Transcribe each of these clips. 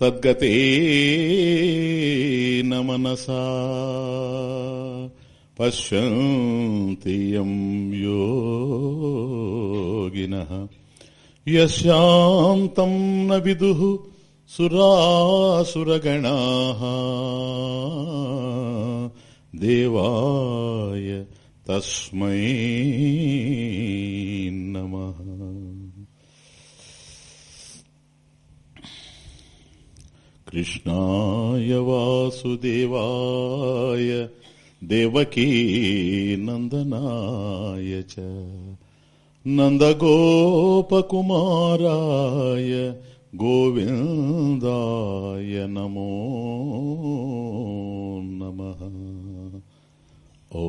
తద్గతేన మనసా పశ్యంతి యోగిన. యశాంతం న విదు సురాసురగణా. దేవాయ తస్మై నమః. कृष्णाय वासुदेवाय देवकी नन्दनाय च नन्दगोपकुमाराय गोविन्दाय नमो नमः ॐ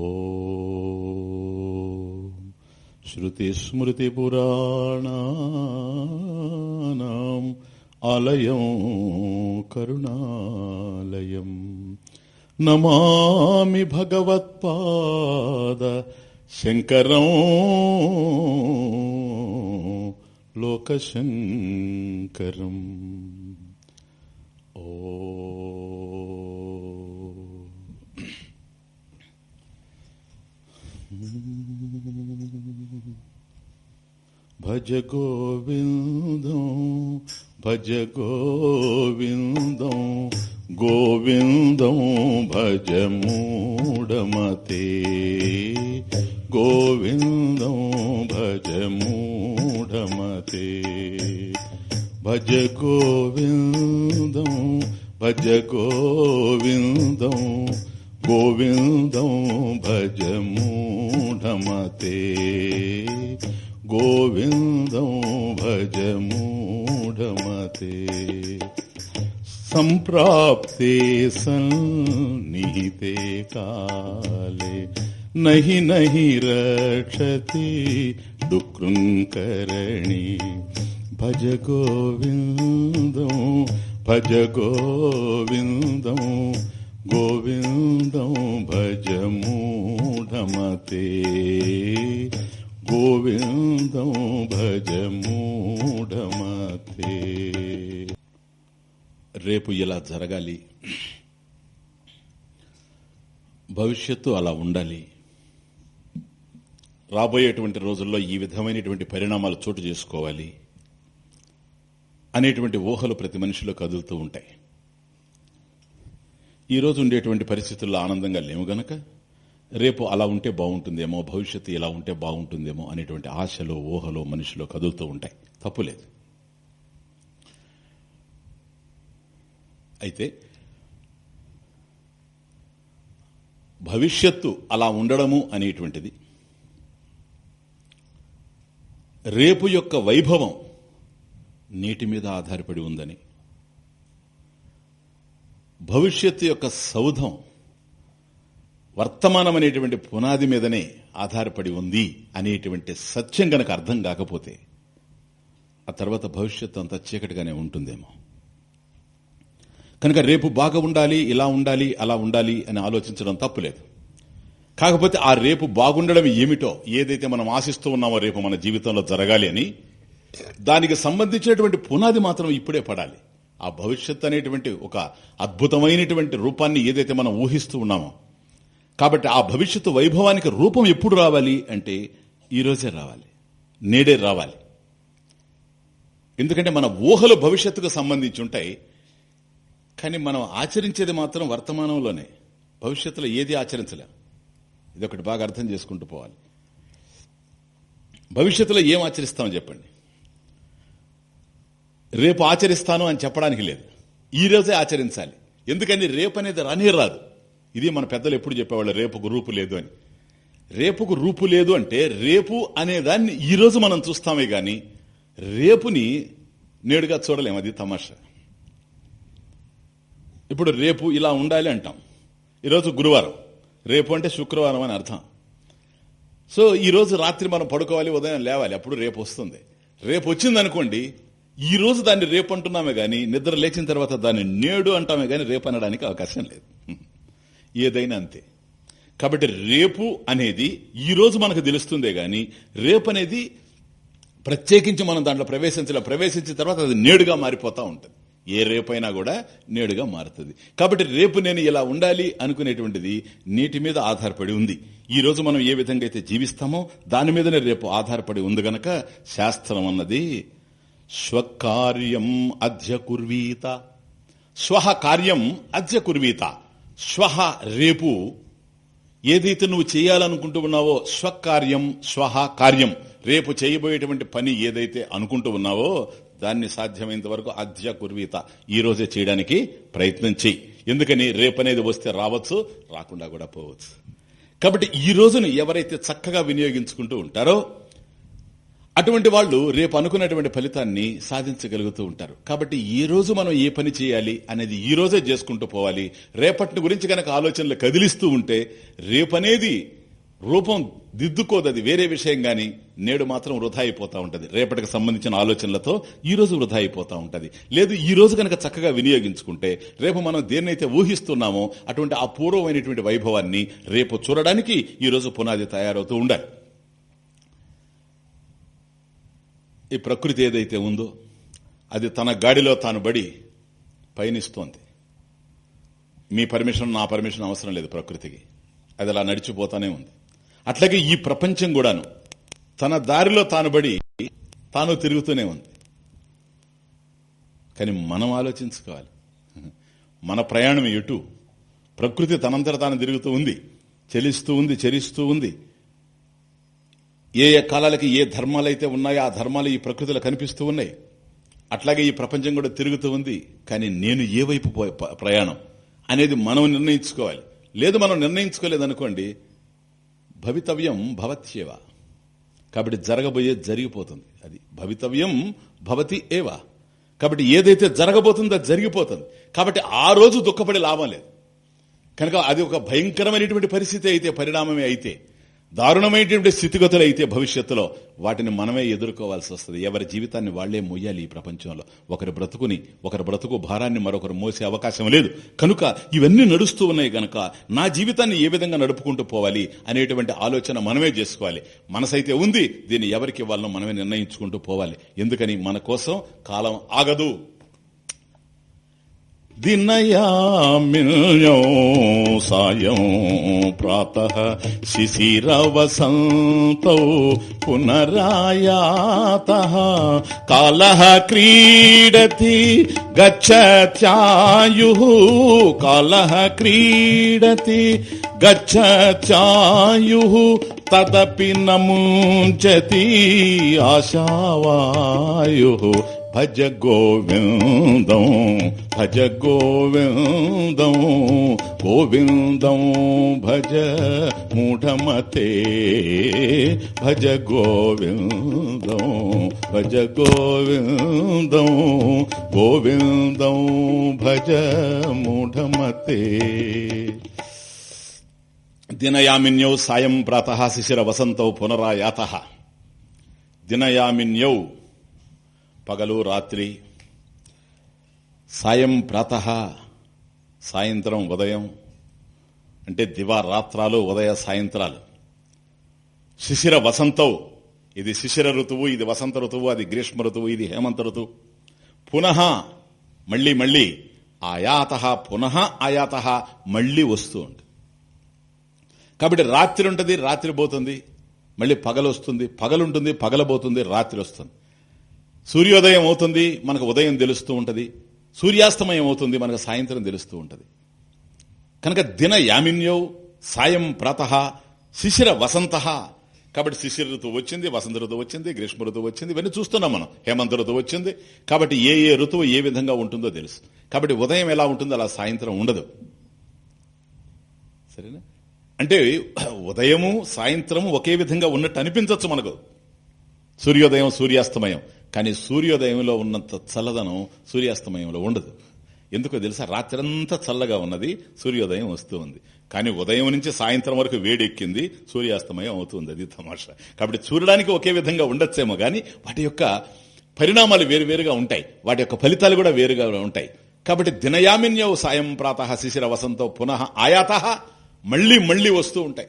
श्रुतिस्मृतिपुराणानाम् ఆలయం కరుణాలయం. నమామి భగవత్పాద శంకరం. లోకశంకరం. ఓ. భజ గోవిందం భజ గోవిందం గోవిందం భజ మూఢమతే. గోవిందం భజ మూఢమతే. భజ గోవిందం భజ గోవిందం प्राप्ते सन्निहिते काले। नहि नहि रक्षति डुक्रुङ्करेणी भज गोविन्दौ भज गोविन्दौ गोविन्दौ भज मूढमते। गोविन्दौ भज मूढमते। రేపు ఇలా జరగాలి. భవిష్యత్తు అలా ఉండాలి. రాబోయేటువంటి రోజుల్లో ఈ విధమైనటువంటి పరిణామాలు చోటు చేసుకోవాలి. అనేటువంటి ఊహలు ప్రతి మనిషిలో కదులుతూ ఉంటాయి. ఈరోజు ఉండేటువంటి పరిస్థితుల్లో ఆనందంగా లేము గనక రేపు అలా ఉంటే బాగుంటుందేమో భవిష్యత్తు ఇలా ఉంటే బాగుంటుందేమో అనేటువంటి ఆశలు ఊహలు మనిషిలో కదులుతూ ఉంటాయి. తప్పులేదు అయితే భవిష్యత్తు అలా ఉండడము అనేటువంటిది. రేపు యొక్క వైభవం నీటి మీద ఆధారపడి ఉందని. భవిష్యత్తు యొక్క సౌధం వర్తమానం అనేటువంటి పునాది మీదనే ఆధారపడి ఉంది అనేటువంటి సత్యం గనక అర్థం కాకపోతే ఆ తర్వాత భవిష్యత్తు అంతా చీకటిగానే ఉంటుందేమో. కనుక రేపు బాగా ఉండాలి ఇలా ఉండాలి అలా ఉండాలి అని ఆలోచించడం తప్పులేదు. కాకపోతే ఆ రేపు బాగుండడం ఏమిటో ఏదైతే మనం ఆశిస్తూ ఉన్నామో రేపు మన జీవితంలో జరగాలి అని దానికి సంబంధించినటువంటి పునాది మాత్రం ఇప్పుడే పడాలి. ఆ భవిష్యత్ అనేటువంటి ఒక అద్భుతమైనటువంటి రూపాన్ని ఏదైతే మనం ఊహిస్తూ ఉన్నామో కాబట్టి ఆ భవిష్యత్తు వైభవానికి రూపం ఎప్పుడు రావాలి అంటే ఈరోజే రావాలి. నేడే రావాలి. ఎందుకంటే మన ఊహలు భవిష్యత్తుకు సంబంధించి ఉంటాయి. కానీ మనం ఆచరించేది మాత్రం వర్తమానంలోనే. భవిష్యత్తులో ఏది ఆచరించలేం. ఇదొకటి బాగా అర్థం చేసుకుంటూ పోవాలి. భవిష్యత్తులో ఏం ఆచరిస్తామని చెప్పండి. రేపు ఆచరిస్తాను అని చెప్పడానికి లేదు. ఈ రోజే ఆచరించాలి. ఎందుకని రేపు అనేది రానే రాదు. ఇది మన పెద్దలు ఎప్పుడు చెప్పేవాళ్ళు రేపుకు రూపు లేదు అని. రేపుకు రూపు లేదు అంటే రేపు అనే దాన్ని ఈ రోజు మనం చూస్తామే గాని రేపుని నేడుగా చూడలేము అది తమాషా. ఇప్పుడు రేపు ఇలా ఉండాలి అంటాం. ఈరోజు గురువారం. రేపు అంటే శుక్రవారం అని అర్థం. సో ఈరోజు రాత్రి మనం పడుకోవాలి ఉదయం లేవాలి అప్పుడు రేపు వస్తుంది. రేపు వచ్చిందనుకోండి ఈరోజు దాన్ని రేపు అంటున్నామే కానీ నిద్ర లేచిన తర్వాత దాన్ని నేడు అంటామే కానీ రేపు అనడానికి అవకాశం లేదు. ఏదైనా అంతే. కాబట్టి రేపు అనేది ఈరోజు మనకు తెలుస్తుందే కానీ రేపు అనేది ప్రత్యేకించి మనం దాంట్లో ప్రవేశించలే ప్రవేశించిన తర్వాత అది నేడుగా మారిపోతా ఉంటుంది. ఏ రేపైనా కూడా నేడుగా మారుతుంది. కాబట్టి రేపు నేను ఇలా ఉండాలి అనుకునేటువంటిది నీటి మీద ఆధారపడి ఉంది. ఈ రోజు మనం ఏ విధంగా అయితే జీవిస్తామో దాని మీదనే రేపు ఆధారపడి ఉంది గనక శాస్త్రం అన్నది స్వకార్యం అధ్య కుర్వీత స్వహ కార్యం అధ్య కుర్వీత స్వహ రేపు ఏదైతే నువ్వు చేయాలనుకుంటూ ఉన్నావో స్వకార్యం స్వహ కార్యం. రేపు చేయబోయేటువంటి పని ఏదైతే అనుకుంటూ ఉన్నావో దాన్ని సాధ్యమైనంత వరకు అధ్య కుర్వీత. ఈ రోజే చేయడానికి ప్రయత్నం చేయి ఎందుకని? రేపనేది వస్తే రావచ్చు రాకుండా కూడా పోవచ్చు. కాబట్టి ఈ రోజును ఎవరైతే చక్కగా వినియోగించుకుంటూ ఉంటారో అటువంటి వాళ్ళు రేపు అనుకున్నటువంటి ఫలితాన్ని సాధించగలుగుతూ ఉంటారు. కాబట్టి ఈ రోజు మనం ఏ పని చేయాలి అనేది ఈ రోజే చేసుకుంటూ పోవాలి. రేపటి గురించి కనుక ఆలోచనలు కదిలిస్తూ ఉంటే రేపనేది రూపం దిద్దుకోదు అది వేరే విషయం గాని నేడు మాత్రం వృధా అయిపోతా ఉంటది. రేపటికి సంబంధించిన ఆలోచనలతో ఈ రోజు వృధా అయిపోతా ఉంటది. లేదు ఈ రోజు కనుక చక్కగా వినియోగించుకుంటే రేపు మనం దేన్నైతే ఊహిస్తున్నామో అటువంటి అపూర్వమైనటువంటి వైభవాన్ని రేపు చూడడానికి ఈ రోజు పునాది తయారవుతూ ఉండాలి. ఈ ప్రకృతి ఏదైతే ఉందో అది తన గాడిలో తాను బడి పయనిస్తోంది. మీ పర్మిషన్ నా పర్మిషన్ అవసరం లేదు ప్రకృతికి. అది అలా నడిచిపోతానే ఉంది. అట్లాగే ఈ ప్రపంచం కూడాను తన దారిలో తాను బడి తాను తిరుగుతూనే ఉంది. కానీ మనం ఆలోచించుకోవాలి. మన ప్రయాణం ఎటు? ప్రకృతి తనంతట తాను తిరుగుతూ ఉంది చెలిస్తూ ఉంది చెరిస్తూ ఉంది. ఏ ఏ కాలాలకి ఏ ధర్మాలైతే ఉన్నాయో ఆ ధర్మాలు ఈ ప్రకృతిలో కనిపిస్తూ ఉన్నాయి. అట్లాగే ఈ ప్రపంచం కూడా తిరుగుతూ ఉంది. కానీ నేను ఏ వైపు ప్రయాణం? అనేది మనం నిర్ణయించుకోవాలి. లేదు మనం నిర్ణయించుకోలేదనుకోండి భవితవ్యం భవత్యేవ. కాబట్టి జరగబోయేది జరిగిపోతుంది. అది భవితవ్యం భవతి ఏవ. కాబట్టి ఏదైతే జరగబోతుందో అది జరిగిపోతుంది. కాబట్టి ఆ రోజు దుఃఖపడి లాభం లేదు. కనుక అది ఒక భయంకరమైనటువంటి పరిస్థితి అయితే పరిణామమే అయితే దారుణమైనటువంటి స్థితిగతులు అయితే భవిష్యత్తులో వాటిని మనమే ఎదుర్కోవాల్సి వస్తుంది. ఎవరి జీవితాన్ని వాళ్ళే మోయాలి ఈ ప్రపంచంలో. ఒకరి బ్రతుకుని ఒకరి బ్రతుకు భారాన్ని మరొకరు మోసే అవకాశం లేదు. కనుక ఇవన్నీ నడుస్తూ ఉన్నాయి గనక నా జీవితాన్ని ఏ విధంగా నడుపుకుంటూ పోవాలి అనేటువంటి ఆలోచన మనమే చేసుకోవాలి. మనసైతే ఉంది దీన్ని ఎవరికి ఇవ్వాలనో మనమే నిర్ణయించుకుంటూ పోవాలి. ఎందుకని? మన కోసం కాలం ఆగదు. दिनयामिन्यो सायं प्रातः शिशिरवसन्तौ पुनरायातः कालः क्रीडति गच्छत्यायुः कालः क्रीडति गच्छत्यायुः तदपि न मुञ्चति आशावायुः భజ గోవిందం భజ గోవిందం గోవిందం భజ మూఢమతే భజ గోవిందం భజ గోవిందం గోవిందం భజ మూఢమతే. దినయామిన్యౌ సాయం ప్రాత శిశిర వసంతౌ పునరాయాత. దినయామిన్యౌ పగలు రాత్రి సాయం ప్రాత సాయంత్రం ఉదయం అంటే దివారాత్రాలు ఉదయ సాయంత్రాలు. శిశిర వసంతం ఇది శిశిర ఋతువు ఇది వసంత ఋతువు అది గ్రీష్మ ఋతువు ఇది హేమంత ఋతువు. పునః మళ్ళీ మళ్ళీ ఆయాత పునః ఆయాత మళ్ళీ వస్తూ ఉంటుంది కాబట్టి రాత్రి ఉంటుంది రాత్రి పోతుంది మళ్ళీ పగలు వస్తుంది పగలుంటుంది పగలబోతుంది రాత్రి వస్తుంది. సూర్యోదయం అవుతుంది మనకు ఉదయం తెలుస్తూ ఉంటుంది. సూర్యాస్తమయం అవుతుంది మనకు సాయంత్రం తెలుస్తూ ఉంటుంది. కనుక దిన యామిన్యో సాయం ప్రాత శిశిర వసంత. కాబట్టి శిశిర ఋతువు వచ్చింది వసంత ఋతువు వచ్చింది గ్రీష్మ ఋతువు వచ్చింది ఇవన్నీ చూస్తున్నాం మనం. హేమంత ఋతువు వచ్చింది కాబట్టి ఏ ఏ ఋతువు ఏ విధంగా ఉంటుందో తెలుసు. కాబట్టి ఉదయం ఎలా ఉంటుందో అలా సాయంత్రం ఉండదు. సరేనా? అంటే ఉదయము సాయంత్రము ఒకే విధంగా ఉన్నట్టు అనిపించవచ్చు మనకు. సూర్యోదయం సూర్యాస్తమయం. కానీ సూర్యోదయంలో ఉన్నంత చల్లదనం సూర్యాస్తమయంలో ఉండదు. ఎందుకో తెలుసా? రాత్రంతా చల్లగా ఉన్నది సూర్యోదయం వస్తూ ఉంది. కానీ ఉదయం నుంచి సాయంత్రం వరకు వేడెక్కింది సూర్యాస్తమయం అవుతుంది అది తమాషా. కాబట్టి చూడడానికి ఒకే విధంగా ఉండొచ్చేమో కానీ వాటి యొక్క పరిణామాలు వేరువేరుగా ఉంటాయి. వాటి యొక్క ఫలితాలు కూడా వేరుగా ఉంటాయి. కాబట్టి దినయామిన్యవు సాయం ప్రాత శిశిర వసంతో పునః ఆయాత మళ్ళీ మళ్ళీ వస్తూ ఉంటాయి.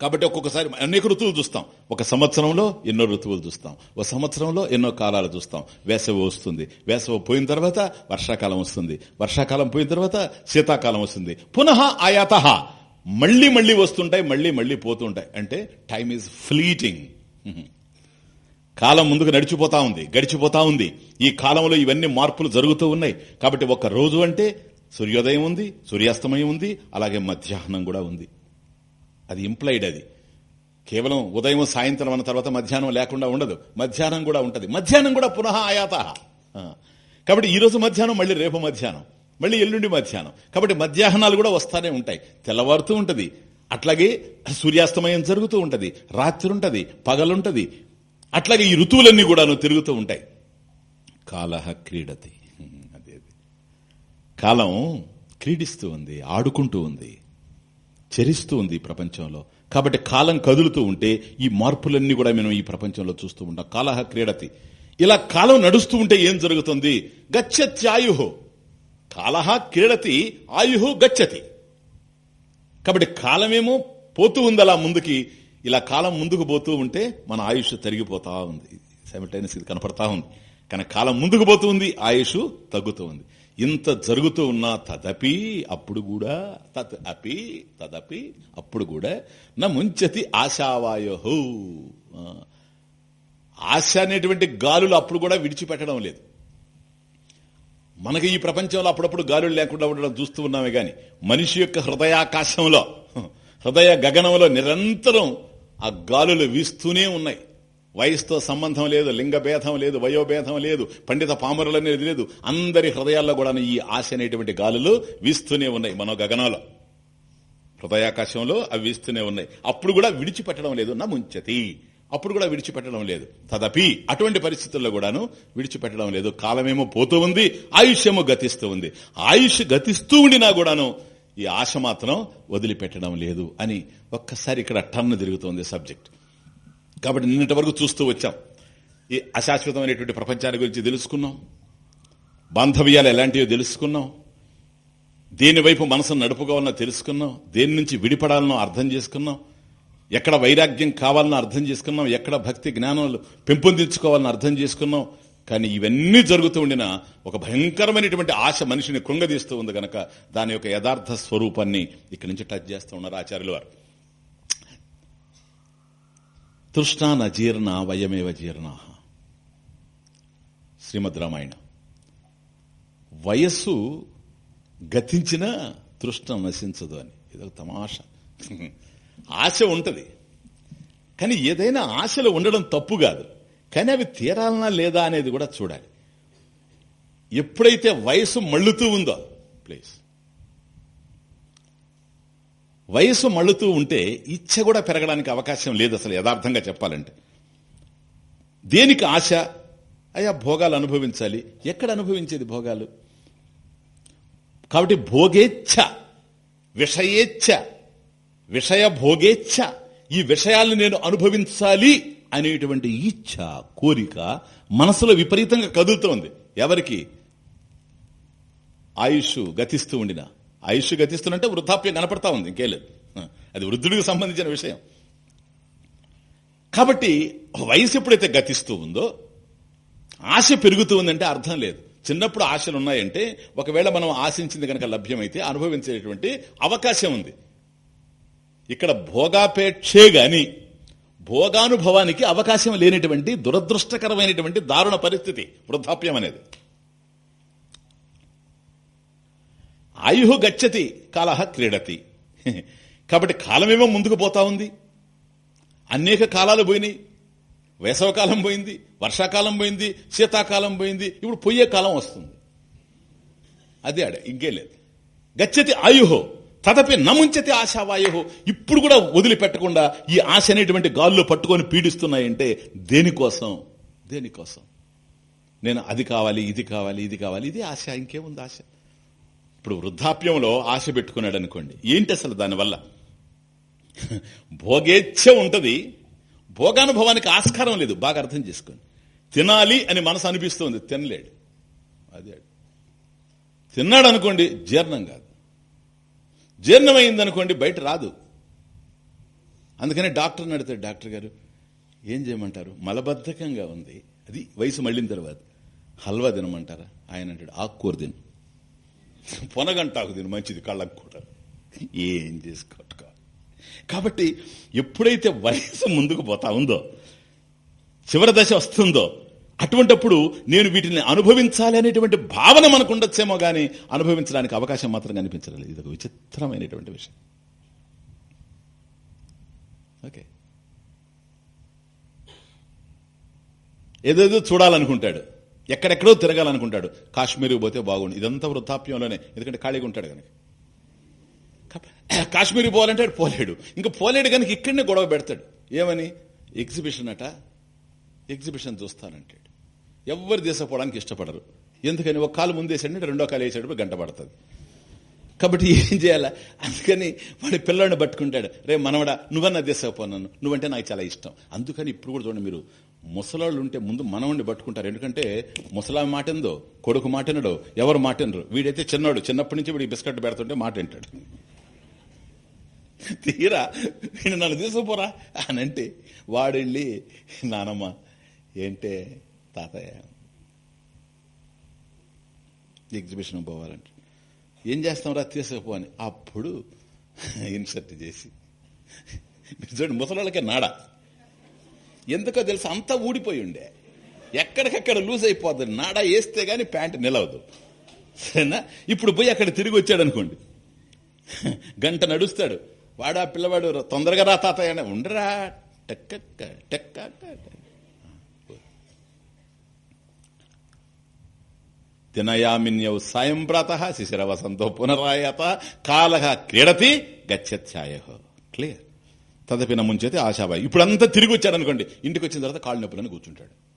కాబట్టి ఒక్కొక్కసారి అనేక ఋతువులు చూస్తాం. ఒక సంవత్సరంలో ఎన్నో ఋతువులు చూస్తాం. ఒక సంవత్సరంలో ఎన్నో కాలాలు చూస్తాం. వేసవి వస్తుంది. వేసవి పోయిన తర్వాత వర్షాకాలం వస్తుంది. వర్షాకాలం పోయిన తర్వాత శీతాకాలం వస్తుంది. పునః ఆయాత. మళ్ళీ మళ్ళీ వస్తుంటాయి మళ్ళీ మళ్ళీ పోతుంటాయి. అంటే టైమ్ ఈజ్ ఫ్లీటింగ్ కాలం ముందుకు నడిచిపోతా ఉంది గడిచిపోతా ఉంది. ఈ కాలంలో ఇవన్నీ మార్పులు జరుగుతూ ఉన్నాయి. కాబట్టి ఒక రోజు అంటే సూర్యోదయం ఉంది సూర్యాస్తమయం ఉంది అలాగే మధ్యాహ్నం కూడా ఉంది. అది ఇంప్లైడ్ అది. కేవలం ఉదయం సాయంత్రం అన్న తర్వాత మధ్యాహ్నం లేకుండా ఉండదు. మధ్యాహ్నం కూడా ఉంటది. మధ్యాహ్నం కూడా పునః ఆయాత. కాబట్టి ఈరోజు మధ్యాహ్నం మళ్ళీ రేపు మధ్యాహ్నం. మళ్ళీ ఎల్లుండి మధ్యాహ్నం. కాబట్టి మధ్యాహ్నాలు కూడా వస్తానే ఉంటాయి. తెల్లవారుతూ ఉంటది. అట్లాగే సూర్యాస్తమయం జరుగుతూ ఉంటది. రాత్రి ఉంటది పగలుంటది. అట్లాగే ఈ ఋతువులన్నీ కూడాను తిరుగుతూ ఉంటాయి. కాలహ క్రీడతి. అదే. కాలం క్రీడిస్తూ ఉంది. ఆడుకుంటూ ఉంది. చరిస్తూ ఉంది ఈ ప్రపంచంలో. కాబట్టి కాలం కదులుతూ ఉంటే ఈ మార్పులన్నీ కూడా మనం ఈ ప్రపంచంలో చూస్తూ ఉంటాం. కాలహ క్రీడతి. ఇలా కాలం నడుస్తూ ఉంటే ఏం జరుగుతుంది? గచ్చత్యాయు కాలహ క్రీడతి ఆయు గచ్చతి. కాబట్టి కాలమేమో పోతూ ఉంది అలా ముందుకి. ఇలా కాలం ముందుకు పోతూ ఉంటే మన ఆయుష్ తరిగిపోతా ఉంది. సెమిటైనస్ ఇది కనపడతా ఉంది. కానీ కాలం ముందుకు పోతూ ఉంది ఆయుష్ తగ్గుతూ ఉంది. ఇంత జరుగుతూ ఉన్నా తదపి అప్పుడు కూడా తత్ అపి తదపి అప్పుడు కూడా నా ముంచతి ఆశావాయో ఆశ అనేటువంటి గాలులు అప్పుడు కూడా విడిచిపెట్టడం లేదు. మనకి ఈ ప్రపంచంలో అప్పుడప్పుడు గాలులు లేకుండా ఉండడం చూస్తూ ఉన్నామే గాని మనిషి యొక్క హృదయాకాశంలో హృదయ గగనంలో నిరంతరం ఆ గాలులు వీస్తూనే ఉన్నాయి. వయసుతో సంబంధం లేదు లింగ భేదం లేదు వయోభేదం లేదు పండిత పామరులనేది లేదు. అందరి హృదయాల్లో కూడా ఈ ఆశ అనేటువంటి గాలులు వీస్తూనే ఉన్నాయి మనో గగనంలో హృదయాకాశంలో అవి వీస్తూనే ఉన్నాయి. అప్పుడు కూడా విడిచిపెట్టడం లేదు నా ముంచతి. అప్పుడు కూడా విడిచిపెట్టడం లేదు. తదపి అటువంటి పరిస్థితుల్లో కూడాను విడిచిపెట్టడం లేదు. కాలమేమో పోతూ ఉంది ఆయుష్యము గతిస్తూ ఉంది. ఆయుష్ గతిస్తూ ఉండినా కూడాను ఈ ఆశ మాత్రం వదిలిపెట్టడం లేదు అని ఒక్కసారి ఇక్కడ టర్న్ తిరుగుతోంది సబ్జెక్ట్. కాబట్టి నిన్నటి వరకు చూస్తూ వచ్చాం. ఈ అశాశ్వతమైనటువంటి ప్రపంచాన్ని గురించి తెలుసుకున్నాం. బాంధవ్యాలు ఎలాంటివో తెలుసుకున్నాం. దేని వైపు మనసును నడుపుకోవాలన్నా తెలుసుకున్నాం. దేని నుంచి విడిపడాలనో అర్థం చేసుకున్నాం. ఎక్కడ వైరాగ్యం కావాలనో అర్థం చేసుకున్నాం. ఎక్కడ భక్తి జ్ఞానాలు పెంపొందించుకోవాలని అర్థం చేసుకున్నాం. కానీ ఇవన్నీ జరుగుతూ ఉండిన ఒక భయంకరమైనటువంటి ఆశ మనిషిని కృంగదీస్తూ ఉంది గనక దాని యొక్క యథార్థ స్వరూపాన్ని ఇక్కడి నుంచి టచ్ చేస్తూ ఉన్నారు ఆచార్యులు వారు. తృష్ణా నజీర్ణ వయమేవ జీర్ణ. శ్రీమద్ రామాయణ. వయస్సు గతించిన తృష్ణ నశించదు అని. ఇదొక తమాష. ఆశ ఉంటుంది. కానీ ఏదైనా ఆశలు ఉండడం తప్పు కాదు. కానీ అవి తీరాలనా లేదా అనేది కూడా చూడాలి. ఎప్పుడైతే వయసు మళ్ళుతూ ఉందో ప్లీజ్. వయసు మళ్ళుతూ ఉంటే ఇచ్చ కూడా పెరగడానికి అవకాశం లేదు అసలు యథార్థంగా చెప్పాలంటే. దేనికి ఆశ? అయ్యా భోగాలు అనుభవించాలి. ఎక్కడ అనుభవించేది భోగాలు? కాబట్టి భోగేచ్ఛ విషయేచ్ఛ విషయ భోగేచ్ఛ ఈ విషయాలను నేను అనుభవించాలి అనేటువంటి ఇచ్ఛ కోరిక మనసులో విపరీతంగా కదులుతోంది. ఎవరికి? ఆయుష్ గతిస్తూ ఉండిన. ఆయుష్ గతిస్తున్నంటే వృద్ధాప్యం కనపడతా ఉంది ఇంకేలేదు అది వృద్ధుడికి సంబంధించిన విషయం. కాబట్టి వయసు ఎప్పుడైతే గతిస్తూ ఉందో ఆశ పెరుగుతూ ఉందంటే అర్థం లేదు. చిన్నప్పుడు ఆశలు ఉన్నాయంటే ఒకవేళ మనం ఆశించింది కనుక లభ్యమైతే అనుభవించేటువంటి అవకాశం ఉంది. ఇక్కడ భోగాపేక్షే గాని భోగానుభవానికి అవకాశం లేనటువంటి దురదృష్టకరమైనటువంటి దారుణ పరిస్థితి వృద్ధాప్యం అనేది. ఆయుహు గచ్చతి కాలహ క్రీడతి. కాబట్టి కాలమేమో ముందుకు పోతా ఉంది. అనేక కాలాలు పోయినాయి. వేసవకాలం పోయింది వర్షాకాలం పోయింది శీతాకాలం పోయింది ఇప్పుడు పొయ్యే కాలం వస్తుంది. అదే ఆడ ఇంకే లేదు. గచ్చతి ఆయుహో తదపి నముంచతి ఆశావాయుహో. ఇప్పుడు కూడా వదిలిపెట్టకుండా ఈ ఆశ అనేటువంటి గాల్లో పట్టుకొని పీడిస్తున్నాయంటే దేనికోసం? దేనికోసం? నేను అది కావాలి ఇది కావాలి ఇది కావాలి ఇది ఆశ ఇంకేముంది ఆశ? ఇప్పుడు వృద్ధాప్యంలో ఆశ పెట్టుకున్నాడు అనుకోండి ఏంటి అసలు దానివల్ల? భోగేచ్ఛ ఉంటుంది. భోగానుభవానికి ఆస్కారం లేదు. బాగా అర్థం చేసుకోండి. తినాలి అని మనసు అనిపిస్తుంది. తినలేడు. అదే. తిన్నాడు అనుకోండి జీర్ణం కాదు. జీర్ణమైంది అనుకోండి బయట రాదు. అందుకని డాక్టర్ని అడిగితే డాక్టర్ గారు ఏం చేయమంటారు? మలబద్ధకంగా ఉంది. అది వయసు మళ్ళిన తర్వాత. హల్వా తినమంటారా? ఆయన అంటాడు ఆకుకూర తిను. పొనగంటాకు దీని మంచిది కళ్ళకు కూడా. ఏం చేసుకోట్టుకో కాబట్టి ఎప్పుడైతే వయసు ముందుకు పోతా ఉందో చివరి దశ వస్తుందో అటువంటప్పుడు నేను వీటిని అనుభవించాలి అనేటువంటి భావన మనకు ఉండొచ్చేమో కానీ అనుభవించడానికి అవకాశం మాత్రం కనిపించలేదు. ఇది ఒక విచిత్రమైనటువంటి విషయం. ఓకే. ఏదేదో చూడాలనుకుంటాడు. ఎక్కడెక్కడో తిరగాలనుకుంటాడు. కాశ్మీర్ పోతే బాగుండు. ఇదంతా వృద్ధాప్యంలోనే. ఎందుకంటే ఖాళీగా ఉంటాడు కనుక. కాశ్మీర్ పోవాలంటే పోలేడు. ఇంకా పోలేడు కనుక ఇక్కడనే గొడవ పెడతాడు. ఏమని? ఎగ్జిబిషన్ అట. ఎగ్జిబిషన్ చూస్తానంటాడు. ఎవరు తీసుకుపోవడానికి ఇష్టపడరు. ఎందుకని? ఒక కాలు ముందేసాడంటే రెండో కాలు వేసేటప్పుడు గంట పడుతుంది. కాబట్టి ఏం చేయాలా? అందుకని వాడి పిల్లల్ని పట్టుకుంటాడు. రే మనవడా నువ్వన్నా తీసుకుపోన్నాను నువ్వంటే నాకు చాలా ఇష్టం. అందుకని ఇప్పుడు కూడా చూడండి మీరు ముసలాళ్ళు ఉంటే ముందు మనవడిని పట్టుకుంటారు. ఎందుకంటే ముసలామి మాట ఎందో కొడుకు మాటినడు ఎవరు మాటినరు. వీడైతే చిన్నాడు. చిన్నప్పటి నుంచి వీడికి బిస్కెట్ పెడుతుంటే మాట వింటాడు. తీరా వీడు నన్ను తీసుకుపోరా అని అంటే వాడెళ్ళి నానమ్మ ఏంటే తాతయ్య? ఎగ్జిబిషన్ పోవాలంటే. ఏం చేస్తాంరా తీసుకుపో అని. అప్పుడు ఇన్సర్ట్ చేసి. చూడండి ముసలాళ్ళకే నాడ. ఎందుకో తెలుసు? అంతా ఊడిపోయి ఉండే. ఎక్కడికక్కడ లూజ్ అయిపోతుంది నాడ వేస్తే గాని ప్యాంట్ నిలవదు. సరేనా? ఇప్పుడు పోయి అక్కడ తిరిగి వచ్చాడు అనుకోండి గంట నడుస్తాడు. వాడా పిల్లవాడు తొందరగా రా తాతయ్య ఉండరా. టెక్క టెక్క తినయామిన్యౌ సాయం ప్రాత శిశిరవసంతో పునరాయత. కాల క్రీడతి గచ్చత్యాయ. క్లియర్? తదపిన ముంచేతే ఆశాబాయి ఇప్పుడంతా తిరిగి వచ్చాడు అనుకోండి ఇంటికి వచ్చిన తర్వాత కాళ్ళు నొప్పులని కూర్చుంటాడు.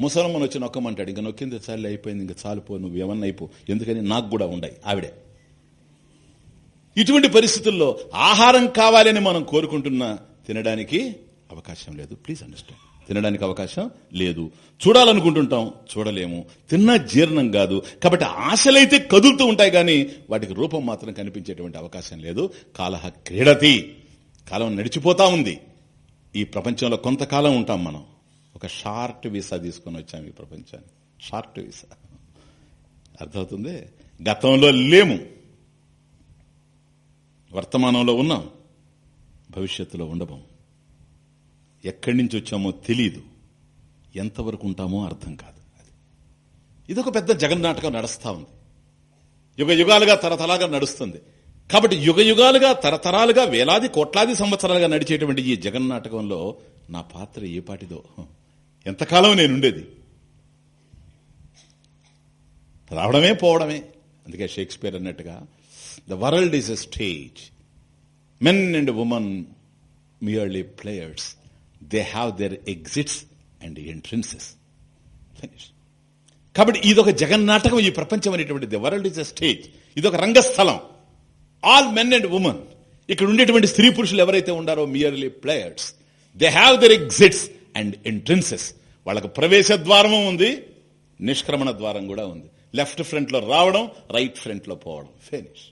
ముసలమ్మని వచ్చి నొక్కమంటాడు. ఇంకా నొక్కింది చాలు అయిపోయింది. ఇంకా చాలిపో నువ్వు ఏమన్నా అయిపో. ఎందుకని? నాకు కూడా ఉండయి. ఆవిడే. ఇటువంటి పరిస్థితుల్లో ఆహారం కావాలని మనం కోరుకుంటున్నా తినడానికి అవకాశం లేదు. Please understand. తినడానికి అవకాశం లేదు. చూడాలనుకుంటుంటాం చూడలేము. తిన్నా జీర్ణం కాదు. కాబట్టి ఆశలైతే కదులుతూ ఉంటాయి కానీ వాటికి రూపం మాత్రం కనిపించేటువంటి అవకాశం లేదు. కాలహ క్రీడతి. కాలం నడిచిపోతా ఉంది. ఈ ప్రపంచంలో కొంతకాలం ఉంటాం మనం. ఒక షార్ట్ వీసా తీసుకొని వచ్చాం ఈ ప్రపంచాన్ని. Short visa. అర్థమవుతుంది? గతంలో లేము. వర్తమానంలో ఉన్నాం. భవిష్యత్తులో ఉండబోం. ఎక్కడి నుంచి వచ్చామో తెలీదు. ఎంతవరకు ఉంటామో అర్థం కాదు ఇదొక పెద్ద జగన్నాటకం నడుస్తూ ఉంది. యుగ యుగాలుగా తరతలాగా నడుస్తుంది. కాబట్టి యుగ యుగాలుగా తరతరాలుగా వేలాది కోట్లాది సంవత్సరాలుగా నడిచేటువంటి ఈ జగన్నాటకంలో నా పాత్ర ఏ పాటిదో. ఎంతకాలం నేనుండేది? రావడమే పోవడమే. అందుకే షేక్స్పియర్ అన్నట్టుగా the world is a stage. Men and women merely players they have their exits and entrances finish కాబట్టి ఇదొక జగన్నాటకం ఈ ప్రపంచం అనేటువంటిది. వరల్డ్ ఈజ్ ఎ స్టేజ్ ఇదొక రంగస్థలం. ఆల్ మెన్ అండ్ ఉమెన్ ఇక్కడ ఉండేటువంటి స్త్రీ పురుషులు ఎవరైతే ఉండారో merely players they have their exits and entrances వాళ్ళకు ప్రవేశ ద్వారము ఉంది నిష్క్రమణ ద్వారం కూడా ఉంది. లెఫ్ట్ ఫ్రంట్లో రావడం రైట్ ఫ్రంట్లో పోవడం. ఫినిష్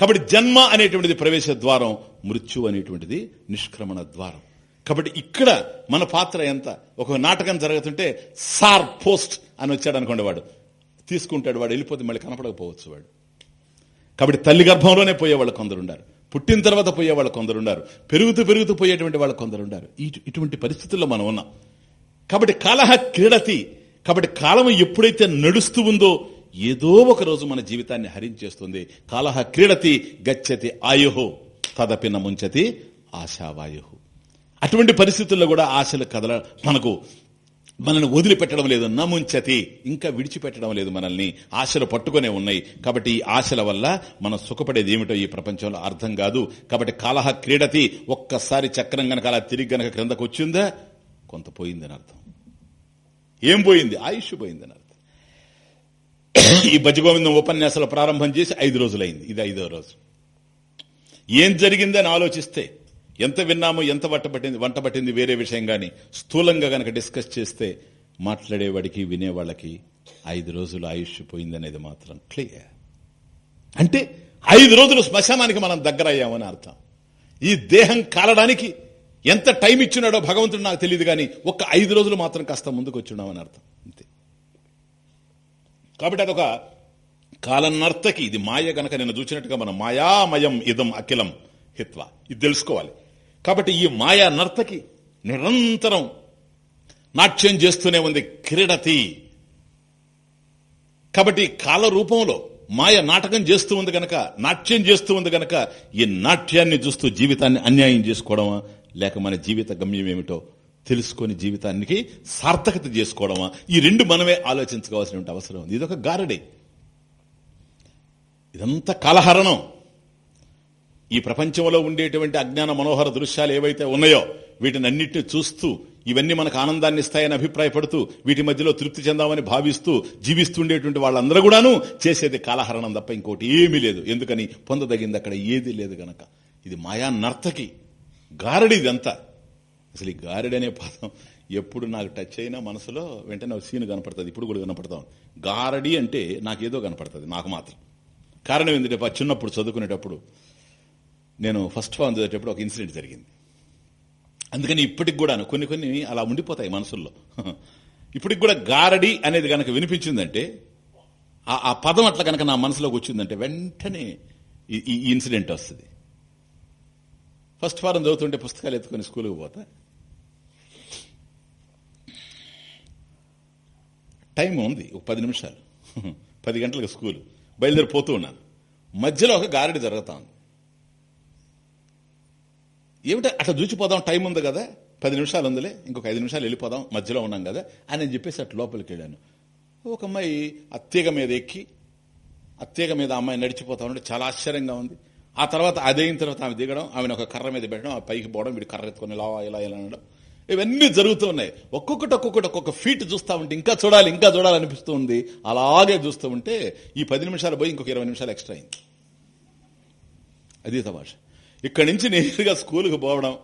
కాబట్టి జన్మ అనేటువంటిది ప్రవేశ ద్వారం మృత్యు అనేటువంటిది నిష్క్రమణ ద్వారం. కాబట్టి ఇక్కడ మన పాత్ర ఎంత? ఒక నాటకం జరుగుతుంటే సార్ పోస్ట్ అని వచ్చాడు అనుకోండి వాడు. తీసుకుంటాడు వాడు వెళ్ళిపోతే మళ్ళీ కనపడకపోవచ్చు వాడు. కాబట్టి తల్లి గర్భంలోనే పోయేవాళ్ళు కొందరుండారు. పుట్టిన తర్వాత పోయేవాళ్ళు కొందరుండారు. పెరుగుతూ పెరుగుతూ పోయేటువంటి వాళ్ళు కొందరుండారు. ఇటువంటి పరిస్థితుల్లో మనం ఉన్నాం. కాబట్టి కాలహ క్రీడతి కాబట్టి కాలం ఎప్పుడైతే నడుస్తూ ఉందో ఏదో ఒక రోజు మన జీవితాన్ని హరించేస్తుంది. కాలహ క్రీడతి గచ్చతి ఆయుహో తదపిన ముంచతి ఆశావాయు అటువంటి పరిస్థితుల్లో కూడా ఆశలు కదల మనకు మనల్ని వదిలిపెట్టడం లేదు. నముంచతి ఇంకా విడిచిపెట్టడం లేదు మనల్ని. ఆశలు పట్టుకునే ఉన్నాయి. కాబట్టి ఈ ఆశల వల్ల మనం సుఖపడేది ఏమిటో ఈ ప్రపంచంలో అర్థం కాదు. కాబట్టి కాలహ క్రీడతి ఒక్కసారి చక్రం గనక అలా తిరిగి గనక క్రిందకు వచ్చిందా? కొంత పోయిందని అర్థం. ఏం పోయింది? ఆయుష్ పోయిందని అర్థం. ఈ భజగోవిందం ఉపన్యాసాలు ప్రారంభం చేసి ఐదు రోజులైంది. ఇది ఐదో రోజు. ఏం జరిగిందని ఆలోచిస్తే ఎంత విన్నామో ఎంత వంట పట్టింది వంట పట్టింది వేరే విషయం గాని స్థూలంగా గనక డిస్కస్ చేస్తే మాట్లాడేవాడికి వినేవాళ్ళకి ఐదు రోజులు ఆయుష్ పోయిందనేది మాత్రం క్లియర్. అంటే ఐదు రోజులు శ్మశానానికి మనం దగ్గర అయ్యామని అర్థం. ఈ దేహం కాలడానికి ఎంత టైం ఇచ్చినాడో భగవంతుడు నాకు తెలియదు కానీ ఒక్క ఐదు రోజులు మాత్రం కాస్త ముందుకు వచ్చినామని అర్థం. అంతే. కాబట్టి అదొక కాలనర్తకి ఇది మాయ గనక నేను చూసినట్టుగా మనం మాయామయం ఇదం అఖిలం హిత్వ. ఇది తెలుసుకోవాలి. కాబట్టి ఈ మాయా నర్తకి నిరంతరం నాట్యం చేస్తూనే ఉంది క్రీడతి. కాబట్టి కాల రూపంలో మాయ నాటకం చేస్తూ ఉంది గనక నాట్యం చేస్తూ ఉంది గనక ఈ నాట్యాన్ని చూస్తూ జీవితాన్ని అన్యాయం చేసుకోవడమా? లేక మన జీవిత గమ్యం ఏమిటో తెలుసుకొని జీవితానికి సార్థకత చేసుకోవడమా? ఈ రెండు మనమే ఆలోచించుకోవాల్సిన అవసరం ఉంది. ఇదొక గారడే. ఇదంతా కాలహరణం. ఈ ప్రపంచంలో ఉండేటువంటి అజ్ఞాన మనోహర దృశ్యాలు ఏవైతే ఉన్నాయో వీటిని అన్నింటినీ చూస్తూ ఇవన్నీ మనకు ఆనందాన్ని ఇస్తాయని అభిప్రాయపడుతూ వీటి మధ్యలో తృప్తి చెందామని భావిస్తూ జీవిస్తుండేటువంటి వాళ్ళందరూ కూడాను చేసేది కాలహరణం తప్ప ఇంకోటి ఏమీ లేదు. ఎందుకని? పొందదగింది అక్కడ ఏది లేదు గనక. ఇది మాయా నర్తకి. గారడి ఇదంతా. అసలు ఈ గారడి అనే పదం ఎప్పుడు నాకు టచ్ అయినా మనసులో వెంటనే సీన్ కనపడుతుంది. ఇప్పుడు కూడా కనపడతాం గారడి అంటే నాకేదో కనపడుతుంది. నాకు మాత్రం. కారణం ఏంటంటే చిన్నప్పుడు చదువుకునేటప్పుడు నేను ఫస్ట్ ఫామ్ చదివేటప్పుడు ఒక ఇన్సిడెంట్ జరిగింది. అందుకని ఇప్పటికి కూడా కొన్ని కొన్ని అలా ఉండిపోతాయి మనసుల్లో. ఇప్పటికి కూడా గారడి అనేది కనుక వినిపించిందంటే ఆ పదం అట్లా కనుక నా మనసులోకి వచ్చిందంటే వెంటనే ఈ ఇన్సిడెంట్ వస్తుంది. ఫస్ట్ ఫారం చదువుతుంటే పుస్తకాలు ఎత్తుకొని స్కూల్కి పోతా. టైం ఉంది ఒక పది నిమిషాలు. పది గంటలకు స్కూల్. బయలుదేరిపోతూ ఉన్నాను. మధ్యలో ఒక గారడి జరుగుతా ఉంది. ఏమిటో? అట్లా చూచిపోదాం టైం ఉంది కదా? పది నిమిషాలు ఉందిలే ఇంకొక ఐదు నిమిషాలు వెళ్ళిపోదాం మధ్యలో ఉన్నాం కదా? అని చెప్పేసి అటు లోపలికి వెళ్ళాను. ఒక అమ్మాయి అత్తేగ మీద ఎక్కి అత్తేగ మీద అమ్మాయి నడిచిపోతా ఉంటే చాలా ఆశ్చర్యంగా ఉంది. ఆ తర్వాత అదైన తర్వాత ఆమె దిగడం ఆమెను ఒక కర్ర మీద పెట్టడం ఆ పైకి పోవడం వీడు కర్ర ఎత్తుకొని ఇలా ఇలా ఇలా అనడం. ఇవన్నీ జరుగుతూ ఉన్నాయి. ఒక్కొక్కటి ఒక్కొక్కటి ఒక్కొక్క ఫీట్ చూస్తూ ఉంటే ఇంకా చూడాలి ఇంకా చూడాలనిపిస్తూ ఉంది. అలాగే చూస్తూ ఉంటే ఈ పది నిమిషాలు పోయి ఇంకొక ఇరవై నిమిషాలు ఎక్స్ట్రా అయింది. అది తమాష ఇక్కడి నుంచి నేరుగా స్కూల్కి పోవడం.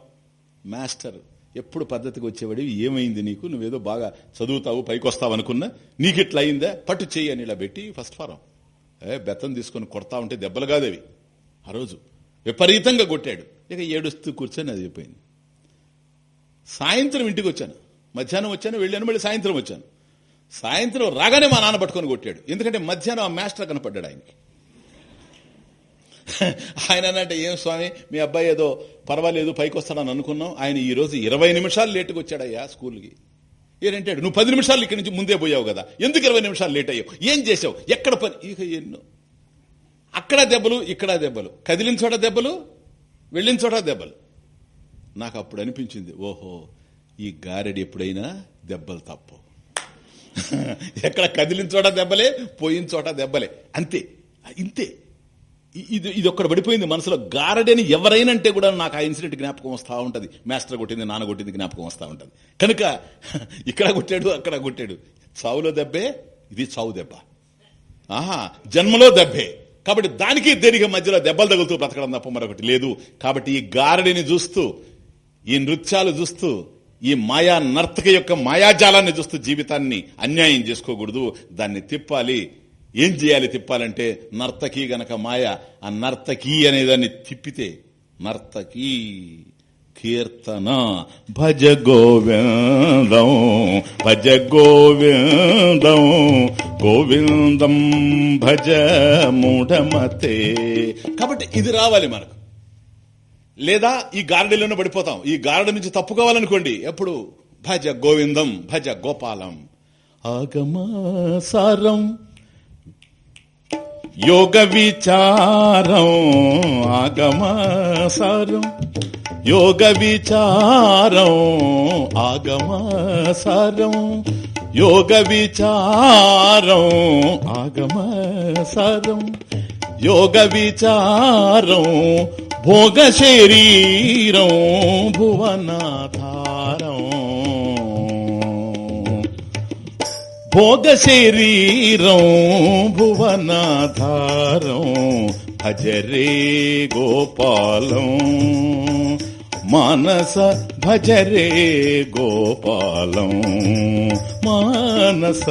మాస్టర్ ఎప్పుడు పద్ధతికి వచ్చేవాడివి ఏమైంది నీకు? నువ్వేదో బాగా చదువుతావు పైకి వస్తావు అనుకున్నా? నీకు ఇట్లా అయిందా పట్టు చెయ్యి అని ఇలా పెట్టి ఫస్ట్ ఫారం. ఏ బెత్తం తీసుకొని కొడతా ఉంటే దెబ్బలు కాదేవి. ఆ రోజు విపరీతంగా కొట్టాడు. ఇక ఏడుస్తూ కూర్చొని అది అయిపోయింది. సాయంత్రం ఇంటికి వచ్చాను. మధ్యాహ్నం వచ్చాను వెళ్ళాను మళ్ళీ సాయంత్రం వచ్చాను. సాయంత్రం రాగానే మా నాన్న పట్టుకొని కొట్టాడు. ఎందుకంటే మధ్యాహ్నం ఆ మాస్టర్ కనపడ్డాడు ఆయనకి. ఆయన అంటే ఏం స్వామి? మీ అబ్బాయి ఏదో పర్వాలేదు పైకి వస్తాడని అనుకున్నాం. ఆయన ఈ రోజు ఇరవై నిమిషాలు లేటుకు వచ్చాడయ్యా స్కూల్కి. ఏంటంటాడు నువ్వు పది నిమిషాలు ఇక్కడి నుంచి ముందే పోయావు కదా. ఎందుకు ఇరవై నిమిషాలు లేట్ అయ్యావు? ఏం చేసావు ఎక్కడ పని? ఇక ఎన్నో. అక్కడ దెబ్బలు ఇక్కడ దెబ్బలు. కదిలిన చోట దెబ్బలు వెళ్ళిన చోట దెబ్బలు. నాకు అప్పుడు అనిపించింది ఓహో ఈ గారెడి ఎప్పుడైనా దెబ్బలు తప్పు. ఎక్కడ కదిలిన చోట దెబ్బలే పోయిన చోట దెబ్బలే. అంతే ఇంతే. ఇది ఇది ఒక్కడ పడిపోయింది మనసులో. గారడని ఎవరైనా అంటే కూడా నాకు ఆ ఇన్సిడెంట్ జ్ఞాపకం వస్తూ ఉంటుంది. మాస్టర్ కొట్టింది నాన్న కొట్టింది జ్ఞాపకం వస్తూ ఉంటుంది. కనుక ఇక్కడ కొట్టాడు అక్కడ కొట్టాడు. చావులో దెబ్బే ఇది చావు దెబ్బ. ఆహా జన్మలో దెబ్బే. కాబట్టి దానికి దేనికి మధ్యలో దెబ్బలు తగులుతూ బ్రతకడం తప్ప మరొకటి లేదు. కాబట్టి ఈ గారడిని చూస్తూ ఈ నృత్యాలు చూస్తూ ఈ మాయా నర్తక యొక్క మాయాజాలాన్ని చూస్తూ జీవితాన్ని అన్యాయం చేసుకోకూడదు. దాన్ని తిప్పాలి ఏం చేయాలి తిప్పాలంటే నర్తకి గనక మాయ ఆ నర్తకి అనేదాన్ని తిప్పితే నర్తకి కీర్తన భజ గోవిందం భజ గోవిందం గోవిందం భజ మూఢమతే. కాబట్టి ఇది రావాలి మనకు. లేదా ఈ గారడీలోనే పడిపోతాం. ఈ గార్డెన్ నుంచి తప్పుకోవాలనుకోండి ఎప్పుడు? భజ గోవిందం భజ గోపాలం ఆగమాసారం. యోగ విచారం ఆగమసారం. యోగ విచారం ఆగమసారం. యోగ విచారం ఆగమసారం. యోగ విచారం భోగ శరీరం భువనాథ భోగ శరీరం భువనాధారం భజరే గోపాలం మానస భజరే గోపాలం మానస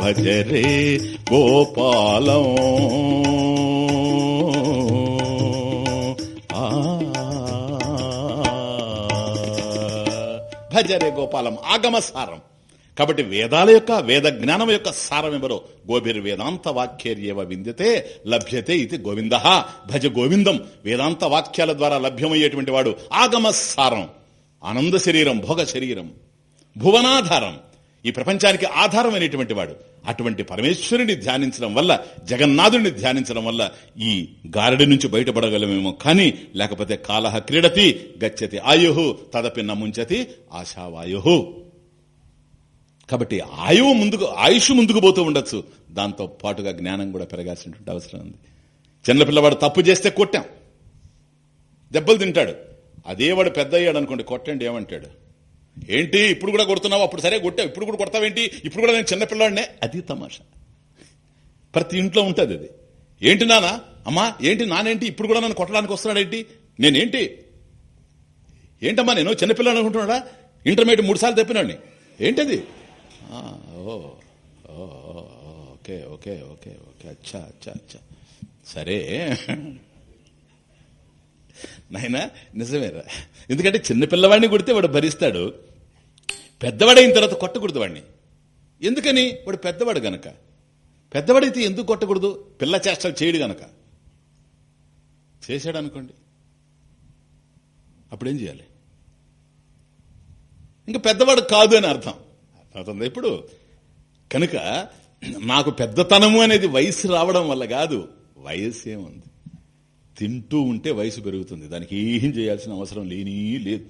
భజరే గోపాలం భజరే గోపాలం ఆగమసారం కాబట్టి వేదాల యొక్క వేద జ్ఞానం యొక్క సారం ఎవరో? గోభిర్ వేదాంత వాక్యర్యవ విందితే లభ్యతే ఇది గోవింద. భజ గోవిందం. వేదాంత వాక్యాల ద్వారా లభ్యమయ్యేటువంటి వాడు ఆగమ సారం. ఆనంద శరీరం భోగ శరీరం. భువనాధారం. ఈ ప్రపంచానికి ఆధారమైనటువంటి వాడు. అటువంటి పరమేశ్వరుని ధ్యానించడం వల్ల జగన్నాథుడిని ధ్యానించడం వల్ల ఈ గారడి నుంచి బయటపడగలమేమో కానీ లేకపోతే కాలహ క్రీడతి గచ్చతి ఆయుహు తదపి నముంచతి ఆశావాయు. కాబట్టి ఆయువు ముందుకు ఆయుష్ ముందుకు పోతూ ఉండొచ్చు. దాంతో పాటుగా జ్ఞానం కూడా పెరగాల్సినటువంటి అవసరం ఉంది. చిన్నపిల్లవాడు తప్పు చేస్తే కొట్టాం. దెబ్బలు తింటాడు. అదే వాడు పెద్ద అయ్యాడు అనుకోండి కొట్టండి ఏమంటాడు? ఏంటి ఇప్పుడు కూడా కొడుతున్నావు? అప్పుడు సరే కొట్టావు. ఇప్పుడు కూడా కొడతావేంటి? ఇప్పుడు కూడా నేను చిన్నపిల్లాడినే అది తమాషా. ప్రతి ఇంట్లో ఉంటుంది అది. ఏంటి నాన్న? అమ్మా ఏంటి నానేంటి? ఇప్పుడు కూడా నన్ను కొట్టడానికి వస్తున్నాడేంటి? నేనేంటి? ఏంటమ్మా నేను చిన్నపిల్లని అనుకుంటున్నాడా? ఇంటర్మీడియట్ మూడు సార్లు తప్పినాడిని. ఏంటది? ఓ ఓ, ఓ, ఓకే ఓకే ఓకే ఓకే అచ్చా అచ్చా అచ్చా సరే. నైనా నిజమేరా. ఎందుకంటే చిన్న పిల్లవాడిని కొడితే వాడు భరిస్తాడు. పెద్దవాడైన తర్వాత కొట్టకూడదు వాడిని. ఎందుకని? వాడు పెద్దవాడు గనక. పెద్దవాడైతే ఎందుకు కొట్టకూడదు? పిల్ల చేష్టలు చేయడు గనక. చేశాడు అనుకోండి అప్పుడేం చేయాలి? ఇంకా పెద్దవాడు కాదు అని అర్థం. అవుతుంది ఇప్పుడు కనుక నాకు పెద్దతనము అనేది వయసు రావడం వల్ల కాదు వయసు ఏముంది తింటూ ఉంటే వయసు పెరుగుతుంది. దానికి ఏం చేయాల్సిన అవసరం లేని లేదు.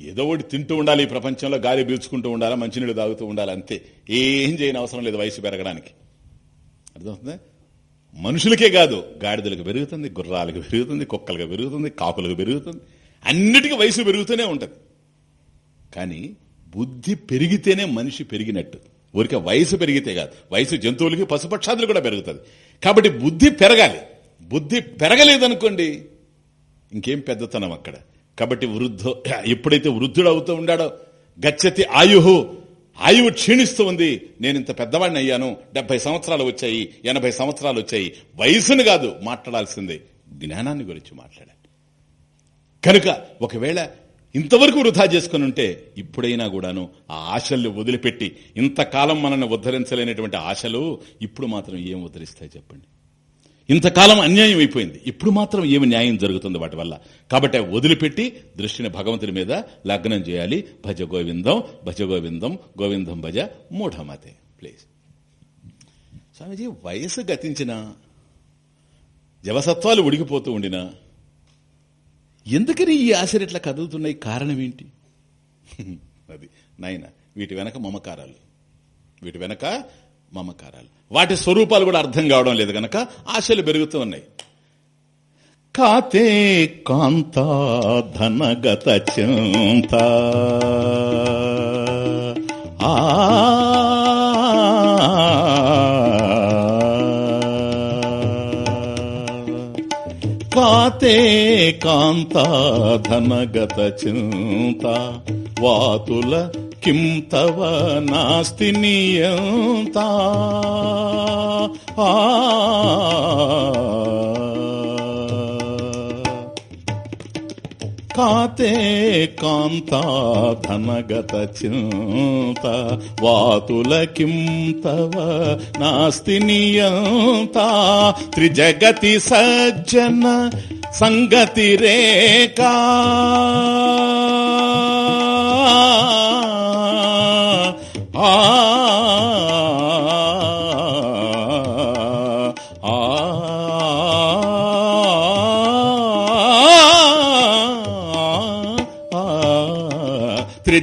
ఏదో ఒకటి తింటూ ఉండాలి ఈ ప్రపంచంలో గాలి పీల్చుకుంటూ ఉండాలి మంచినీళ్ళు తాగుతూ ఉండాలి అంతే. ఏం చేయని అవసరం లేదు వయసు పెరగడానికి. అర్థమవుతుందా? మనుషులకే కాదు గాడిదలకు పెరుగుతుంది గుర్రాలకు పెరుగుతుంది కుక్కలకు పెరుగుతుంది కాకులకు పెరుగుతుంది. అన్నిటికీ వయసు పెరుగుతూనే ఉంటుంది. కానీ బుద్ధి పెరిగితేనే మనిషి పెరిగినట్టు. ఊరికే వయసు పెరిగితే కాదు. వయసు జంతువులకి పశుపక్షాదులు కూడా పెరుగుతుంది. కాబట్టి బుద్ధి పెరగాలి. బుద్ధి పెరగలేదనుకోండి ఇంకేం పెద్దతనం అక్కడ. కాబట్టి వృద్ధ ఎప్పుడైతే వృద్ధుడు అవుతూ ఉండాడో గచ్చతి ఆయుహు ఆయువు క్షీణిస్తూ ఉంది. నేను ఇంత పెద్దవాడిని అయ్యాను డెబ్బై సంవత్సరాలు వచ్చాయి ఎనభై సంవత్సరాలు వచ్చాయి. వయసును కాదు మాట్లాడాల్సిందే. జ్ఞానాన్ని గురించి మాట్లాడాలి. కనుక ఒకవేళ ఇంతవరకు వృధా చేసుకుని ఉంటే ఇప్పుడైనా కూడాను ఆ ఆశల్ని వదిలిపెట్టి ఇంతకాలం మనల్ని ఉద్ధరించలేనటువంటి ఆశలు ఇప్పుడు మాత్రం ఏం ఉద్ధరిస్తాయి చెప్పండి. ఇంతకాలం అన్యాయం అయిపోయింది. ఇప్పుడు మాత్రం ఏమి న్యాయం జరుగుతుంది వాటి వల్ల? కాబట్టి వదిలిపెట్టి దృష్టిని భగవంతుడి మీద లగ్నం చేయాలి. భజ గోవిందం భజ గోవిందం గోవిందం భజ మూఢమతే. ప్లీజ్. స్వామీజీ వయసు గతించిన జవసత్వాలు ఉడిగిపోతూ ఉండినా ఎందుకని ఈ ఆశలు ఇట్లా కదులుతున్నాయి? కారణం ఏంటి? అది నాయన వీటి వెనక మమకారాలు. వీటి వెనక మమకారాలు. వాటి స్వరూపాలు కూడా అర్థం కావడం లేదు గనక ఆశలు పెరుగుతూ ఉన్నాయి. కాతే కాంత ధనగత చింత. ఆ కాతే కాంత ధనగత చింత. వాతుల కిం తవ నాస్తి నియంత. ఆ కాతే కాంత ధనగత చింత వాతుల కిం తవ నాస్తి నియంత. త్రిజగతి సజ్జన సంగతి రేకా ఆ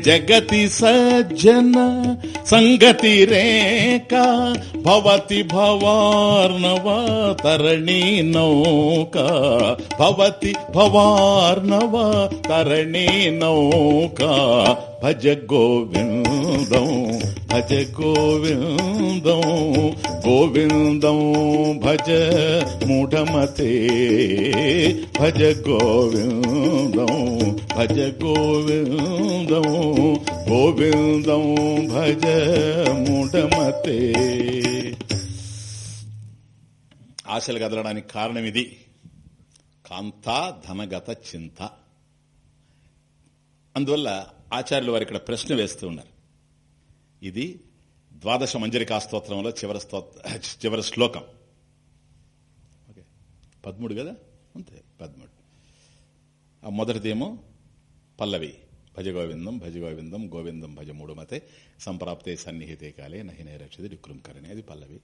జగతి సజ్జన సంగతి రేఖ భవతి భవార్ణవ తరణి నౌక. భవతి భవార్ణవ తరణి నౌక. భజ గోవిందం భజ గోవిందం గోవిందం భజ మూఢమతే భజ గోవిందం భజ గోవిందం గోవిందం భజ మూఢమతే. ఆశలు కదలడానికి కారణం ఇది. కాంతా ధనగత చింత. అందువల్ల ఆచార్యులు వారు ఇక్కడ ప్రశ్న వేస్తూ ఉన్నారు. ఇది ద్వాదశ మంజరికా స్తోత్రంలో చివరి స్తోత్ర చివరి శ్లోకం. ఓకే. పదమూడు కదా? అంతే పదమూడు. ఆ మొదటిదేమో పల్లవి. భజ గోవిందం భజ గోవిందం గోవిందం భజ మూడు మతే సంప్రాప్తే సన్నిహితే కాలే నహినే రక్షది వికృంకరణి అది పల్లవి.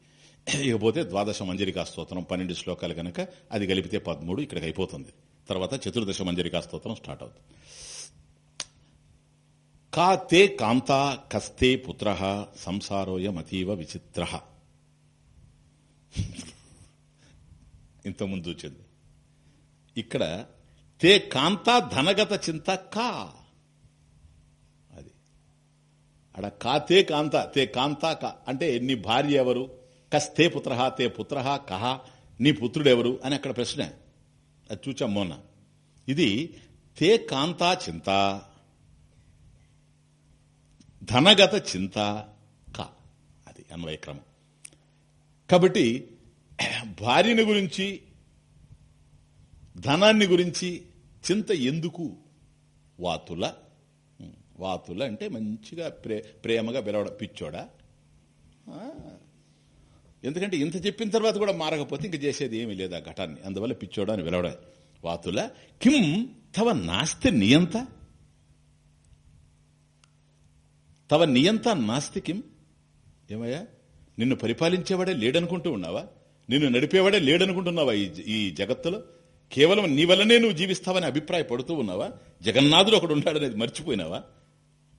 ఇకపోతే ద్వాదశ మంజరికా స్తోత్రం పన్నెండు శ్లోకాలు కనుక అది కలిపితే పదమూడు ఇక్కడికి అయిపోతుంది. తర్వాత చతుర్దశ మంజరికా స్తోత్రం స్టార్ట్ అవుతుంది. కా తే కాంతా కస్తే పుత్ర సంసారోయమతీవ విచిత్ర. ఇంతకుముందు వచ్చింది ఇక్కడ తే కాంతా ధనగత చింత కా. అది. అడ కా తే కాంత తే కాంతా కా. అంటే నీ భార్య ఎవరు? కస్తే పుత్ర తే పుత్ర కహ నీ పుత్రుడెవరు అని అక్కడ ప్రశ్న. అది చూచాం మొన్న. ఇది తే కాంతా చింత ధనగత చింత క. అది అన్వయక్రమం. కాబట్టి భార్యని గురించి ధనాన్ని గురించి చింత ఎందుకు? వాతుల వాతుల అంటే మంచిగా ప్రే ప్రేమగా పిలవడ పిచ్చోడా? ఎందుకంటే ఇంత చెప్పిన తర్వాత కూడా మారకపోతే ఇంక చేసేది ఏమీ లేదు ఆ ఘటాన్ని. అందువల్ల పిచ్చోడా అని పిలవడం. వాతుల కిం తవ నాస్తి నియంత? తవ నియంత నాస్తికిం? ఏమయ్యా? నిన్ను పరిపాలించేవాడే లేడనుకుంటూ ఉన్నావా? నిన్ను నడిపేవాడే లేడనుకుంటున్నావా ఈ ఈ జగత్తులో? కేవలం నీ వల్లనే నువ్వు జీవిస్తావని అభిప్రాయపడుతూ ఉన్నావా? జగన్నాథుడు ఒకడు ఉన్నాడనేది మర్చిపోయినావా?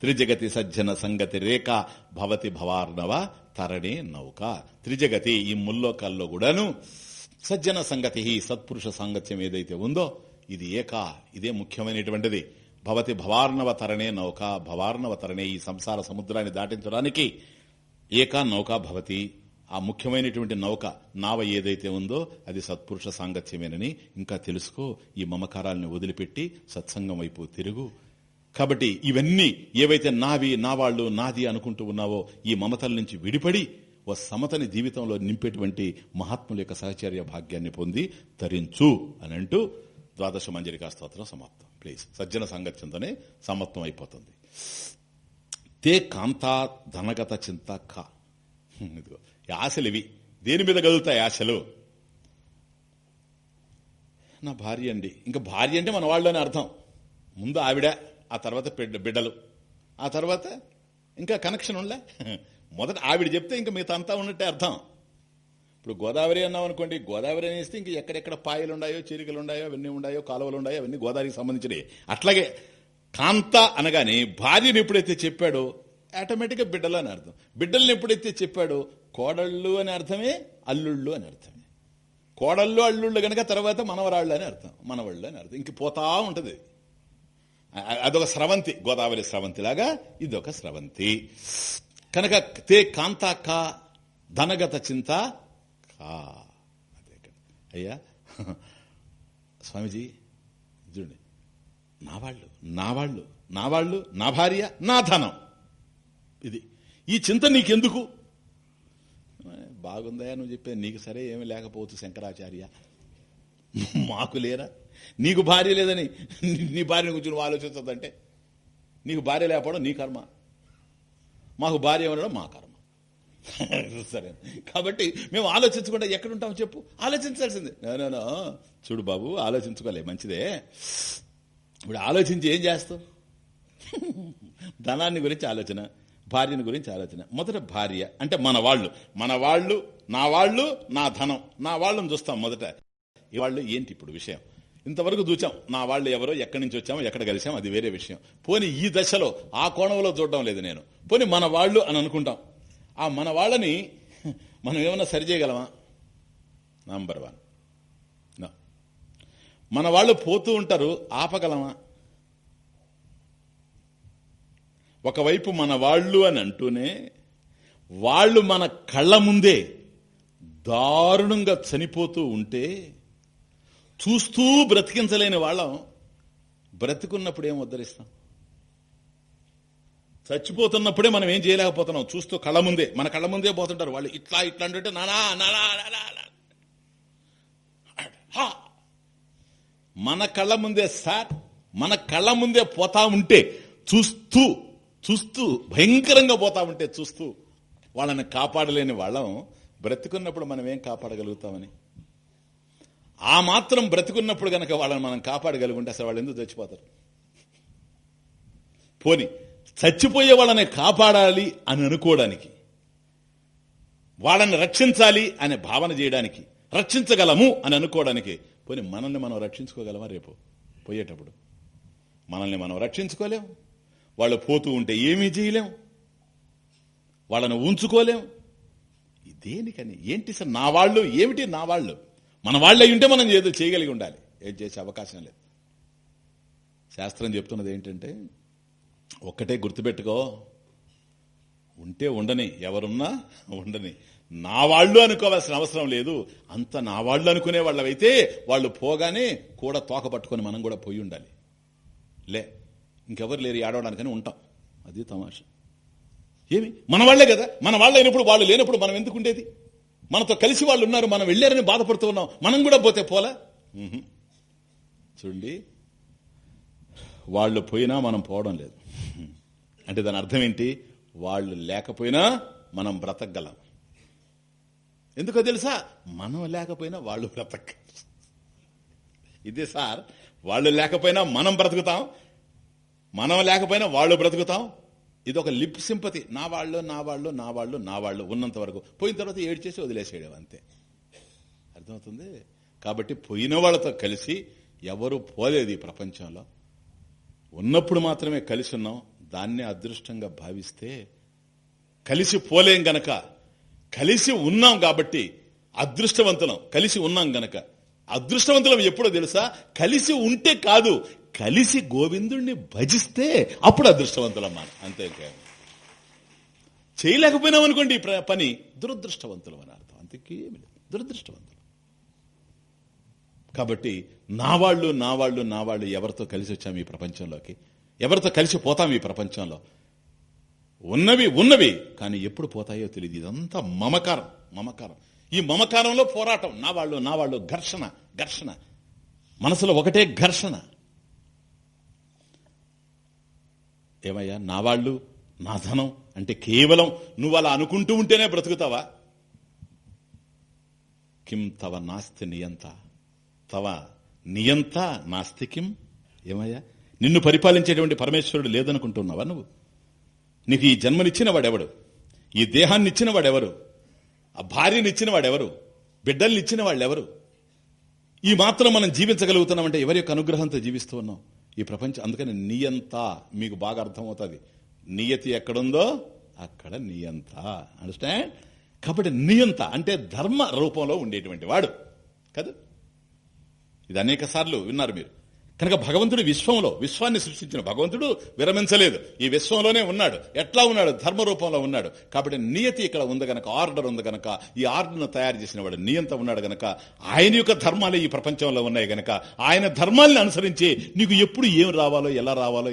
త్రిజగతి సజ్జన సంగతి రేఖ భవతి భవార్ణవ తరణే నౌక. త్రిజగతి ఈ ముల్లోకాల్లో కూడాను సజ్జన సంగతి సత్పురుష సాంగత్యం ఏదైతే ఉందో ఇది ఏకా ఇదే ముఖ్యమైనటువంటిది. భవతి భవార్ణవ తరణే నౌక భవార్ణవ తరణే ఈ సంసార సముద్రాన్ని దాటించడానికి ఏకా నౌక భవతి. ఆ ముఖ్యమైనటువంటి నౌక నావ ఏదైతే ఉందో అది సత్పురుష సాంగత్యమేనని ఇంకా తెలుసుకో ఈ మమకారాలను వదిలిపెట్టి సత్సంగం వైపు తిరుగు. కాబట్టి ఇవన్నీ ఏవైతే నావి నా వాళ్ళు నాది అనుకుంటూ ఉన్నావో ఈ మమతల నుంచి విడిపడి ఓ సమతని జీవితంలో నింపేటువంటి మహాత్ముల యొక్క సహచర్య భాగ్యాన్ని పొంది తరించు అని అంటూ ద్వాదశ మంజరికా స్తోత్రం సమాప్తం. ప్లీజ్. సజ్జన సాంగత్యంతోనే సమత్వం అయిపోతుంది. తే కాంతా ధనగత చింత కా. ఇదిగో. ఆశలు ఇవి. దేని మీద కదులుతాయి ఆశలు? నా భార్య అండి. ఇంకా భార్య అంటే మన వాళ్ళని అర్థం. ముందు ఆవిడ ఆ తర్వాత బిడ్డలు. ఆ తర్వాత ఇంకా కనెక్షన్ ఉండలే మొదట ఆవిడ చెప్తే ఇంకా మిగతా అంతా ఉన్నట్టే అర్థం. ఇప్పుడు గోదావరి అన్నాం అనుకోండి గోదావరి అనేస్తే ఇంక ఎక్కడెక్కడ పాయలు ఉన్నాయో చీరికలు ఉన్నాయో అవన్నీ ఉన్నాయో కాలువలు ఉన్నాయో అవన్నీ గోదావరికి సంబంధించినవి అట్లాగే కాంత అనగానే భార్యను ఎప్పుడైతే చెప్పాడో ఆటోమేటిక్గా బిడ్డలు అని అర్థం. బిడ్డల్ని ఎప్పుడైతే చెప్పాడో కోడళ్ళు అని అర్థమే అల్లుళ్ళు అని అర్థమే. కోడళ్ళు అల్లుళ్ళు గనక తర్వాత మనవరాళ్ళు అని అర్థం. మనవాళ్ళు అని అర్థం. ఇంక పోతా ఉంటుంది. అదొక స్రవంతి గోదావరి స్రవంతిలాగా ఇదొక స్రవంతి. కనుక తే కాంతా ధనగత చింత కా అదే ఇక్కడ. అయ్యా స్వామీజీ చూడండి నా వాళ్ళు నా వాళ్ళు నా వాళ్ళు నా భార్య నా ధనం. ఇది ఈ చింత నీకెందుకు? బాగుందా నువ్వు చెప్పే నీకు సరే ఏమి లేకపోవచ్చు శంకరాచార్య. మాకు లేరా? నీకు భార్య లేదని నీ భార్యను గురించి నువ్వు ఆలోచిస్తుందంటే నీకు భార్య లేకపోవడం నీ కర్మ. మాకు భార్య ఉండడం మా కర్మ. సరే. కాబట్టి మేము ఆలోచించకుండా ఎక్కడుంటాం చెప్పు. ఆలోచించాల్సిందే. నేను చూడు బాబు ఆలోచించుకోలే. మంచిదే. ఇప్పుడు ఆలోచించి ఏం చేస్తావు? ధనాన్ని గురించి ఆలోచన భార్యని గురించి ఆలోచన. మొదట భార్య అంటే మన వాళ్ళు. మన వాళ్ళు నా వాళ్ళు నా ధనం. నా వాళ్ళని చూస్తాం మొదట. వాళ్ళు ఏంటి ఇప్పుడు విషయం? ఇంతవరకు చూచాం. నా వాళ్ళు ఎవరో ఎక్కడి నుంచి వచ్చామో ఎక్కడ కలిసాం అది వేరే విషయం. పోనీ ఈ దశలో ఆ కోణంలో చూడడం లేదు నేను. పోనీ మన వాళ్ళు అని అనుకుంటాం. ఆ మన వాళ్ళని మనం ఏమన్నా సరిచేయగలమా నంబర్ వన్ మన వాళ్ళు పోతూ ఉంటారు ఆపగలమా? ఒకవైపు మన వాళ్ళు అని అంటూనే వాళ్ళు మన కళ్ళ ముందే దారుణంగా చనిపోతూ ఉంటే చూస్తూ బ్రతికించలేని వాళ్ళం. బ్రతికున్నప్పుడు ఏం ఉద్ధరిస్తాం? చచ్చిపోతున్నప్పుడే మనం ఏం చేయలేకపోతున్నాం. చూస్తూ కళ్ళ ముందే. మన కళ్ళ ముందే పోతుంటారు. వాళ్ళు ఇట్లా ఇట్లా అంటే నానా నానా మన కళ్ళ ముందే సార్ మన కళ్ళ ముందే పోతా ఉంటే చూస్తూ చూస్తూ భయంకరంగా పోతా ఉంటే చూస్తూ వాళ్ళని కాపాడలేని వాళ్ళం. బ్రతికున్నప్పుడు మనం ఏం కాపాడగలుగుతామని? ఆ మాత్రం బ్రతికున్నప్పుడు గనక వాళ్ళని మనం కాపాడగలుగుంటే అసలు వాళ్ళు ఎందుకు చచ్చిపోతారు? పోని చచ్చిపోయే వాళ్ళని కాపాడాలి అని అనుకోవడానికి వాళ్ళని రక్షించాలి అనే భావన చేయడానికి రక్షించగలము అని అనుకోవడానికి పోనీ మనల్ని మనం రక్షించుకోగలమా రేపు పోయేటప్పుడు? మనల్ని మనం రక్షించుకోలేం. వాళ్ళు పోతూ ఉంటే ఏమీ చేయలేం. వాళ్ళని ఉంచుకోలేం. దేనికని? ఏంటి సార్? నా వాళ్ళు ఏమిటి? నా వాళ్ళు. మన వాళ్ళే ఉంటే మనం ఏదో చేయగలిగి ఉండాలి. ఏం చేసే అవకాశం లేదు. శాస్త్రం చెప్తున్నది ఏంటంటే ఒక్కటే గుర్తుపెట్టుకో. ఉంటే ఉండని ఎవరున్నా ఉండని. నా వాళ్ళు అనుకోవాల్సిన అవసరం లేదు. అంత నా వాళ్ళు అనుకునే వాళ్ళవైతే వాళ్ళు పోగానే కూడా తోక పట్టుకొని మనం కూడా పోయి ఉండాలి. లే ఇంకెవరు లేరు ఏడవడానికని ఉంటాం. అది తమాష. ఏమి? మన వాళ్ళే కదా. మన వాళ్ళు అయినప్పుడు వాళ్ళు లేనప్పుడు మనం ఎందుకు ఉండేది మనతో కలిసి వాళ్ళు ఉన్నారు మనం వెళ్ళారని బాధపడుతూ ఉన్నాం. మనం కూడా పోతే పోలా? చూడండి. వాళ్ళు పోయినా మనం పోవడం లేదు. అంటే దాని అర్థం ఏంటి? వాళ్ళు లేకపోయినా మనం బ్రతకగలం. ఎందుకో తెలుసా? మనం లేకపోయినా వాళ్ళు బ్రతక ఇదే సార్ వాళ్ళు లేకపోయినా మనం బ్రతుకుతాం. మనం లేకపోయినా వాళ్ళు బ్రతుకుతాం. ఇది ఒక లిప్ సింపతి. నా వాళ్ళు నా వాళ్ళు నా వాళ్ళు నా వాళ్ళు ఉన్నంత వరకు. పోయిన తర్వాత ఏడు చేసి వదిలేసేయడం అంతే. అర్థమవుతుంది? కాబట్టి పోయిన వాళ్ళతో కలిసి ఎవరు పోలేదు ఈ ప్రపంచంలో. ఉన్నప్పుడు మాత్రమే కలిసి ఉన్నాం. దాన్నే అదృష్టంగా భావిస్తే కలిసి పోలేం గనక కలిసి ఉన్నాం కాబట్టి అదృష్టవంతులం కలిసి ఉన్నాం గనక. అదృష్టవంతులం ఎప్పుడో తెలుసా? కలిసి ఉంటే కాదు కలిసి గోవిందుణ్ణి భజిస్తే అప్పుడు అదృష్టవంతులం మనం అంతే చేయలేకపోయినాం అనుకోండి ప్ర- పని. దురదృష్టవంతులం అని అర్థం. అంతకేమి దురదృష్టవంతులం. కాబట్టి నా వాళ్ళు నా వాళ్ళు నా వాళ్ళు ఎవరితో కలిసి వచ్చాం ఈ ప్రపంచంలోకి? ఎవరితో కలిసి పోతాం ఈ ప్రపంచంలో? ఉన్నవి ఉన్నవి కానీ ఎప్పుడు పోతాయో తెలియదు ఇదంతా మమకారం మమకారం. ఈ మమకారంలో పోరాటం. నా వాళ్ళు నా వాళ్ళు ఘర్షణ ఘర్షణ. మనసులో ఒకటే ఘర్షణ. ఏమయ్యా నా వాళ్ళు నా ధనం అంటే కేవలం నువ్వు అలా అనుకుంటూ ఉంటేనే బ్రతుకుతావా? కిం తవ నాస్తి నియంత. తవ నియంత నాస్తి కిం? ఏమయ్యా నిన్ను పరిపాలించేటువంటి పరమేశ్వరుడు లేదనుకుంటున్నావా నువ్వు? నీకు ఈ జన్మనిచ్చిన వాడెవడు? ఈ దేహాన్ని ఇచ్చిన వాడెవరు? ఆ భార్యని ఇచ్చిన వాడెవరు? బిడ్డల్ని ఇచ్చిన వాళ్ళెవరు? ఈ మాత్రం మనం జీవించగలుగుతున్నామంటే ఎవరి యొక్క అనుగ్రహంతో జీవిస్తూ ఉన్నాం ఈ ప్రపంచం అందుకని నియంత మీకు బాగా అర్థమవుతుంది. నియతి ఎక్కడుందో అక్కడ నియంత అండర్స్టాండ్ కాబట్టి నియంత అంటే ధర్మ రూపంలో ఉండేటువంటి వాడు. కదా? ఇది అనేక సార్లు విన్నారు మీరు. కనుక భగవంతుడు విశ్వంలో విశ్వాన్ని సృష్టించిన భగవంతుడు విరమించలేదు. ఈ విశ్వంలోనే ఉన్నాడు. ఎట్లా ఉన్నాడు? ధర్మ రూపంలో ఉన్నాడు. కాబట్టి నియతి ఇక్కడ ఉంది గనక ఆర్డర్ ఉంది గనక ఈ ఆర్డర్ను తయారు చేసిన వాడు నియంత ఉన్నాడు గనక ఆయన యొక్క ధర్మాలే ఈ ప్రపంచంలో ఉన్నాయి గనక ఆయన ధర్మాల్ని అనుసరించి నీకు ఎప్పుడు ఏం రావాలో ఎలా రావాలో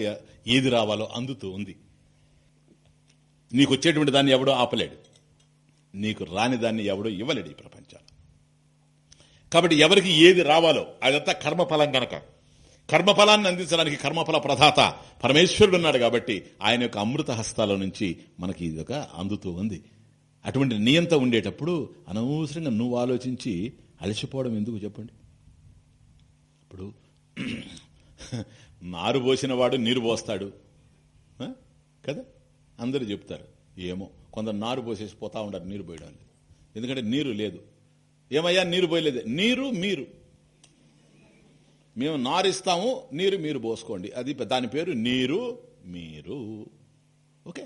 ఏది రావాలో అందుతూ ఉంది. నీకు వచ్చేటువంటి దాన్ని ఎవడో ఆపలేడు. నీకు రాని దాన్ని ఎవడో ఇవ్వలేడు ఈ ప్రపంచాలు. కాబట్టి ఎవరికి ఏది రావాలో అదంతా కర్మఫలం గనక. కర్మఫలాన్ని అందించడానికి కర్మఫల ప్రధాత పరమేశ్వరుడు ఉన్నాడు కాబట్టి ఆయన యొక్క అమృత హస్తాల నుంచి మనకి ఇది ఒక అందుతూ ఉంది. అటువంటి నియంత ఉండేటప్పుడు అనవసరంగా నువ్వు ఆలోచించి అలసిపోవడం ఎందుకు చెప్పండి? ఇప్పుడు నారు పోసిన వాడు నీరు పోస్తాడు. కదా? అందరూ చెప్తారు. ఏమో కొందరు నారు పోసేసి పోతా ఉంటారు నీరు పోయడం లేదు. ఎందుకంటే నీరు లేదు. ఏమయ్యా నీరు పోయలేదు. నీరు మీరు. మేము నారిస్తాము నీరు మీరు పోసుకోండి. అది దాని పేరు నీరు మీరు. ఓకే?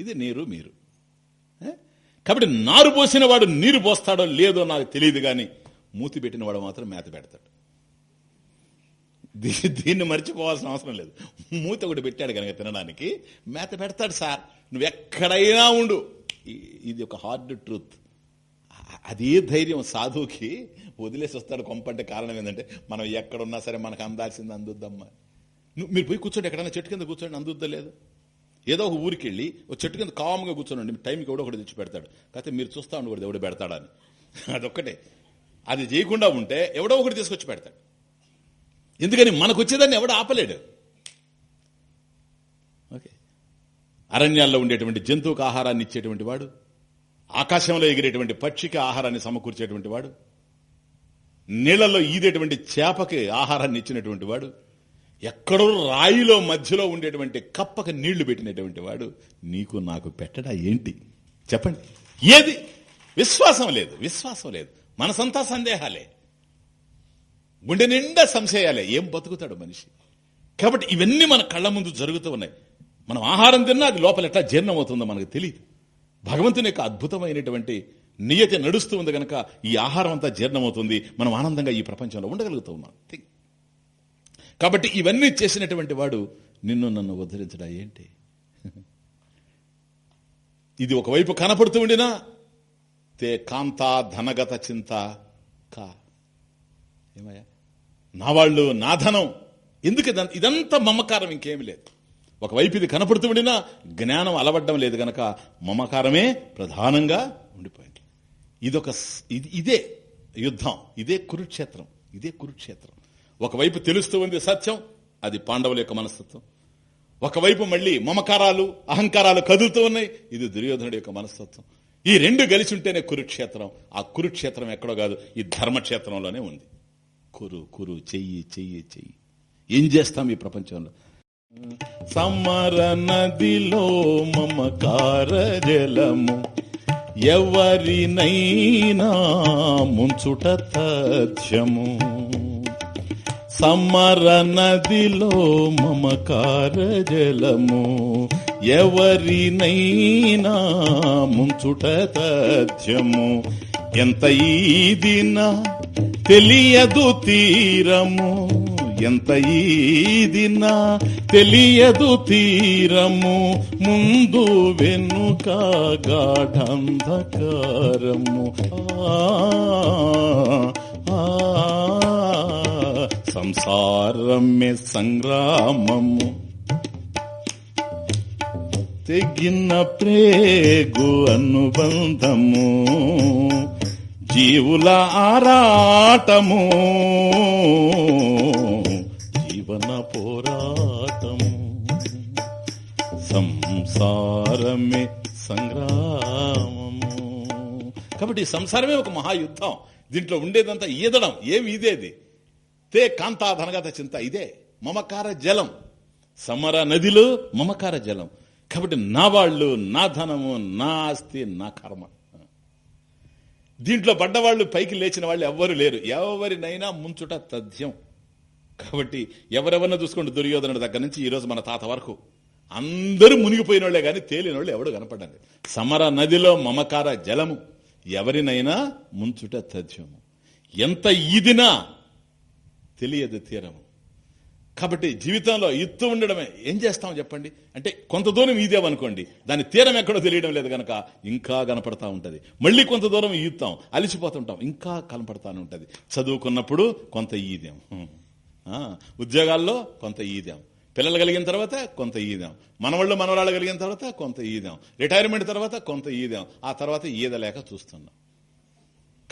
ఇది నీరు మీరు. కాబట్టి నారు పోసిన వాడు నీరు పోస్తాడో లేదో నాకు తెలియదు కానీ మూతి పెట్టిన వాడు మాత్రం మేత పెడతాడు. దీ- దీన్ని మర్చిపోవాల్సిన అవసరం లేదు. మూత ఒకటి పెట్టాడు కనుక తినడానికి మేత పెడతాడు సార్. నువ్వు ఎక్కడైనా ఉండు. ఇది ఒక హార్డ్ ట్రూత్ అదే ధైర్యం? సాధువుకి వదిలేసి వస్తాడు కొంపంటే కారణం ఏంటంటే మనం ఎక్కడున్నా సరే మనకు అందాల్సింది అందుద్దమ్మా. నువ్వు మీరు పోయి కూర్చోండి ఎక్కడైనా చెట్టు కింద కూర్చోండి అందుద్దా లేదు ఏదో ఒక ఊరికి వెళ్ళి ఒక చెట్టు కింద కామ్గా కూర్చోండి మీ టైంకి ఎవడో ఒకటి తెచ్చి పెడతాడు కాకపోతే మీరు చూస్తా ఉండకూడదు ఎవడు పెడతాడని. అదొక్కటే. అది చేయకుండా ఉంటే ఎవడో ఒకటి తీసుకొచ్చి పెడతాడు. ఎందుకని మనకు వచ్చేదాన్ని ఎవడు ఆపలేడు. ఓకే. అరణ్యాల్లో ఉండేటువంటి జంతువుకు ఆహారాన్ని ఇచ్చేటువంటి వాడు ఆకాశంలో ఎగిరేటువంటి పక్షికి ఆహారాన్ని సమకూర్చేటువంటి వాడు నీళ్ళలో ఈదేటువంటి చేపకి ఆహారాన్ని ఇచ్చినటువంటి వాడు ఎక్కడో రాయిలో మధ్యలో ఉండేటువంటి కప్పకి నీళ్ళు పెట్టినటువంటి వాడు నీకు నాకు పెట్టడా ఏంటి? చెప్పండి. ఏది? విశ్వాసం లేదు విశ్వాసం లేదు. మనసంతా సందేహాలే. గుండె నిండా సంశయాలే. ఏం బతుకుతాడు మనిషి? కాబట్టి ఇవన్నీ మన కళ్ళ ముందు జరుగుతూ ఉన్నాయి. మనం ఆహారం తిన్నా అది లోపల ఎట్లా జీర్ణం అవుతుందో మనకు తెలియదు భగవంతుని యొక్క అద్భుతమైనటువంటి నియతి నడుస్తూ ఉంది కనుక ఈ ఆహారం అంతా జీర్ణమవుతుంది. మనం ఆనందంగా ఈ ప్రపంచంలో ఉండగలుగుతూ ఉన్నాం. కాబట్టి ఇవన్నీ చేసినటువంటి వాడు నిన్ను నన్ను ఉద్ధరించడా ఏంటి? ఇది ఒకవైపు కనపడుతూ ఉండినా తే కాంత ధనగత చింత కా. ఏమయ్యా? నా వాళ్ళు నా ధనం. ఎందుకు ఇదంతా మమకారం ఇంకేమి లేదు. ఒకవైపు ఇది కనపడుతూ ఉండినా జ్ఞానం అలవడ్డం లేదు గనక మమకారమే ప్రధానంగా ఉండిపోయింది. ఇదొక ఇది ఇదే యుద్ధం ఇదే కురుక్షేత్రం ఇదే కురుక్షేత్రం. ఒకవైపు తెలుస్తూ ఉంది సత్యం అది పాండవుల యొక్క మనస్తత్వం. ఒకవైపు మళ్ళీ మమకారాలు అహంకారాలు కదులుతూ ఉన్నాయి ఇది దుర్యోధనుడి యొక్క మనస్తత్వం. ఈ రెండు గెలిచి ఉంటేనే కురుక్షేత్రం. ఆ కురుక్షేత్రం ఎక్కడో కాదు ఈ ధర్మక్షేత్రంలోనే ఉంది. కురు కురు చెయ్యి చెయ్యి చెయ్యి. ఏం చేస్తాం ఈ ప్రపంచంలో? సమర నదిలో మమకార జలము. ఎవరినైనా ముంచుట తథ్యము. సమర నదిలో మమకార జలము. ఎవరినైనా ముంచుట తథ్యము. ఎంత ఈదిన తెలియదు తీరము. ఎంత ఈదిన తెలియదు తీరము ముందు వెనుక గాఢంధకారము. ఆ, సంసారమే సంగ్రామము. తెగిన ప్రేగు అనుబంధము జీవుల ఆరాటము. పోరాటం. సంసారమే సంగ్రామము. కాబట్టి సంసారమే ఒక మహాయుద్ధం. దీంట్లో ఉండేదంతా ఈదడం. ఏమి ఇదేది తే కాంతాధనగత చింత ఇదే. మమకార జలం. సమర నదిలో మమకార జలం. కాబట్టి నా వాళ్ళు నా ధనము నా ఆస్తి నా కర్మ. దీంట్లో పడ్డవాళ్ళు పైకి లేచిన వాళ్ళు ఎవ్వరు లేరు. ఎవరినైనా ముంచుట తథ్యం. కాబట్టి ఎవరెవరినో చూసుకోండి దుర్యోధనుడి దగ్గర నుంచి ఈరోజు మన తాత వరకు. అందరూ మునిగిపోయిన వాళ్ళే కానీ తేలిన వాళ్ళు ఎవడు కనపడండి సమర నదిలో మమకార జలము ఎవరినైనా ముంచుట తథ్యము. ఎంత ఈదినా తెలియదు తీరము. కాబట్టి జీవితంలో ఇత్తు ఉండడమే. ఏం చేస్తాం చెప్పండి? అంటే కొంత దూరం ఈదేమనుకోండి దాని తీరం ఎక్కడో తెలియడం లేదు కనుక ఇంకా కనపడతా ఉంటుంది. మళ్ళీ కొంత దూరం ఈద్దాం అలిసిపోతుంటాం ఇంకా కనపడతానే ఉంటుంది. చదువుకున్నప్పుడు కొంత ఈదేం. ఉద్యోగాల్లో కొంత ఈదాం. పిల్లలు కలిగిన తర్వాత కొంత ఈదాం. మనవాళ్ళు మనవరాళ్ళు కలిగిన తర్వాత కొంత ఈదాం. రిటైర్మెంట్ తర్వాత కొంత ఈదాం. ఆ తర్వాత ఈదలేక చూస్తున్నాం.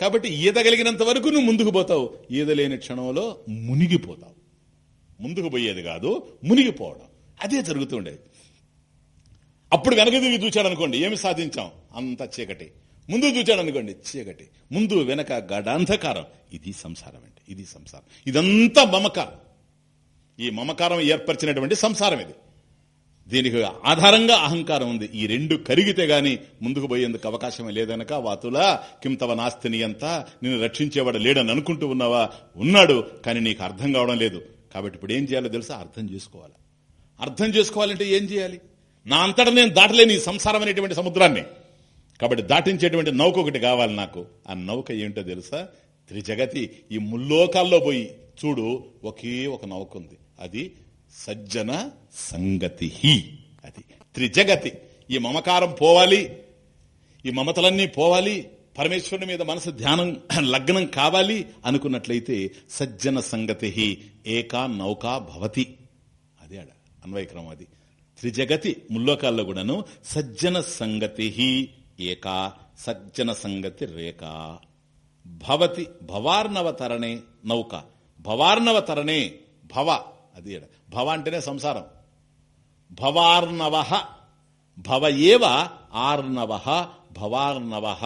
కాబట్టి ఈదగలిగినంత వరకు నువ్వు ముందుకు పోతావు. ఈద లేని క్షణంలో మునిగిపోతావు. ముందుకు పోయేది కాదు మునిగిపోవడం. అదే జరుగుతుండేది అప్పుడు వెనక తిరిగి చూచాడు అనుకోండి ఏమి సాధించాం? అంత చీకటి. ముందు చూచాడు అనుకోండి చీకటి. ముందు వెనక గడాంధకారం ఇది సంసారం అండి ఇది సంసారం. ఇదంతా మమకారం. ఈ మమకారం ఏర్పరిచినటువంటి సంసారం ఇది. దీనికి ఆధారంగా అహంకారం ఉంది. ఈ రెండు కరిగితే గాని ముందుకు పోయేందుకు అవకాశమే లేదనక వాతులా కింతవ నాస్తిని అంతా నిన్ను రక్షించేవాడు లేడని అనుకుంటూ ఉన్నావా? ఉన్నాడు కానీ నీకు అర్థం కావడం లేదు. కాబట్టి ఇప్పుడు ఏం చేయాలో తెలుసా? అర్థం చేసుకోవాలి. అర్థం చేసుకోవాలంటే ఏం చేయాలి? నా అంతటా నేను దాటలేని ఈ సంసారం అనేటువంటి సముద్రాన్ని. కాబట్టి దాటించేటువంటి నౌక ఒకటి కావాలి నాకు. ఆ నౌక ఏంటో తెలుసా? త్రిజగతి ఈ ముల్లోకాల్లో పోయి చూడు ఒకే ఒక నౌక ఉంది అది సజ్జన సంగతి అది త్రిజగతి. ఈ మమకారం పోవాలి ఈ మమతలన్నీ పోవాలి పరమేశ్వరుని మీద మనసు ధ్యానం లగ్నం కావాలి అనుకున్నట్లయితే సజ్జన సంగతి ఏకా నౌకా భవతి. అదే ఆడ అన్వయక్రమం అది. త్రిజగతి ముల్లోకాల్లో కూడాను సజ్జన సంగతి ఏకా సజ్జన సంగతి రేఖ భవతి భవార్ణవతరణే నౌక. భవార్ణవతరణే భవ. అది భవ అంటేనే సంసారం. భవార్ణవ. భవ ఏవ? ఆర్ణవ. భవార్ణవ.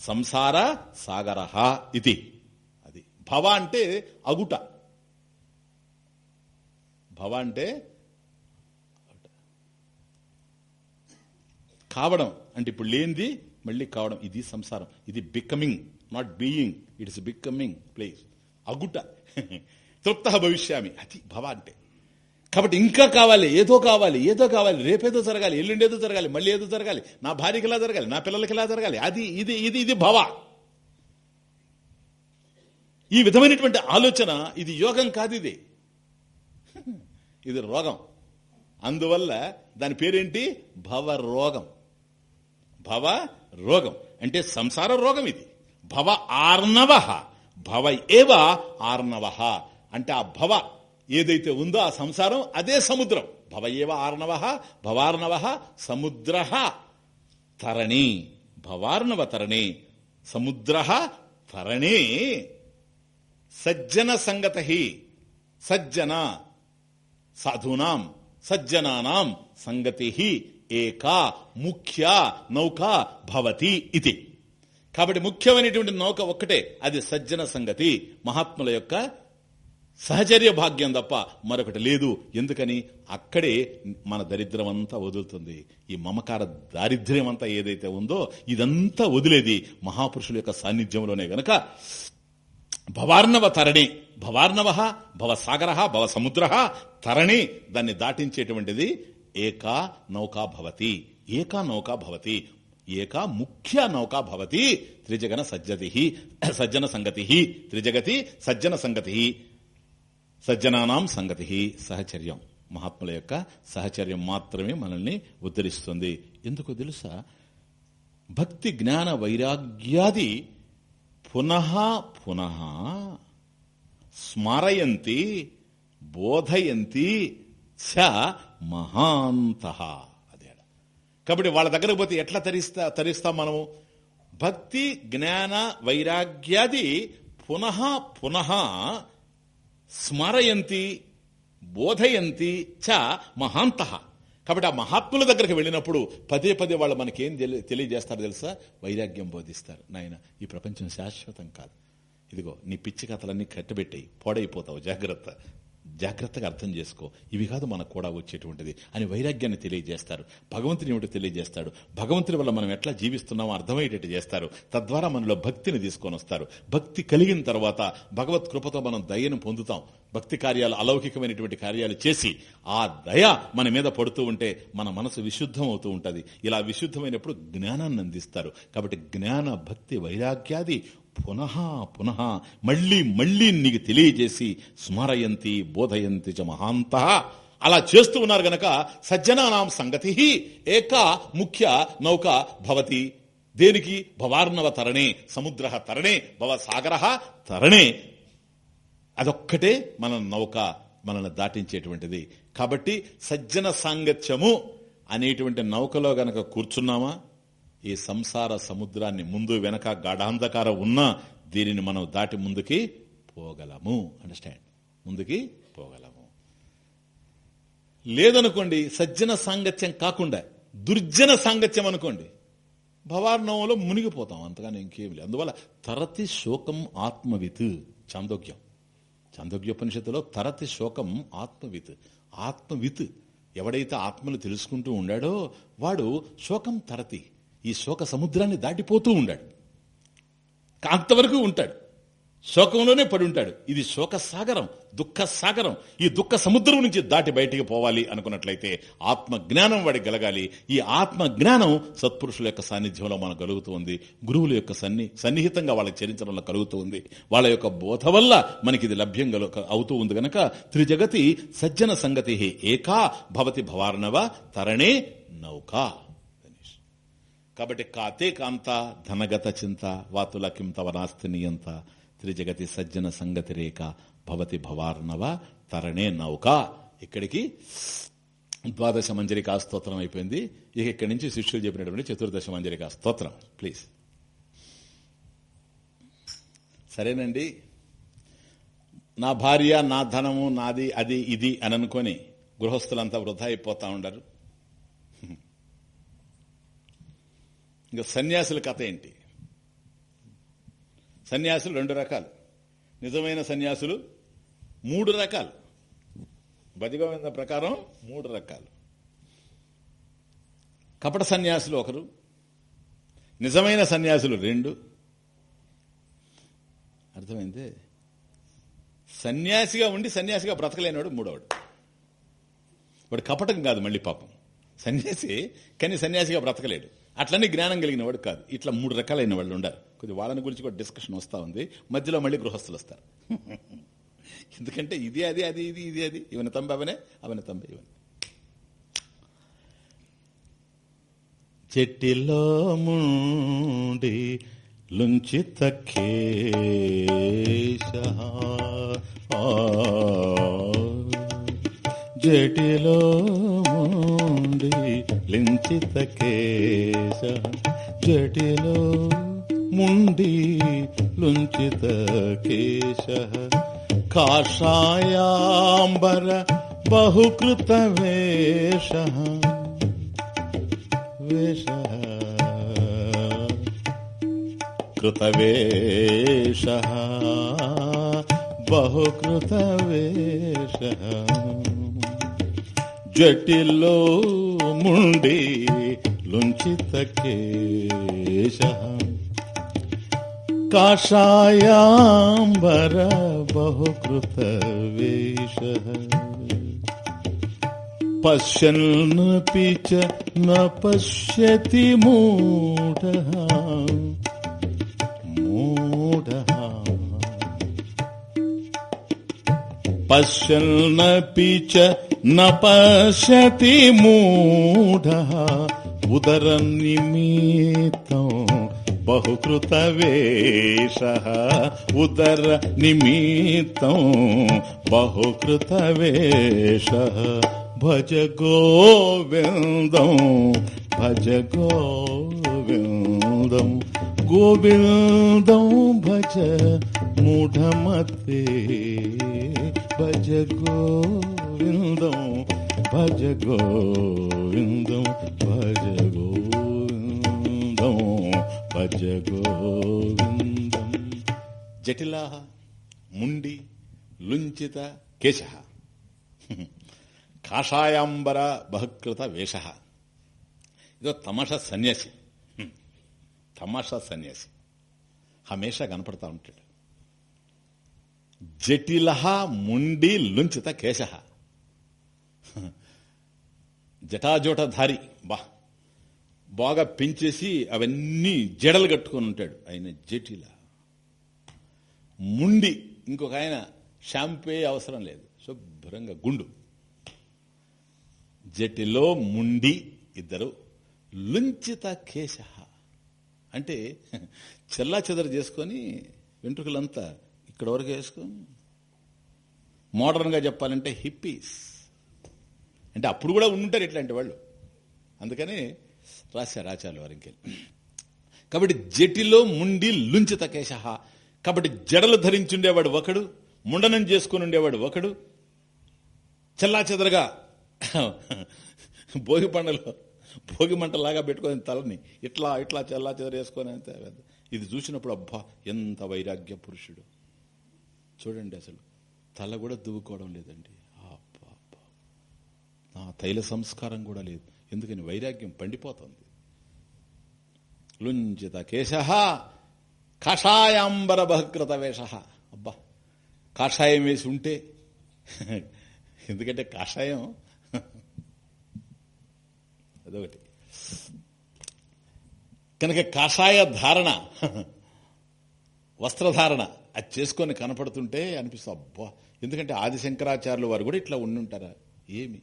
సంసార సాగర ఇది. అది. భవ అంటే అగుట. భవ అంటే కావడం. అంటే ఇప్పుడు లేనిది మళ్ళీ కావడం. ఇది సంసారం. ఇది becoming not being it's becoming place అగుట. తృప్త భవిష్యామి. అది భవ అంటే. కాబట్టి ఇంకా కావాలి ఏదో కావాలి ఏదో కావాలి రేపేదో జరగాలి ఎల్లుండేదో జరగాలి మళ్ళీ ఏదో జరగాలి నా భార్యకి ఇలా జరగాలి నా పిల్లలకి ఇలా జరగాలి. అది ఇది ఇది ఇది భవ. ఈ విధమైనటువంటి ఆలోచన ఇది యోగం కాదు ఇది. ఇది రోగం. అందువల్ల దాని పేరేంటి? భవ రోగం. భవ రోగం. అంటే సంసార రోగం ఇది. భవ ఆర్ణవ భవ ఏవ ఆర్ణవ. అంటే ఆ భవ ఏదైతే ఉందో ఆ సంసారం అదే సముద్రం. భవ ఏవ ఆర్ణవ భవార్ణవ సముద్ర తరణి. భవార్ణవ తరణి సముద్ర తరణి. సజ్జన సంగత సజ్జన సాధూనాం సజ్జనానాం సంగతి ఏకా ముఖ్య నౌకా భవతి ఇది కాబట్టి ముఖ్యమైనటువంటి నౌక ఒక్కటే అది సజ్జన సంగతి. మహాత్ముల యొక్క సహచర్య భాగ్యం తప్ప మరొకటి లేదు. ఎందుకని? అక్కడే మన దరిద్రం అంతా వదులుతుంది. ఈ మమకార దారిద్ర్యం అంతా ఏదైతే ఉందో ఇదంతా వదిలేది మహాపురుషుల యొక్క సాన్నిధ్యంలోనే గనక భవార్ణవ తరణి. భవార్ణవ భవ సాగర భవ సముద్ర తరణి దాన్ని దాటించేటువంటిది ఏకా నౌకా భవతి. ఏకా నౌకా భవతి. ఏకా ముఖ్య నౌకా భవతి త్రిజగన సజ్జతి సజ్జన సంగతి త్రిజగతి సజ్జన సంగతి సజ్జనానాం సంగతి. సహచర్యం. మహాత్ముల యొక్క సహచర్యం మాత్రమే మనల్ని ఉద్ధరిస్తుంది. ఎందుకు తెలుసా? భక్తి జ్ఞాన వైరాగ్యాది పునః పునః స్మరయంతి బోధయంతి చ మహాంత. కాబట్టి వాళ్ళ దగ్గరకు పోతే ఎట్లా తరిస్తా తరిస్తాం మనము? భక్తి జ్ఞాన వైరాగ్యాది పునః పునః స్మరయంతి బోధయంతి చ మహాంత. కాబట్టి ఆ మహాత్ముల దగ్గరికి వెళ్ళినప్పుడు పదే పదే వాళ్ళు మనకేం తెలి- తెలియజేస్తారు తెలుసా? వైరాగ్యం బోధిస్తారు. నాయన ఈ ప్రపంచం శాశ్వతం కాదు. ఇదిగో నీ పిచ్చి కథలన్నీ కట్టబెట్టాయి పోడైపోతావు జాగ్రత్త. జాగ్రత్తగా అర్థం చేసుకో. ఇవి కాదు మనకు కూడా వచ్చేటువంటిది అని వైరాగ్యాన్ని తెలియజేస్తారు. భగవంతుని ఏమిటో తెలియజేస్తాడు? భగవంతుని వల్ల మనం ఎట్లా జీవిస్తున్నామో అర్థమయ్యేటట్టు చేస్తారు. తద్వారా మనలో భక్తిని తీసుకొని వస్తారు. భక్తి కలిగిన తర్వాత భగవత్ కృపతో మనం దయను పొందుతాం. భక్తి కార్యాలు అలౌకికమైనటువంటి కార్యాలు చేసి ఆ దయ మన మీద పడుతూ ఉంటే మన మనసు విశుద్ధం అవుతూ ఉంటుంది. ఇలా విశుద్ధమైనప్పుడు జ్ఞానాన్ని అందిస్తారు. కాబట్టి జ్ఞాన భక్తి వైరాగ్యాది పునః పునః మళ్ళీ మళ్ళీ నీకు తెలియజేసి స్మరయంతి బోధయంతి చ మహాంత. అలా చేస్తూ ఉన్నారు గనక సజ్జనానాం సంగతి. ఏక ముఖ్య నౌక భవతి. దేనికి? భవార్ణవ తరణే సముద్ర తరణే భవ సాగర తరణే. అదొక్కటే మన నౌక మనల్ని దాటించేటువంటిది. కాబట్టి సజ్జన సాంగత్యము అనేటువంటి నౌకలో గనక కూర్చున్నామా? ఈ సంసార సముద్రాన్ని ముందు వెనక గాఢాంధకారం ఉన్నా దీనిని మనం దాటి ముందుకి పోగలము. అండర్స్టాండ్ ముందుకి పోగలము. లేదనుకోండి సజ్జన సాంగత్యం కాకుండా దుర్జన సాంగత్యం అనుకోండి భవార్ణవంలో మునిగిపోతాం. అంతగానే ఇంకేం లేదు. అందువల్ల తరతి శోకం ఆత్మవిత్ చాందోగ్యం చాందోగ్యోపనిషత్తులో తరతి శోకం ఆత్మవిత్. ఆత్మవిత్ ఎవడైతే ఆత్మను తెలుసుకుంటూ ఉండాడో వాడు శోకం తరతి. ఈ శోక సముద్రాన్ని దాటిపోతూ ఉండాడు. అంతవరకు ఉంటాడు. శోకంలోనే పడి ఉంటాడు. ఇది శోక సాగరం దుఃఖ సాగరం. ఈ దుఃఖ సముద్రం నుంచి దాటి బయటికి పోవాలి అనుకున్నట్లయితే ఆత్మ జ్ఞానం వాడికి గలగాలి. ఈ ఆత్మ జ్ఞానం సత్పురుషుల యొక్క సాన్నిధ్యంలో మనకు కలుగుతూ ఉంది. గురువుల యొక్క సన్ని సన్నిహితంగా వాళ్ళకి చరించడంలో కలుగుతూ ఉంది. వాళ్ళ యొక్క బోధ వల్ల మనకి ఇది లభ్యం అవుతూ ఉంది గనక త్రిజగతి సజ్జన సంగతి ఏకా భవతి భవార్ణవ తరణే నౌకా. కాబట్టి కాతే కాంత ధనగత చింత వాతుల కిం తవ నాస్తి త్రిజగతి సజ్జన సంగతి రేఖ భవతి భవార్ణవ తరణే నౌక. ఇక్కడికి ద్వాదశ మంజరికా స్తోత్రం అయిపోయింది. ఇక ఇక్కడి నుంచి శిష్యులు చెప్పినటువంటి చతుర్దశ మంజరికా స్తోత్రం. ప్లీజ్ సరేనండి. నా భార్య నా ధనము నాది అది ఇది అని అనుకొని గృహస్థులంతా వృధా అయిపోతా ఉండరు. ఇంకా సన్యాసుల కథ ఏంటి? సన్యాసులు రెండు రకాలు. నిజమైన సన్యాసులు మూడు రకాలు. బదిగోవింద ప్రకారం మూడు రకాలు. కపట సన్యాసులు ఒకరు నిజమైన సన్యాసులు రెండు. అర్థమైంది? సన్యాసిగా ఉండి సన్యాసిగా బ్రతకలేనివాడు మూడవడు వాడు కపటం కాదు మళ్ళీ పాపం. సన్యాసి కానీ సన్యాసిగా బ్రతకలేడు. అట్లనే జ్ఞానం కలిగిన వాడు కాదు. ఇట్లా మూడు రకాలైన వాళ్ళు ఉండరు కొద్ది వాళ్ళని గురించి కూడా డిస్కషన్ వస్తూ ఉంది. మధ్యలో మళ్ళీ గృహస్థులు వస్తారు. ఎందుకంటే ఇది అది అది ఇది ఇది అది. ఇవన్న తంబి అవనే అవన తంబి ఇవని. చెట్టిలో ముండి లుంచి కేశ. జటిలో ఉండి లించిత కేశ జటిలో ముండి లుంచిత కేశ. కాషాయాంబర బహుకృత వేష వేష. కృతవేష బహుకృతవేష जटिलो मुण्डे लुञ्चितकेशः काषायाम्बरबहु पृथ्वेशः पश्यन्नपि च न पश्यति मूढः मूढः पश्यन्नपि च न पश्यति मूढः उदरनिमित्तम् बहुकृतवेषः उदरनिमित्तम् बहुकृतवेषः भज गोविन्दम् भज गोविन्दम् गोविन्दम् भज मूढमते। భజ గోవిందం భజ గోవిందం భజ గోవిందం భజ గోవిందం జటిలా ముండి లుంచిత కేశ కాషాయాంబర బహుకృత వేష ఇదో తమాషా సన్యాసి. హ్మ్. తమాషా సన్యాసి. హమేషా కనపడతా ఉంటాడు. జటిల ముండి లుంచిత కేశ. జటాజోటధారి బా బాగా పెంచేసి అవన్నీ జడలు కట్టుకొని ఉంటాడు. ఆయన జటిల. ముండి ఇంకొక ఆయన షాంపే అవసరం లేదు. శుభ్రంగా గుండు. జటిలో ముండి ఇద్దరు లుంచిత కేశ. అంటే చెల్లా చెదరు చేసుకొని వెంట్రుకలంతా ఇక్కడ వరకు వేసుకొని మోడర్న్గా చెప్పాలంటే హిప్పీస్ అంటే అప్పుడు కూడా ఉండుంటారు ఇట్లాంటి వాళ్ళు. అందుకని రాశారు ఆచార్య వారికి ఇంకెళ్ళి కాబట్టి జటిలో ముండి లుంచిత కేశ కాబట్టి జడలు ధరించుండేవాడు ఒకడు ముండనం చేసుకుని ఉండేవాడు ఒకడు. చెల్లా చెదరగా భోగి పండలో భోగి మంటలాగా పెట్టుకొని తలని ఇట్లా ఇట్లా చెల్లా చెదర వేసుకొని అంతే ఇది చూసినప్పుడు అబ్బా ఎంత వైరాగ్య పురుషుడు. చూడండి అసలు. తల కూడా దువ్వుకోవడం లేదండి. నా తైల సంస్కారం కూడా లేదు. ఎందుకని? వైరాగ్యం పండిపోతుంది. లుంజిత కేశ కషాయాంబర బహుకృత వేష. అబ్బా. కాషాయం వేసి ఉంటే ఎందుకంటే కాషాయం అదొకటి. కనుక కాషాయ ధారణ వస్త్రధారణ అది చేసుకొని కనపడుతుంటే అనిపిస్తుంది అబ్బా. ఎందుకంటే ఆది శంకరాచార్యులు వారు కూడా ఇట్లా ఉండుంటారా? ఏమి?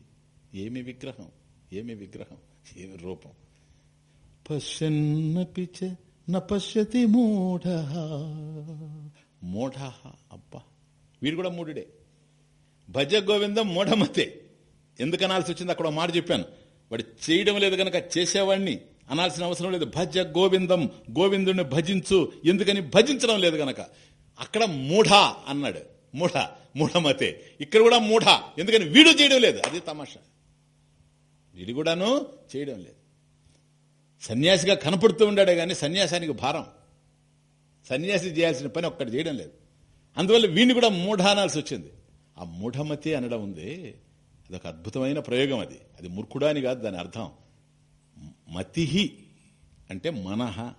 ఏమి విగ్రహం? ఏమి విగ్రహం? ఏమి రూపం? పశ్యన్నపి చ న పశ్యతి మూఢ. మూఢ? అబ్బా! వీడు కూడా మూఢుడే. భజ గోవిందం మూఢమతే. ఎందుకు అనాల్సి వచ్చింది? అక్కడ మాట చెప్పాను. వాడు చేయడం లేదు కనుక చేసేవాడిని అనాల్సిన అవసరం లేదు. భజ గోవిందం గోవిందుడిని భజించు. ఎందుకని? భజించడం లేదు గనక. అక్కడ మూఢ అన్నాడు. మూఢ మూఢమతే ఇక్కడ కూడా మూఢ. ఎందుకని వీడు చేయడం లేదు. అది తమాషా. వీడు కూడాను చేయడం లేదు. సన్యాసిగా కనపడుతూ ఉండాడే కానీ సన్యాసానికి భారం. సన్యాసి చేయాల్సిన పని ఒక్కటి చేయడం లేదు. అందువల్ల వీడిని కూడా మూఢ అనాల్సి వచ్చింది. ఆ మూఢమతి అనడం ఉంది. అదొక అద్భుతమైన ప్రయోగం అది. అది మూర్ఖుడా అని కాదు దాని అర్థం. మతిహి అంటే మనహ.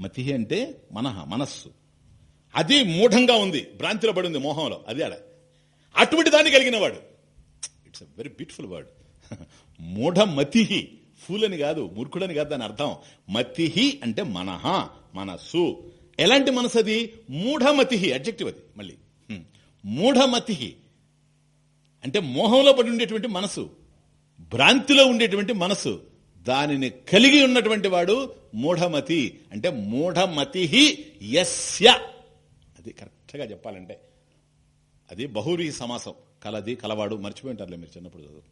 మతిహి అంటే మనహ మనస్సు. అది మూఢంగా ఉంది. భ్రాంతిలో పడి ఉంది మోహంలో. అది ఆడ. అటువంటి దాన్ని కలిగిన వాడు. It's a very beautiful word మూఢమతిహి. Fool అని కాదు మూర్ఖుడని కాదు దాని అర్థం. మతిహి అంటే మనహ మనస్సు. ఎలాంటి మనసు అది? మూఢమతిహి. అడ్జెక్టివ్ అది మళ్ళీ. Hmm. మూఢమతిహి. అంటే మోహంలో పడి ఉండేటువంటి మనసు. భ్రాంతిలో ఉండేటువంటి మనసు. దానిని కలిగి ఉన్నటువంటి వాడు మూఢమతి. అంటే మూఢమతి యస్య. అది కరెక్ట్గా చెప్పాలంటే. అది బహువ్రీహి సమాసం. కలది కలవాడు మర్చిపోయి ఉంటారులే మీరు చిన్నప్పుడు చదువు.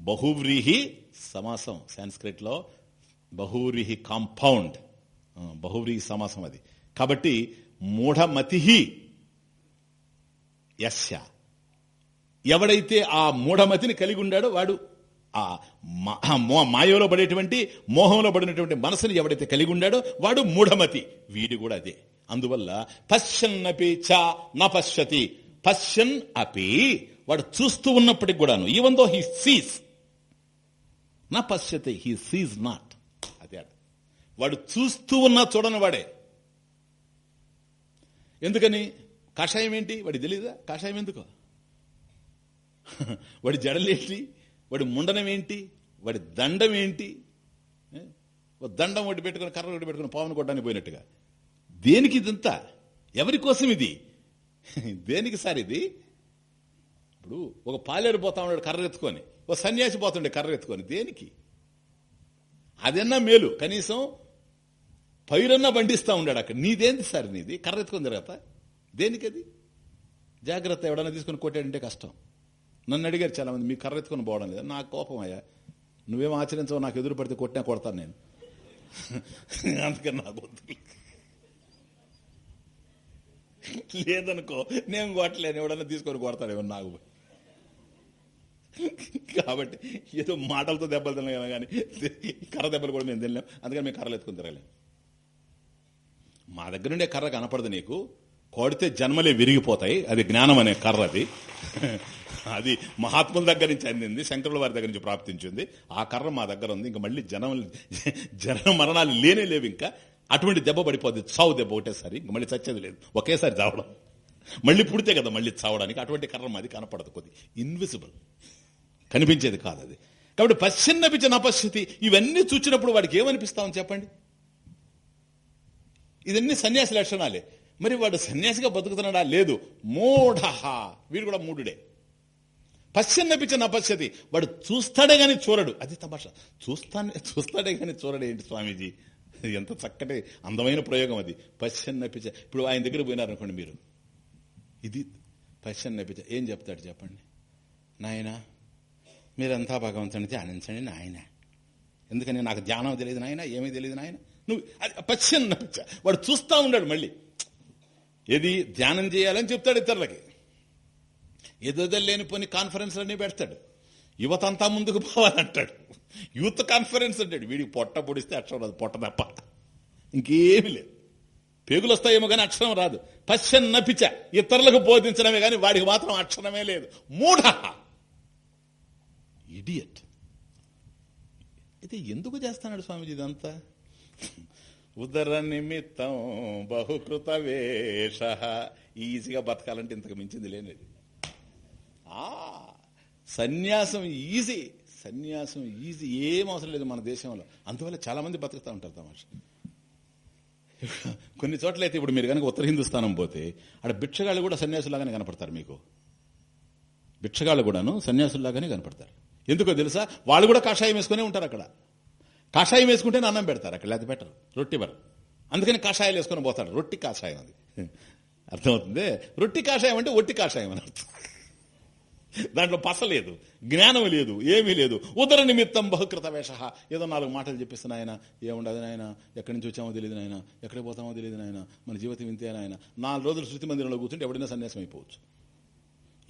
బహువ్రీహి సమాసం. సాంస్క్రిట్లో బహువ్రీహి కాంపౌండ్. బహువ్రీహి సమాసం అది. కాబట్టి మూఢమతి యస్య. ఎవడైతే ఆ మూఢమతిని కలిగి ఉండాడో వాడు ఆ మా- మాయలో పడేటువంటి మోహంలో పడినటువంటి మనసుని ఎవడైతే కలిగి ఉండాడో వాడు మూఢమతి. వీడు కూడా అదే. అందువల్ల పశ్యన్నపి చ న పశ్యతి. పశ్యన్ అపి వాడు చూస్తూ ఉన్నప్పటికి కూడాను ఈవెన్ దో హీ సీస్ నా పశ్యతి హీ సీజ్ నాట్ అదే వాడు చూస్తూ ఉన్నా చూడని వాడే. ఎందుకని? కషాయం ఏంటి? వాడి తెలీదా? కషాయం ఎందుకు? వాడి జడలేంటి వాడి ముండనం ఏంటి? వాడి దండం ఏంటి? దండం ఒకటి పెట్టుకుని కర్ర ఒకటి పెట్టుకుని పావును కొట్టడానికి పోయినట్టుగా. దేనికి ఇదంతా ఎవరి కోసం ఇది దేనికి సార్ ఇది ఇప్పుడు ఒక పాలేరు పోతా ఉన్నాడు కర్ర ఎత్తుకొని ఓ సన్యాసి పోతుండే కర్ర ఎత్తుకొని దేనికి? అదన్నా మేలు. కనీసం పైరన్నా బండిస్తా ఉండాడు అక్కడ. నీదేంది సార్ నీది? కర్ర ఎత్తుకొని దేనికి అది జాగ్రత్త ఎవడన్నా తీసుకుని కొట్టాడంటే కష్టం. నన్ను అడిగారు చాలా మంది మీ కర్ర ఎత్తుకొని పోవడం లేదా? నాకు కోపం అయ్యా. నువ్వేం ఆచరించవు నాకు ఎదురు పడితే కొట్టినా కొడతాను నేను. అందుకని నాకు వద్దు లేదనుకో నేను కొట్టలేను. ఎవడన్నా తీసుకొని కొడతాడేమో నాకు. కాబట్టి ఏదో మాటలతో దెబ్బలు తినలేము కానీ కర్ర దెబ్బలు కూడా మేము తినలేం అందుకని మేము కర్రలు ఎత్తుకుని తిరగలేము. మా దగ్గర నుండే కర్ర కనపడదు నీకు. కొడితే జన్మలే విరిగిపోతాయి. అది జ్ఞానం అనే కర్ర అది. అది మహాత్ముల దగ్గర నుంచి అందింది శంకరుల వారి దగ్గర నుంచి ప్రాప్తించింది. ఆ కర్ర మా దగ్గర ఉంది. ఇంకా మళ్ళీ జనం జన మరణాలు లేనే లేవు ఇంకా. అటువంటి దెబ్బ పడిపోద్ది. చావు దెబ్బ ఒకటేసారి. మళ్ళీ చచ్చేది లేదు. ఒకేసారి చావడం. మళ్ళీ పుడితే కదా మళ్ళీ చావడానికి. అటువంటి కర్ర మాది కనపడదు కొద్ది. ఇన్విజిబుల్ కనిపించేది కాదు అది. కాబట్టి పశ్చిన్నపించ నపశ్యతి ఇవన్నీ చూచినప్పుడు వాడికి ఏమనిపిస్తామని చెప్పండి? ఇదన్నీ సన్యాసి లక్షణాలే. మరి వాడు సన్యాసిగా బతుకుతున్నాడా? లేదు. మూఢ వీడు కూడా మూడుడే పశ్చిన్నపించ నపశ్యతి వాడు చూస్తాడే గాని చూడడు. అది తమాషా. చూస్తానే చూస్తాడే గాని చూడడు ఏంటి స్వామీజీ? ఎంత చక్కటి అందమైన ప్రయోగం అది. పశ్చిన్నపించ ఇప్పుడు ఆయన దగ్గర పోయినారనుకోండి మీరు. ఇది పశ్చిన్నపించ ఏం చెప్తాడు చెప్పండి? నాయనా మీరంతా భగవంతుని ధ్యానించండి నాయన. ఎందుకని నాకు ధ్యానం తెలియదు నాయన ఏమీ తెలియదు నాయన? నువ్వు అది పశ్చిన్న వాడు చూస్తా ఉన్నాడు మళ్ళీ. ఏది ధ్యానం చేయాలని చెప్తాడు ఇతరులకి. ఏదో లేనిపోని కాన్ఫరెన్స్లన్నీ పెడతాడు. యువత అంతా ముందుకు పోవాలంటాడు. యూత్ కాన్ఫరెన్స్ అంటాడు. వీడికి పొట్ట పొడిస్తే అక్షరం రాదు. పొట్ట తప్ప ఇంకేమీ లేదు. పేగులు వస్తాయేమో కానీ అక్షరం రాదు. పశ్చన్నపిచ ఇతరులకు బోధించడమే కానీ వాడికి మాత్రం అక్షరమే లేదు. మూఢ. ఇడియట్ అయితే ఎందుకు చేస్తున్నాడు స్వామిజీ ఇదంతా? ఉదర నిమిత్తం బహుకృత వేష. ఈజీగా బతకాలంటే ఇంతకు మించింది లేనిది. ఆ సన్యాసం ఈజీ. సన్యాసం ఈజీ ఏం అవసరం లేదు మన దేశంలో. అందువల్ల చాలా మంది బతుకుతూ ఉంటారు తమాష. కొన్ని చోట్ల అయితే ఇప్పుడు మీరు కనుక ఉత్తర హిందుస్థానం పోతే అక్కడ భిక్షగాళ్ళు కూడా సన్యాసులాగానే కనపడతారు మీకు. భిక్షగాళ్ళు కూడాను సన్యాసుల్లాగానే కనపడతారు. ఎందుకో తెలుసా? వాళ్ళు కూడా కాషాయం వేసుకునే ఉంటారు అక్కడ. కాషాయం వేసుకుంటే అన్నం పెడతారు అక్కడ లేదా బెటర్ రొట్టి బర్ అందుకని కాషాయాలు వేసుకొని పోతారు. రొట్టి కాషాయం అది. అర్థమవుతుంది? రొట్టి కాషాయం అంటే ఒట్టి కాషాయం అని అర్థం. దాంట్లో పస లేదు జ్ఞానం లేదు ఏమీ లేదు. ఉదర నిమిత్తం బహుకృత వేష. ఏదో నాలుగు మాటలు చెప్పిస్తున్న ఆయన ఏముండదు నాయన ఎక్కడి నుంచి వచ్చామో తెలియదు నాయన ఎక్కడికి పోతామో తెలియదు నాయన మన జీవితం ఇంతే నాయన. నాలుగు రోజులు శృతి మందిరంలో కూర్చుంటే ఎవడైనా సన్యాసం అయిపోవచ్చు.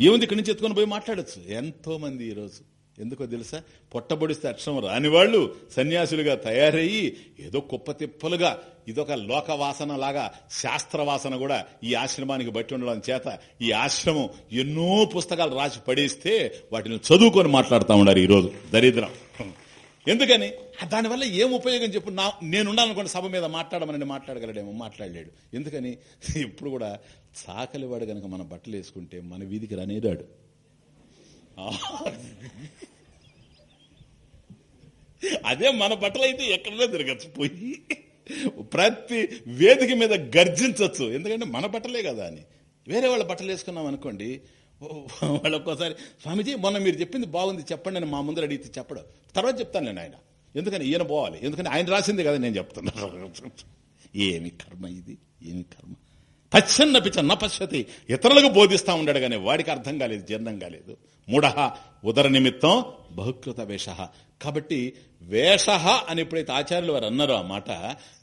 ఏముంది ఇక్కడి నుంచి ఎత్తుకొని పోయి మాట్లాడచ్చు? ఎంతో మంది ఈరోజు. ఎందుకో తెలుసా? పొట్టబొడిస్తే అక్షరం రాని వాళ్ళు సన్యాసులుగా తయారయ్యి ఏదో కుప్ప తిప్పలుగా ఇదొక లోక వాసన లాగా శాస్త్రవాసన కూడా ఈ ఆశ్రమానికి బట్టి ఉండడం చేత ఈ ఆశ్రమం ఎన్నో పుస్తకాలు రాసి పడేస్తే వాటిని చదువుకొని మాట్లాడుతూ ఉన్నారు ఈరోజు దరిద్రం. ఎందుకని? దానివల్ల ఏం ఉపయోగం చెప్పు? నా నేనున్నాననుకోండి సభ మీద మాట్లాడమని మాట్లాడగలడేమో మాట్లాడలేడు. ఎందుకని? ఇప్పుడు కూడా చాకలివాడు గనక మన బట్టలు వేసుకుంటే మన వీధికి రానేరాడు. అదే మన బట్టలు అయితే ఎక్కడనే తిరగచ్చు. పోయి ప్రతి వేదిక మీద గర్జించవచ్చు ఎందుకంటే మన బట్టలే కదా అని. వేరే వాళ్ళ బట్టలు వేసుకున్నాం అనుకోండి వాళ్ళు ఒక్కోసారి స్వామిజీ మొన్న మీరు చెప్పింది బాగుంది చెప్పండి అని మా ముందర అడిగితే చెప్పడం. తర్వాత చెప్తాను నేను ఆయన ఎందుకని ఈయన పోవాలి? ఎందుకని ఆయన రాసింది కదా నేను చెప్తున్నాను ఏమి కర్మ ఇది? ఏమి కర్మ? పశ్చన్నపిచ నపశ్యతి ఇతరులకు బోధిస్తా ఉండాడు కానీ వాడికి అర్థం కాలేదు జీర్ణం కాలేదు. మూఢ ఉదర నిమిత్తం బహుకృత వేష. కాబట్టి వేష అని ఎప్పుడైతే ఆచార్యులు వారు అన్నారో ఆ మాట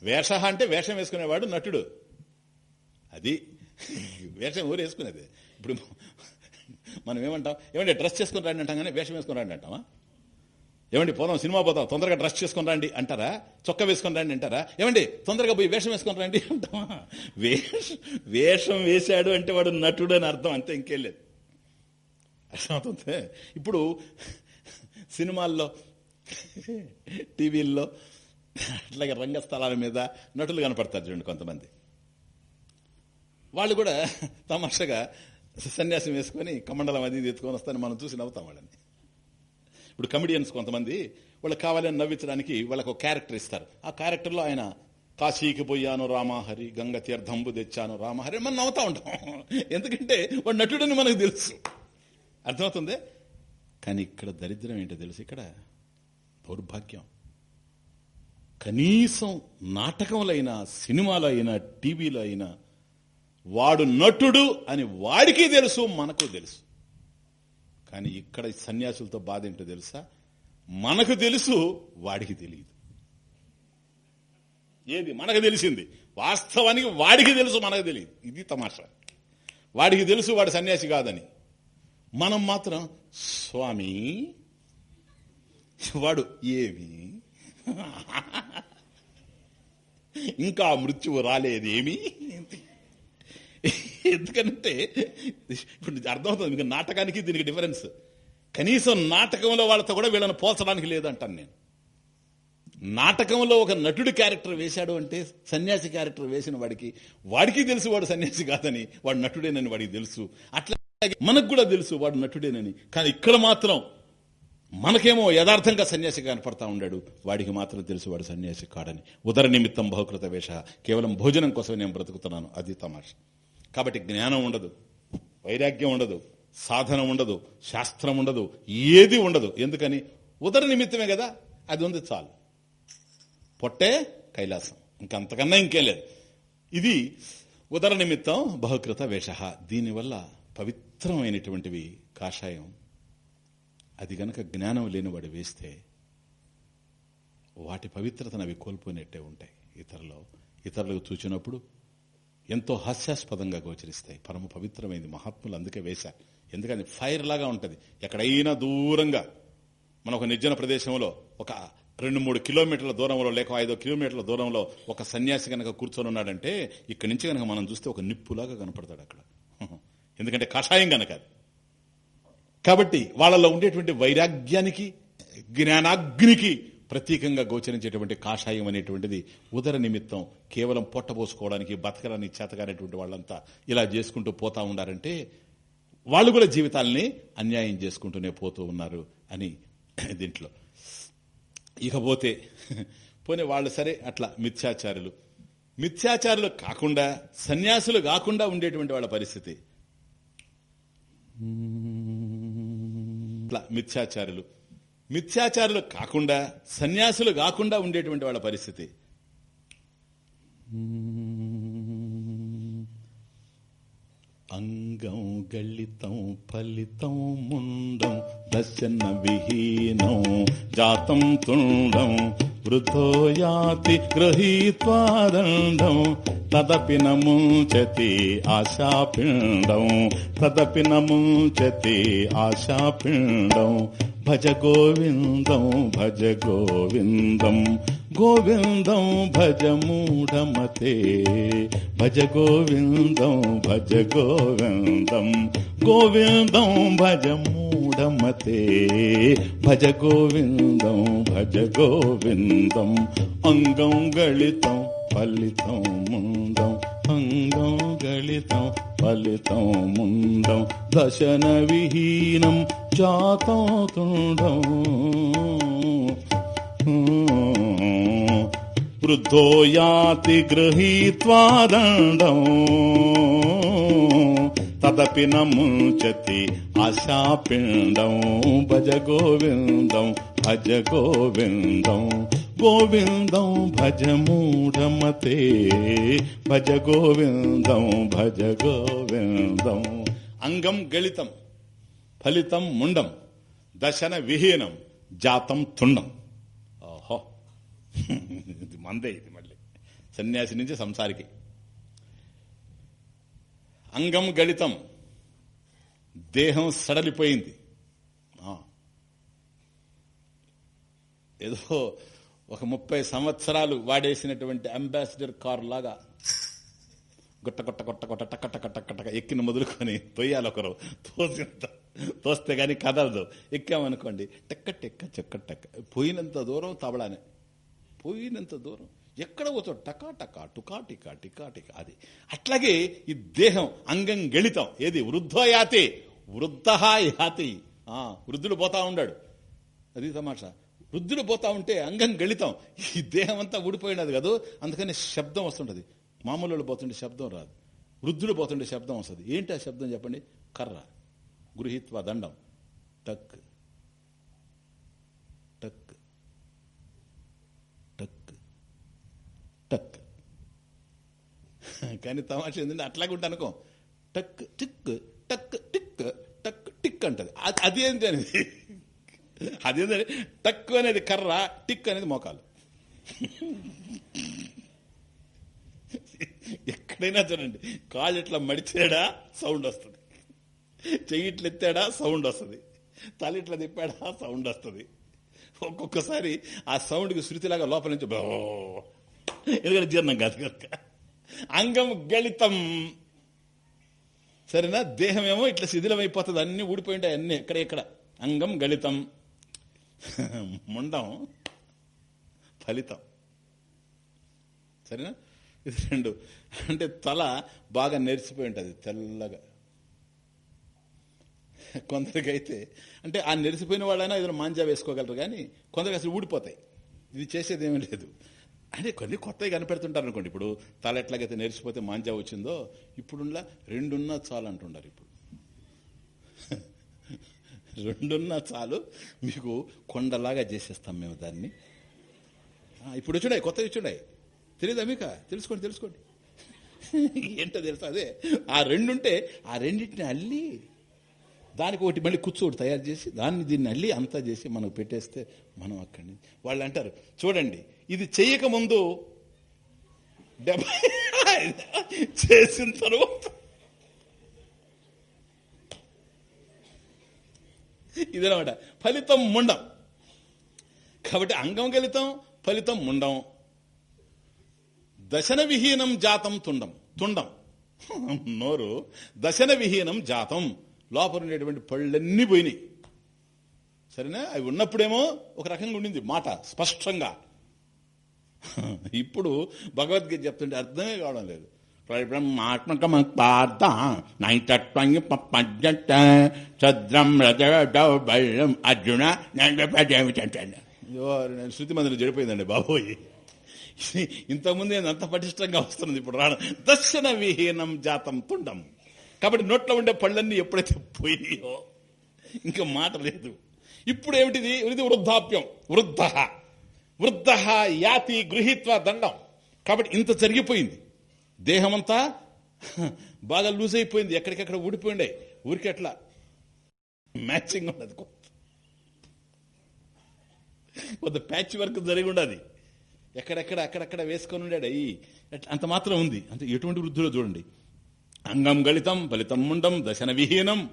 వేష అంటే వేషం వేసుకునేవాడు నటుడు. అది వేషం ఊరు వేసుకునేది. ఇప్పుడు మనం ఏమంటాం? ఏమంటే డ్రెస్ చేసుకుని రండి అంటాం కానీ వేషం వేసుకుని రండి అంటామా? ఏమండి పోదాం సినిమా పోదాం తొందరగా డ్రెస్ చేసుకుని రండి అంటారా? చొక్క వేసుకుని రండి అంటారా? ఏమండి తొందరగా పోయి వేషం వేసుకుని రండి అంటామా వేషం వేషం వేశాడు అంటే వాడు నటుడు అని అర్థం అంతే ఇంకేం లేదు. అర్థమవుతుంది? ఇప్పుడు సినిమాల్లో టీవీల్లో అట్లాగే రంగస్థలాల మీద నటులు కనపడతారు చూడండి కొంతమంది. వాళ్ళు కూడా తమాషగా సన్యాసం వేసుకొని కమండలం అది ఎత్తుకొని వస్తాను మనం చూసి నవ్వుతాం వాళ్ళని. ఇప్పుడు కమెడియన్స్ కొంతమంది వాళ్ళకి కావాలని నవ్వించడానికి వాళ్ళకు ఒక క్యారెక్టర్ ఇస్తారు. ఆ క్యారెక్టర్లో ఆయన కాశీకి పోయాను రామహరి గంగ తీర్థంబు తెచ్చాను రామహరి మనం నవ్వుతా ఉంటాం. ఎందుకంటే వాడు నటుడని మనకు తెలుసు. అర్థమవుతుంది? కానీ ఇక్కడ దరిద్రం ఏంటో తెలుసు? ఇక్కడ దౌర్భాగ్యం. కనీసం నాటకంలో అయినా సినిమాలో అయినా టీవీలో అయినా వాడు నటుడు అని వాడికి తెలుసు మనకు తెలుసు. కానీ ఇక్కడ సన్యాసులతో బాధ ఏంటో తెలుసా? మనకు తెలుసు వాడికి తెలియదు ఏది? మనకు తెలిసింది. వాస్తవానికి వాడికి తెలుసు మనకు తెలియదు ఇది తమాషా. వాడికి తెలుసు వాడు సన్యాసి కాదని. మనం మాత్రం స్వామి వాడు ఏమి? ఇంకా మృత్యువు రాలేదేమి? ఎందుకంటే ఇప్పుడు అర్థమవుతుంది మీకు నాటకానికి దీనికి డిఫరెన్స్. కనీసం నాటకంలో వాళ్ళతో కూడా వీళ్ళని పోల్చడానికి లేదంటాను నేను. నాటకంలో ఒక నటుడి క్యారెక్టర్ వేశాడు అంటే సన్యాసి క్యారెక్టర్ వేసిన వాడికి వాడికి తెలుసు వాడు సన్యాసి కాదని వాడు నటుడేనని వాడికి తెలుసు. అట్లాగే మనకు కూడా తెలుసు వాడు నటుడేనని. కానీ ఇక్కడ మాత్రం మనకేమో యథార్థంగా సన్యాసి కనపడతా ఉన్నాడు వాడికి మాత్రం తెలుసు వాడు సన్యాసి కాడని. ఉదర నిమిత్తం బహుకృత వేష. కేవలం భోజనం కోసమే నేను బ్రతుకుతున్నాను. అది తమాష. కాబట్టి జ్ఞానం ఉండదు వైరాగ్యం ఉండదు సాధన ఉండదు శాస్త్రం ఉండదు ఏది ఉండదు. ఎందుకని? ఉదర నిమిత్తమే కదా అది ఉంది చాలు. పొట్టే కైలాసం. ఇంకంతకన్నా ఇంకేం లేదు. ఇది ఉదర నిమిత్తం బహుకృత వేష. దీనివల్ల పవిత్రమైనటువంటివి కాషాయం. అది గనక జ్ఞానం లేనివాడు వేస్తే వాటి పవిత్రతను అవి కోల్పోయినట్టే ఉంటాయి ఇతరులు. ఇతరులకు చూచినప్పుడు ఎంతో హాస్యాస్పదంగా గోచరిస్తాయి. పరమ పవిత్రమైంది మహాత్ములు అందుకే వేశారు ఎందుకని? ఫైర్ లాగా ఉంటుంది. ఎక్కడైనా దూరంగా మన ఒక నిర్జన ప్రదేశంలో ఒక రెండు మూడు కిలోమీటర్ల దూరంలో లేక ఐదో కిలోమీటర్ల దూరంలో ఒక సన్యాసి కనుక కూర్చొని ఉన్నాడంటే ఇక్కడి నుంచి కనుక మనం చూస్తే ఒక నిప్పులాగా కనపడతాడు అక్కడ. ఎందుకంటే కషాయం కనుక కాబట్టి వాళ్ళలో ఉండేటువంటి వైరాగ్యానికి జ్ఞానాగ్నికి ప్రతీకంగా గోచరించేటువంటి కాషాయం అనేటువంటిది ఉదర నిమిత్తం కేవలం పొట్టబోసుకోవడానికి బతకడానికి చేతగానేటువంటి వాళ్ళంతా ఇలా చేసుకుంటూ పోతా ఉన్నారంటే వాళ్ళు కూడా జీవితాల్ని అన్యాయం చేసుకుంటూనే పోతూ ఉన్నారు అని దీంట్లో. ఇకపోతే పోనీ వాళ్ళు సరే అట్లా మిథ్యాచారులు. మిథ్యాచారులు కాకుండా సన్యాసులు కాకుండా ఉండేటువంటి వాళ్ళ పరిస్థితి. మిథ్యాచారులు. మిథ్యాచారులు కాకుండా సన్యాసులు కాకుండా ఉండేటువంటి వాళ్ళ పరిస్థితి. అంగం గళితం ఫలితం ముండం దశన విహీనం జాతం తుండం వృద్ధో యాతి గృహీత్వాదండం తదపి నముంచతి ఆశాపిండం తదపి నముంచతి ఆశాపిండం భజ గోవిందం భజ గోవిందం గోవిందం భజ మూఢమతే. భజ గోవిందం భజ గోవిందం గోవిందం భజ మూఢమ మూఢమతే భజ గోవిందం భజ గోవిందం. అంగం గళితం ఫలితం ముందం. అంగం గళితం ఫలితం ముందం. దశన విహీనం జాతం తుండం. వృద్ధో యాతి గృహీత్వాదండం తదపి నముంచతి ఆశాపిండం భజ గోవిందం భజ గోవిందం గోవిందం భజ మూఢమతే భజ గోవిందం భజ గోవిందం అంగం గళితం ఫలితం ముండం దశన విహీనం జాతం తుండం. ఓహో ఇది మందే ఇది మళ్ళీ. సన్యాసి నుంచి సంసారికి. అంగం గళితం. దేహం సడలిపోయింది. ఏదో ఒక ముప్పై సంవత్సరాలు వాడేసినటువంటి అంబాసిడర్ కారు లాగా గుట్ట కొట్ట కొట్ట గుట్ట టక్క టక్క టక్క టక్క ఎక్కిన మొదలుకొని తొయ్యాలి ఒకరు. తోసినంత తోస్తే కానీ కదలదు. ఎక్కామనుకోండి. టెక్క టెక్క చెక్క టెక్క. పోయినంత దూరం తబడానే పోయినంత దూరం. ఎక్కడ పోతాడు టకా టకా టుకా టికా టికా టికా అది. అట్లాగే ఈ దేహం అంగం గణితం ఏది? వృద్ధయాతి వృద్ధ యాతి. ఆ, వృద్ధుడు పోతా ఉన్నాడు అది తమాషా. వృద్ధుడు పోతా ఉంటే అంగం గళితం. ఈ దేహం అంతా ఊడిపోయినది కదా? అందుకని శబ్దం వస్తుంటది. మామూలు వాళ్ళు పోతుంటే శబ్దం రాదు. వృద్ధుడు పోతుంటే శబ్దం వస్తుంది. ఏంటి ఆ శబ్దం చెప్పండి? కర్ర. గృహీత్వ దండం. టక్ టక్ టక్. కానీ తమాషా ఏంటంటే అట్లాగే ఉంటా అనుకో. టక్ టిక్ టక్ టిక్ టక్ టిక్ అంటది. అది- ఏంటి అనేది? అదేంటంటే టక్ అనేది కర్ర టిక్ అనేది మోకాలు. ఎక్కడైనా చూడండి కాళ్ళు ఇట్లా మడిచాడా సౌండ్ వస్తుంది. చెయ్యి ఇట్లా ఎత్తాడా సౌండ్ వస్తుంది. తల ఇట్లా తిప్పాడా సౌండ్ వస్తుంది. ఒక్కొక్కసారి ఆ సౌండ్కి శృతిలాగా లోపల నుంచి బో ఎందుకంటే జీర్ణం కాదు కనుక. అంగం గళితం. సరేనా? దేహం ఏమో ఇట్లా శిథిలమైపోతుంది. అన్ని ఊడిపోయింటాయి అన్ని. ఇక్కడ ఇక్కడ అంగం గళితం. ముండం. ఫలితం. సరేనా? ఇది రెండు. అంటే తల బాగా నెరిసిపోయి ఉంటుంది తెల్లగా. కొందరికైతే అంటే ఆ నెరిసిపోయిన వాళ్ళైనా ఏదైనా మాంజా వేసుకోగలరు కానీ కొందరికి అసలు ఊడిపోతాయి. ఇది చేసేది ఏమీ లేదు. అంటే కొన్ని కొత్తవి కనిపెడుతుంటారు అనుకోండి ఇప్పుడు తల ఎట్లాగైతే నేర్చిపోతే మాంజా వచ్చిందో ఇప్పుడున్న రెండున్నా చాలు అంటుండారు ఇప్పుడు. రెండున్నా చాలు మీకు కొండలాగా చేసేస్తాం మేము దాన్ని. ఇప్పుడు చూడాయి కొత్తవి చూడాయి తెలియదా మీకు? తెలుసుకోండి తెలుసుకోండి. ఏంటో తెలుసా? అదే ఆ రెండుంటే ఆ రెండింటిని అల్లి దానికి ఒకటి మళ్ళీ కూర్చోటి తయారు చేసి దాన్ని దీన్ని అల్లి అంతా చేసి మనకు పెట్టేస్తే మనం అక్కడి నుంచి వాళ్ళు అంటారు చూడండి ఇది చెయ్యక ముందు డెబ్బై చేసిన తర్వాత ఇదనమాట ఫలితం ముండం. కాబట్టి అంగం గలితం ఫలితం ముండం. దశన విహీనం జాతం తుండం. తుండం. నోరు. దశన విహీనం జాతం. లోపల ఉండేటువంటి పళ్ళన్నీ పోయినాయి. సరేనా? అవి ఉన్నప్పుడేమో ఒక రకంగా ఉండింది మాట స్పష్టంగా. ఇప్పుడు భగవద్గీత చెప్తుంటే అర్థమే కావడం లేదు. బ్రహ్మాత్మక పార్థ నైతత్వంగి చద్రం రజం అర్జున నేను శృతి మందిరం చెడిపోయిందండి బాబోయ్. ఇంతకుముందు నేను అంత పటిష్టంగా వస్తున్నది ఇప్పుడు రావడం దర్శన విహీనం జాతం తుండం. కాబట్టి నోట్లో ఉండే పళ్ళన్నీ ఎప్పుడైతే పోయినాయో ఇంకా మాట లేదు. ఇప్పుడు ఏమిటిది? ఇది వృద్ధాప్యం. వృద్ధ. వృద్ధ యాతి గృహీత్వ దండం. కాబట్టి ఇంత జరిగిపోయింది. దేహమంతా బాగా లూజ్ అయిపోయింది. ఎక్కడికెక్కడ ఊడిపోయిండే. ఊరికి ఎట్లా మ్యాచింగ్ ఉండదు కొంత ప్యాచ్ వర్క్ జరిగి ఉండదు. ఎక్కడెక్కడ అక్కడక్కడ వేసుకొని ఉండాడు. అయ్యి అంత మాత్రం ఉంది. అంటే ఎటువంటి వృద్ధులో చూడండి. అంగం గళితం ఫలితం ముండం దశన విహీనం.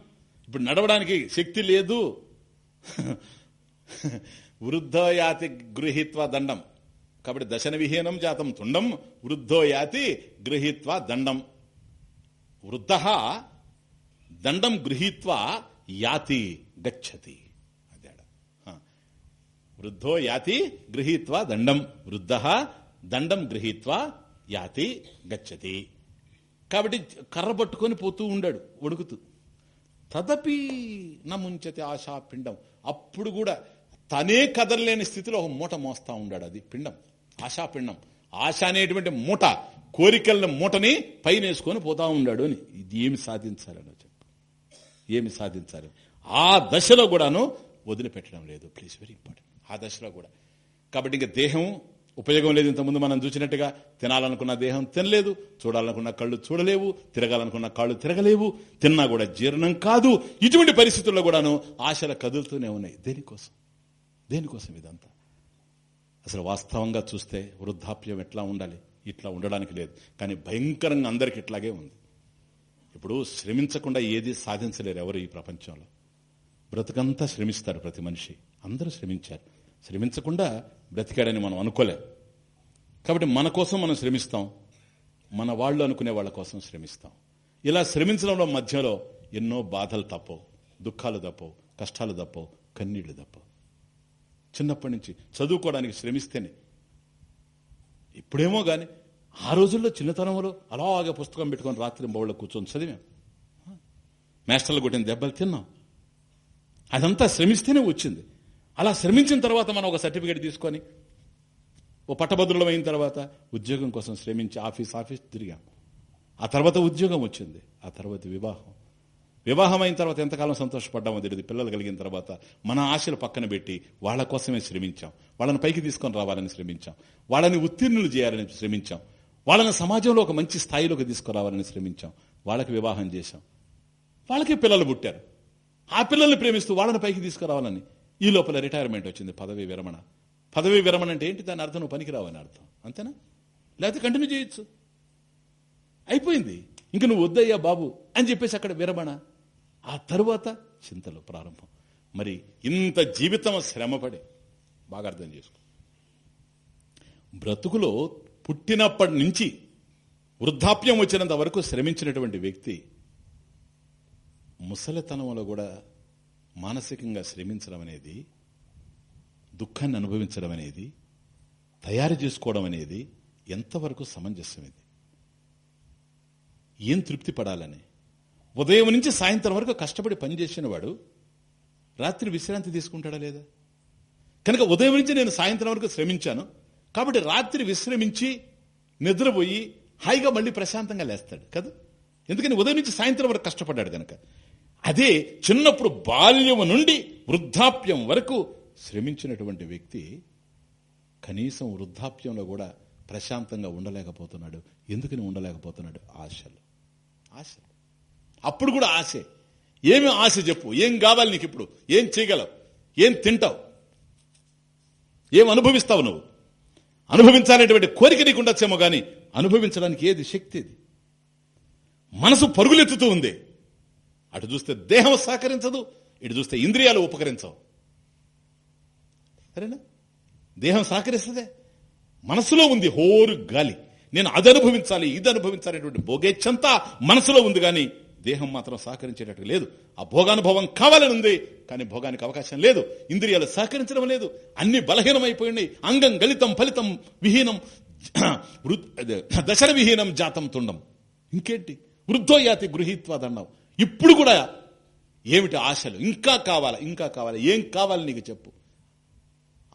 ఇప్పుడు నడవడానికి శక్తి లేదు. వృద్ధో యాతి గృహీత్వ దండం. కాబట్టి దశన విహీనం జాతం తుండం వృద్ధో యాతి గృహీత్వ దండం. వృద్ధ దండం గృహీత్వ యాతి గచ్చతి. వృద్ధో యాతి గృహీత్వ దండం. వృద్ధ దండం గృహీత్వ యాతి గచ్చతి. కాబట్టి కర్ర పట్టుకొని పోతూ ఉండాడు ఉడుకుతూ తదపి నముంచతి ఆశా పిండం అప్పుడు కూడా తనే కదలలేని స్థితిలో ఒక మూట మోస్తా ఉండాడు అది పిండం ఆశాపిండం. ఆశ అనేటువంటి మూట కోరికలను మూటని పైన వేసుకొని పోతా ఉండాడు అని. ఇది ఏమి సాధించాలని చెప్పి. ఏమి సాధించాలి? ఆ దశలో కూడాను వదిలిపెట్టడం లేదు. ప్లీజ్ వెరీ ఇంపార్టెంట్ ఆ దశలో కూడా. కాబట్టి ఇంకా దేహం ఉపయోగం లేదు. ఇంతకుముందు మనం చూసినట్టుగా తినాలనుకున్న దేహం తినలేదు చూడాలనుకున్న కళ్ళు చూడలేవు తిరగాలనుకున్న కాళ్ళు తిరగలేవు తిన్నా కూడా జీర్ణం కాదు. ఇటువంటి పరిస్థితుల్లో కూడాను ఆశలు కదులుతూనే ఉన్నాయి. దేనికోసం? దేనికోసం ఇదంతా? అసలు వాస్తవంగా చూస్తే వృద్ధాప్యం ఎట్లా ఉండాలి? ఇట్లా ఉండడానికి లేదు. కానీ భయంకరంగా అందరికి ఇట్లాగే ఉంది. ఇప్పుడు శ్రమించకుండా ఏది సాధించలేరు ఎవరు ఈ ప్రపంచంలో. బ్రతుకంతా శ్రమిస్తారు ప్రతి మనిషి. అందరూ శ్రమించారు. శ్రమించకుండా బ్రతికాడని మనం అనుకోలేం. కాబట్టి మన కోసం మనం శ్రమిస్తాం. మన వాళ్ళు అనుకునే వాళ్ళ కోసం శ్రమిస్తాం. ఇలా శ్రమించడంలో మధ్యలో ఎన్నో బాధలు తప్పవు. దుఃఖాలు తప్పవు. కష్టాలు తప్పవు. కన్నీళ్ళు తప్పవు. చిన్నప్పటి నుంచి చదువుకోవడానికి శ్రమిస్తేనే. ఇప్పుడేమో కానీ ఆ రోజుల్లో చిన్నతనంలో అలాగే పుస్తకం పెట్టుకొని రాత్రి బౌళ్ళ కూర్చొని చదివాం. మేస్టర్లు కొట్టిన దెబ్బలు తిన్నాం. అదంతా శ్రమిస్తేనే వచ్చింది. అలా శ్రమించిన తర్వాత మనం ఒక సర్టిఫికేట్ తీసుకొని ఓ పట్టభద్రులం అయిన తర్వాత ఉద్యోగం కోసం శ్రమించి ఆఫీస్ ఆఫీస్ తిరిగాం. ఆ తర్వాత ఉద్యోగం వచ్చింది. ఆ తర్వాత వివాహం. వివాహం అయిన తర్వాత ఎంతకాలం సంతోషపడ్డామో తెలియదు పిల్లలు కలిగిన తర్వాత మన ఆశలు పక్కన పెట్టి వాళ్ళ కోసమే శ్రమించాం. వాళ్ళని పైకి తీసుకొని రావాలని శ్రమించాం. వాళ్ళని ఉత్తీర్ణులు చేయాలని శ్రమించాం. వాళ్ళని సమాజంలో ఒక మంచి స్థాయిలోకి తీసుకురావాలని శ్రమించాం. వాళ్ళకి వివాహం చేశాం. వాళ్ళకి పిల్లలు పుట్టారు. ఆ పిల్లల్ని ప్రేమిస్తూ వాళ్ళని పైకి తీసుకురావాలని ఈ లోపల రిటైర్మెంట్ వచ్చింది పదవి విరమణ. పదవి విరమణ అంటే ఏంటి? దాని అర్థం నువ్వు పనికిరావని అర్థం. అంతేనా? లేకపోతే కంటిన్యూ చేయొచ్చు. అయిపోయింది. ఇంక నువ్వు వద్దయ్యా బాబు అని చెప్పేసి అక్కడ విరమణ. ఆ తరువాత చింతలు ప్రారంభం. మరి ఇంత జీవితం శ్రమపడి బాగా అర్థం చేసుకో. బ్రతుకులో పుట్టినప్పటి నుంచి వృద్ధాప్యం వచ్చినంత వరకు శ్రమించినటువంటి వ్యక్తి ముసలితనంలో కూడా మానసికంగా శ్రమించడం అనేది దుఃఖాన్ని అనుభవించడం అనేది తయారు చేసుకోవడం అనేది ఎంతవరకు సమంజసం ఇది? ఏం తృప్తి పడాలని ఉదయం నుంచి సాయంత్రం వరకు కష్టపడి పనిచేసిన వాడు రాత్రి విశ్రాంతి తీసుకుంటాడా లేదా? కనుక ఉదయం నుంచి నేను సాయంత్రం వరకు శ్రమించాను. కాబట్టి రాత్రి విశ్రమించి నిద్రపోయి హాయిగా మళ్ళీ ప్రశాంతంగా లేస్తాడు. కదా? ఎందుకని? ఉదయం నుంచి సాయంత్రం వరకు కష్టపడ్డాడు కనుక అదే చిన్నప్పుడు బాల్యం నుండి వృద్ధాప్యం వరకు శ్రమించినటువంటి వ్యక్తి కనీసం వృద్ధాప్యంలో కూడా ప్రశాంతంగా ఉండలేకపోతున్నాడు. ఎందుకని ఉండలేకపోతున్నాడు? ఆశలు. ఆశలు. అప్పుడు కూడా ఆశే. ఏమి ఆశ చెప్పు? ఏం కావాలి నీకు ఇప్పుడు? ఏం చేయగలవు? ఏం తింటావు? ఏం అనుభవిస్తావు నువ్వు? అనుభవించాలనేటువంటి కోరిక నీకు ఉండొచ్చేమో కానీ అనుభవించడానికి ఏది? శక్తి ఇది మనసు పరుగులెత్తుతూ ఉంది. అటు చూస్తే దేహం సహకరించదు ఇటు చూస్తే ఇంద్రియాలు ఉపకరించవు. సరేనా? దేహం సహకరిస్తుందే. మనసులో ఉంది హోరు గాలి. నేను అది అనుభవించాలి ఇది అనుభవించాలనేటువంటి భోగేచ్చంతా మనసులో ఉంది కానీ దేహం మాత్రం సహకరించేటట్టు లేదు. ఆ భోగానుభవం కావాలని ఉంది కానీ భోగానికి అవకాశం లేదు. ఇంద్రియాలు సహకరించడం లేదు. అన్ని బలహీనమైపోయినాయి. అంగం గలితం ఫలితం విహీనం దశర విహీనం జాతం తుండం. ఇంకేంటి? వృద్ధోయాతి గృహీత్వాదన్నావు ఇప్పుడు కూడా ఏమిటి ఆశలు? ఇంకా కావాలా? ఇంకా కావాలా? ఏం కావాలి నీకు చెప్పు.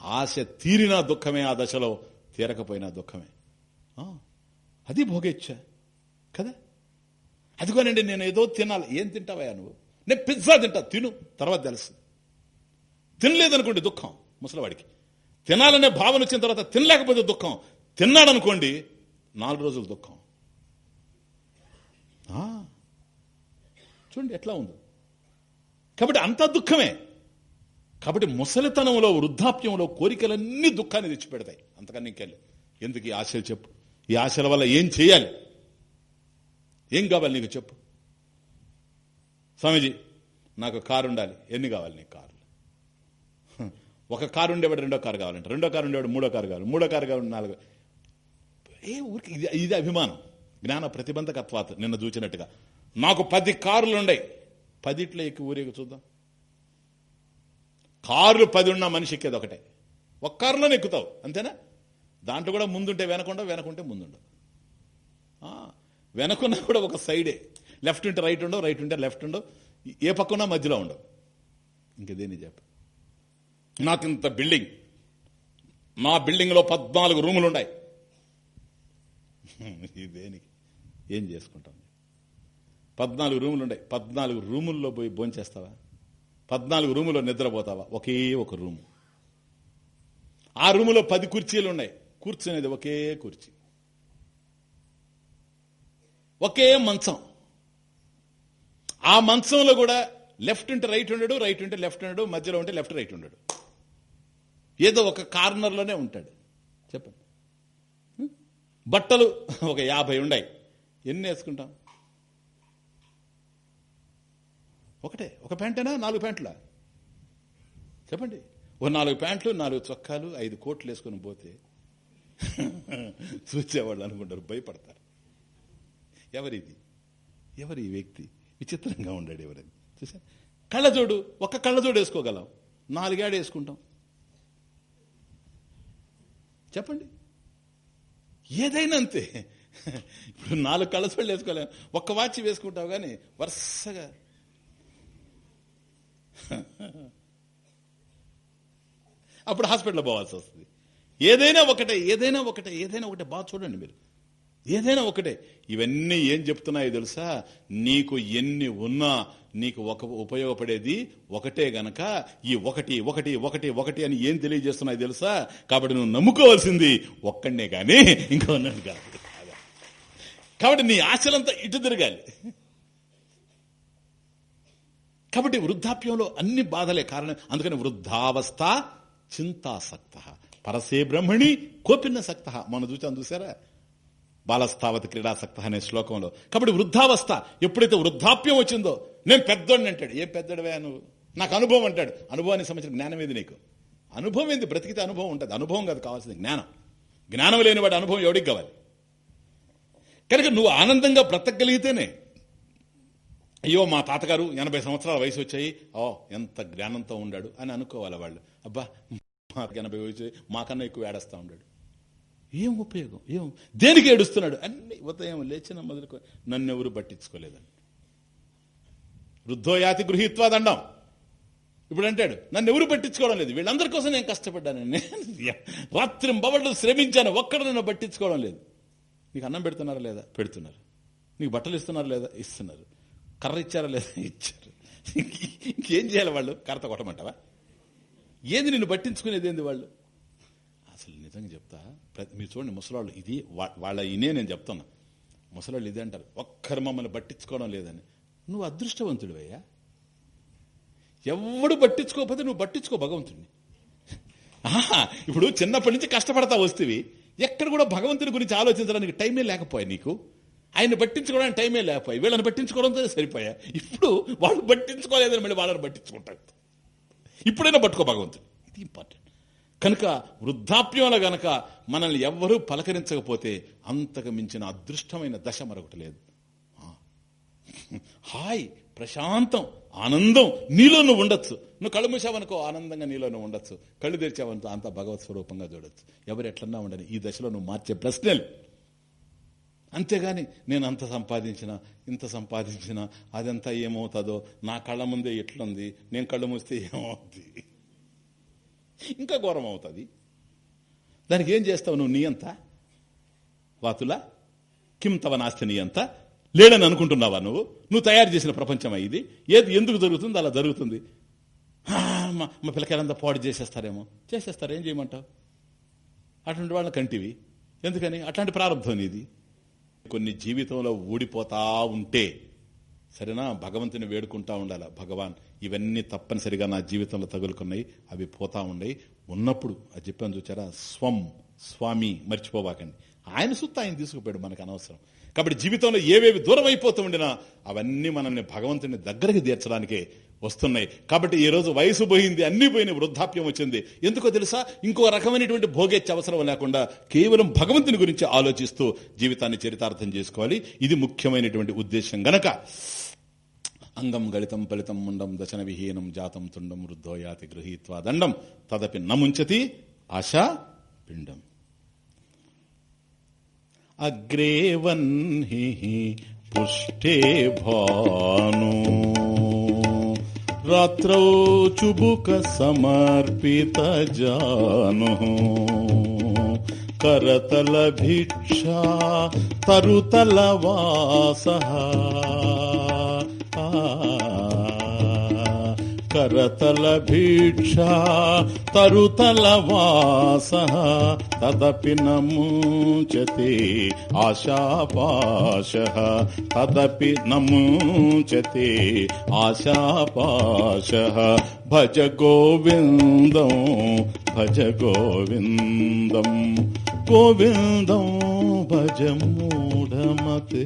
ఆశ తీరినా దుఃఖమే ఆ దశలో తీరకపోయినా దుఃఖమే. అది భోగేచ్ఛ. కదా? అదిగోనండి నేను ఏదో తినాలి. ఏం తింటావా నువ్వు? నేను పిజ్జా తింటా. తిను. తర్వాత తెలుసు. తినలేదనుకోండి దుఃఖం ముసలివాడికి. తినాలనే భావన వచ్చిన తర్వాత తినలేకపోతే దుఃఖం. తిన్నాడనుకోండి నాలుగు రోజులు దుఃఖం. చూడండి ఎట్లా ఉంది. కాబట్టి అంతా దుఃఖమే. కాబట్టి ముసలితనంలో వృద్ధాప్యంలో కోరికలన్నీ దుఃఖాన్ని తెచ్చిపెడతాయి. అంతకన్నా ఇంకెళ్ళి ఎందుకు ఈ ఆశలు చెప్పు? ఈ ఆశల వల్ల ఏం చేయాలి? ఏం కావాలి నీకు చెప్పు. స్వామీజీ నాకు కారు ఉండాలి. ఎన్ని కావాలి నీకు కార్లు ఒక కారు ఉండేవాడు రెండో కారు కావాలంటే. రెండో కారు ఉండేవాడు మూడో కారు కావాలి. మూడో కారు కావాలి నాలుగు. ఏ ఊరికి ఇది ఇది అభిమానం. జ్ఞాన ప్రతిబంధకత్వాత నిన్న చూచినట్టుగా. నాకు పది కార్లు ఉన్నాయి పదిట్లో ఎక్కి ఊరేగి చూద్దాం. కార్లు పది ఉన్న మనిషి ఎక్కేది ఒకటే. ఒక కారులోనే ఎక్కుతావు. అంతేనా? దాంట్లో కూడా ముందుంటే వెనకుండా వెనకుంటే ముందుండవు. వెనకున్నా కూడా ఒక సైడే. లెఫ్ట్ ఉంటే రైట్ ఉండవు రైట్ ఉంటే లెఫ్ట్ ఉండవు. ఏ పక్కన మధ్యలో ఉండవు. ఇంకేదేని చెప్ప నాకు బిల్డింగ్. మా బిల్డింగ్లో పద్నాలుగు రూములు ఉన్నాయి దేనికి? ఏం చేసుకుంటాం? పద్నాలుగు రూములు ఉన్నాయి పద్నాలుగు రూముల్లో పోయి భోంచేస్తావా? పద్నాలుగు రూములో నిద్రపోతావా? ఒకే ఒక రూము. ఆ రూములో పది కుర్చీలు ఉన్నాయి కూర్చునేది ఒకే కుర్చీ. ఒకే మంచం. ఆ మంచంలో కూడా లెఫ్ట్ ఉంటే రైట్ ఉండడు రైట్ ఉంటే లెఫ్ట్ ఉండడు మధ్యలో ఉంటే లెఫ్ట్ రైట్ ఉండడు. ఏదో ఒక కార్నర్లోనే ఉంటాడు. చెప్పండి. బట్టలు ఒక యాభై ఉన్నాయి ఎన్ని వేసుకుంటాం? ఒకటే. ఒక ప్యాంటేనా? నాలుగు ప్యాంట్లా? చెప్పండి. ఓ నాలుగు ప్యాంట్లు నాలుగు చొక్కాలు ఐదు కోట్లు వేసుకొని పోతే చూసేవాళ్ళు అనుకుంటారు భయపడతారు. ఎవరిది? ఎవరి వ్యక్తి? విచిత్రంగా ఉండాడు ఎవరది? చూసా కళ్ళజోడు ఒక్క కళ్ళజోడు వేసుకోగలం. నాలుగేడు వేసుకుంటాం. చెప్పండి. ఏదైనా అంతే. ఇప్పుడు నాలుగు కళ్ళజోళ్ళు వేసుకోలేము ఒక్క వాచ్ వేసుకుంటావు కానీ వరుసగా. అప్పుడు హాస్పిటల్ పోవాల్సి వస్తుంది. ఏదైనా ఒకటే ఏదైనా ఒకటే ఏదైనా ఒకటే. బాగా చూడండి మీరు. ఏదైనా ఒకటే. ఇవన్నీ ఏం చెప్తున్నాయో తెలుసా? నీకు ఎన్ని ఉన్నా నీకు ఒక ఉపయోగపడేది ఒకటే గనక ఈ ఒకటి ఒకటి ఒకటి ఒకటి అని ఏం తెలియజేస్తున్నాయో తెలుసా? కాబట్టి నువ్వు నమ్ముకోవాల్సింది ఒక్కడే గాని ఇంకో కాదు. కాబట్టి నీ ఆశలంతా ఇటు తిరగాలి. కాబట్టి వృద్ధాప్యంలో అన్ని బాధలే కారణం. అందుకని వృద్ధావస్థ చింతాసక్త. పరసే బ్రహ్మణి కోపిన్న సక్త. మనం చూసాం చూసారా బాలస్థావతి క్రీడాసక్త అనే శ్లోకంలో. కాబట్టి వృద్ధావస్థ ఎప్పుడైతే వృద్ధాప్యం వచ్చిందో నేను పెద్దోడిని అంటాడు. ఏ పెద్దడివే నువ్వు? నాకు అనుభవం అంటాడు. అనుభవానికి సంబంధించిన జ్ఞానం ఏది నీకు? అనుభవం ఏంది? బ్రతికితే అనుభవం ఉంటుంది. అనుభవం కాదు కావాల్సింది జ్ఞానం. జ్ఞానం లేని వాడి అనుభవం ఎవడికి కావాలి? కనుక నువ్వు ఆనందంగా బ్రతకగలిగితేనే అయ్యో మా తాతగారు ఎనభై సంవత్సరాల వయసు వచ్చాయి. ఓ ఎంత జ్ఞానంతో ఉండాడు అని అనుకోవాలి వాళ్ళు. అబ్బా మాకు ఎనభై వయసు మాకన్నా ఎక్కువ ఏడస్తా ఉన్నాడు ఏం ఉపయోగం? ఏం? దేనికి ఏడుస్తున్నాడు? అన్ని ఉదయం లేచిన మొదలు నన్ను ఎవరు పట్టించుకోలేదని వృద్ధోయాతి గృహీత్వాదండం ఇప్పుడు అంటాడు నన్ను ఎవరు పట్టించుకోవడం లేదు. వీళ్ళందరి కోసం నేను కష్టపడ్డాను. రాత్రి బవళ్ళు శ్రమించాను. ఒక్కడ నన్ను పట్టించుకోవడం లేదు. నీకు అన్నం పెడుతున్నారా లేదా? పెడుతున్నారు. నీకు బట్టలు ఇస్తున్నారా లేదా? ఇస్తున్నారు. కర్ర ఇచ్చారా లేదా? ఇచ్చారు. ఇంకేం చేయాలి వాళ్ళు? కర్రత కొట్టమంటావా? ఏంది నిన్ను పట్టించుకునేది ఏంది వాళ్ళు? అసలు నిజంగా చెప్తా? మీరు చూడండి ముసలాళ్ళు ఇది వాళ్ళ ఇనే నేను చెప్తున్నా. ముసలాళ్ళు ఇదే అంటారు. ఒక్కరు మమ్మల్ని పట్టించుకోవడం లేదని. నువ్వు అదృష్టవంతుడివయ్యా. ఎవడు పట్టించుకోకపోతే నువ్వు పట్టించుకో భగవంతుడిని. ఇప్పుడు చిన్నప్పటి నుంచి కష్టపడతా వస్తేవి. ఎక్కడ కూడా భగవంతుని గురించి ఆలోచించడానికి టైమే లేకపోయా నీకు? ఆయన పట్టించుకోవడానికి టైమే లేకపోయి? వీళ్ళని పట్టించుకోవడంతో సరిపోయా? ఇప్పుడు వాళ్ళు పట్టించుకోలేదని మళ్ళీ వాళ్ళని పట్టించుకుంటారు. ఇప్పుడైనా పట్టుకో భగవంతుడు ఇది ఇంపార్టెంట్ కనుక వృద్ధాప్యంలో గనక మనల్ని ఎవ్వరూ పలకరించకపోతే అంతకు మించిన అదృష్టమైన దశ మరొకటి లేదు. హాయ్ ప్రశాంతం ఆనందం నీలో నువ్వు ఉండొచ్చు. నువ్వు కళ్ళు మూసావనుకో ఆనందంగా నీలో నువ్వు ఉండొచ్చు. కళ్ళు తెరిచావనుకో అంత భగవత్ స్వరూపంగా చూడొచ్చు. ఎవరు ఎట్లన్నా ఉండని ఈ దశలో నువ్వు మార్చే ప్రశ్నలు అంతేగాని నేను అంత సంపాదించిన ఇంత సంపాదించిన అదంతా ఏమవుతుందో నా కళ్ళ ముందే ఎట్లుంది నేను కళ్ళు మూస్తే ఏమవుతుంది ఇంకా ఘోరం అవుతుంది. దానికి ఏం చేస్తావు నువ్వు? నీ అంతా? వాతులా? కిం తవ నాస్తి నీయంత లేడని అనుకుంటున్నావా నువ్వు? నువ్వు తయారు చేసిన ప్రపంచం ఇది? ఏది ఎందుకు జరుగుతుంది? అలా జరుగుతుంది. మా పిల్లకాయలంతా పాడు చేసేస్తారేమో. చేసేస్తారు ఏం చేయమంటావు? అటువంటి వాళ్ళ కంటివి. ఎందుకని? అట్లాంటి ప్రారంభం ఇది కొన్ని జీవితంలో ఊడిపోతా ఉంటే సరేనా? భగవంతుని వేడుకుంటా ఉండాల. భగవాన్ ఇవన్నీ తప్పనిసరిగా నా జీవితంలో తగులుకున్నాయి. అవి పోతా ఉన్నాయి ఉన్నప్పుడు అది చెప్పాను చూచారా? స్వం స్వామి మర్చిపోవాకండి. ఆయన సుత్త ఆయన తీసుకుపోయాడు మనకు అనవసరం. కాబట్టి జీవితంలో ఏవేవి దూరం అయిపోతూ ఉండినా అవన్నీ మనల్ని భగవంతుని దగ్గరికి తీర్చడానికే వస్తున్నాయి. కాబట్టి ఈ రోజు వయసు పోయింది అన్ని పోయిన వృద్ధాప్యం వచ్చింది. ఎందుకో తెలుసా? ఇంకో రకమైనటువంటి భోగేచ్చ అవసరం లేకుండా కేవలం భగవంతుని గురించి ఆలోచిస్తూ జీవితాన్ని చరితార్థం చేసుకోవాలి. ఇది ముఖ్యమైనటువంటి ఉద్దేశం. గనక అంగం గళితం ఫలితం ముండం దశన విహీనం జాతం తుండం వృద్ధోయాతి గృహీత్వా దండం. తదపి నముంచతి ఆశా పిండం. అగ్రే వన్హి పుష్టే భాను రాత్రౌ చుబుక సమర్పిత జాను కరతల భిక్షా తరుతల వాస కరతల భిక్షా తరుతల వాస తదపి నముచతే ఆశాపాశ తదపి నముచతే ఆశాపాశ. భజ గోవిందం భజ గోవిందం గోవిందం భజ మూఢమతే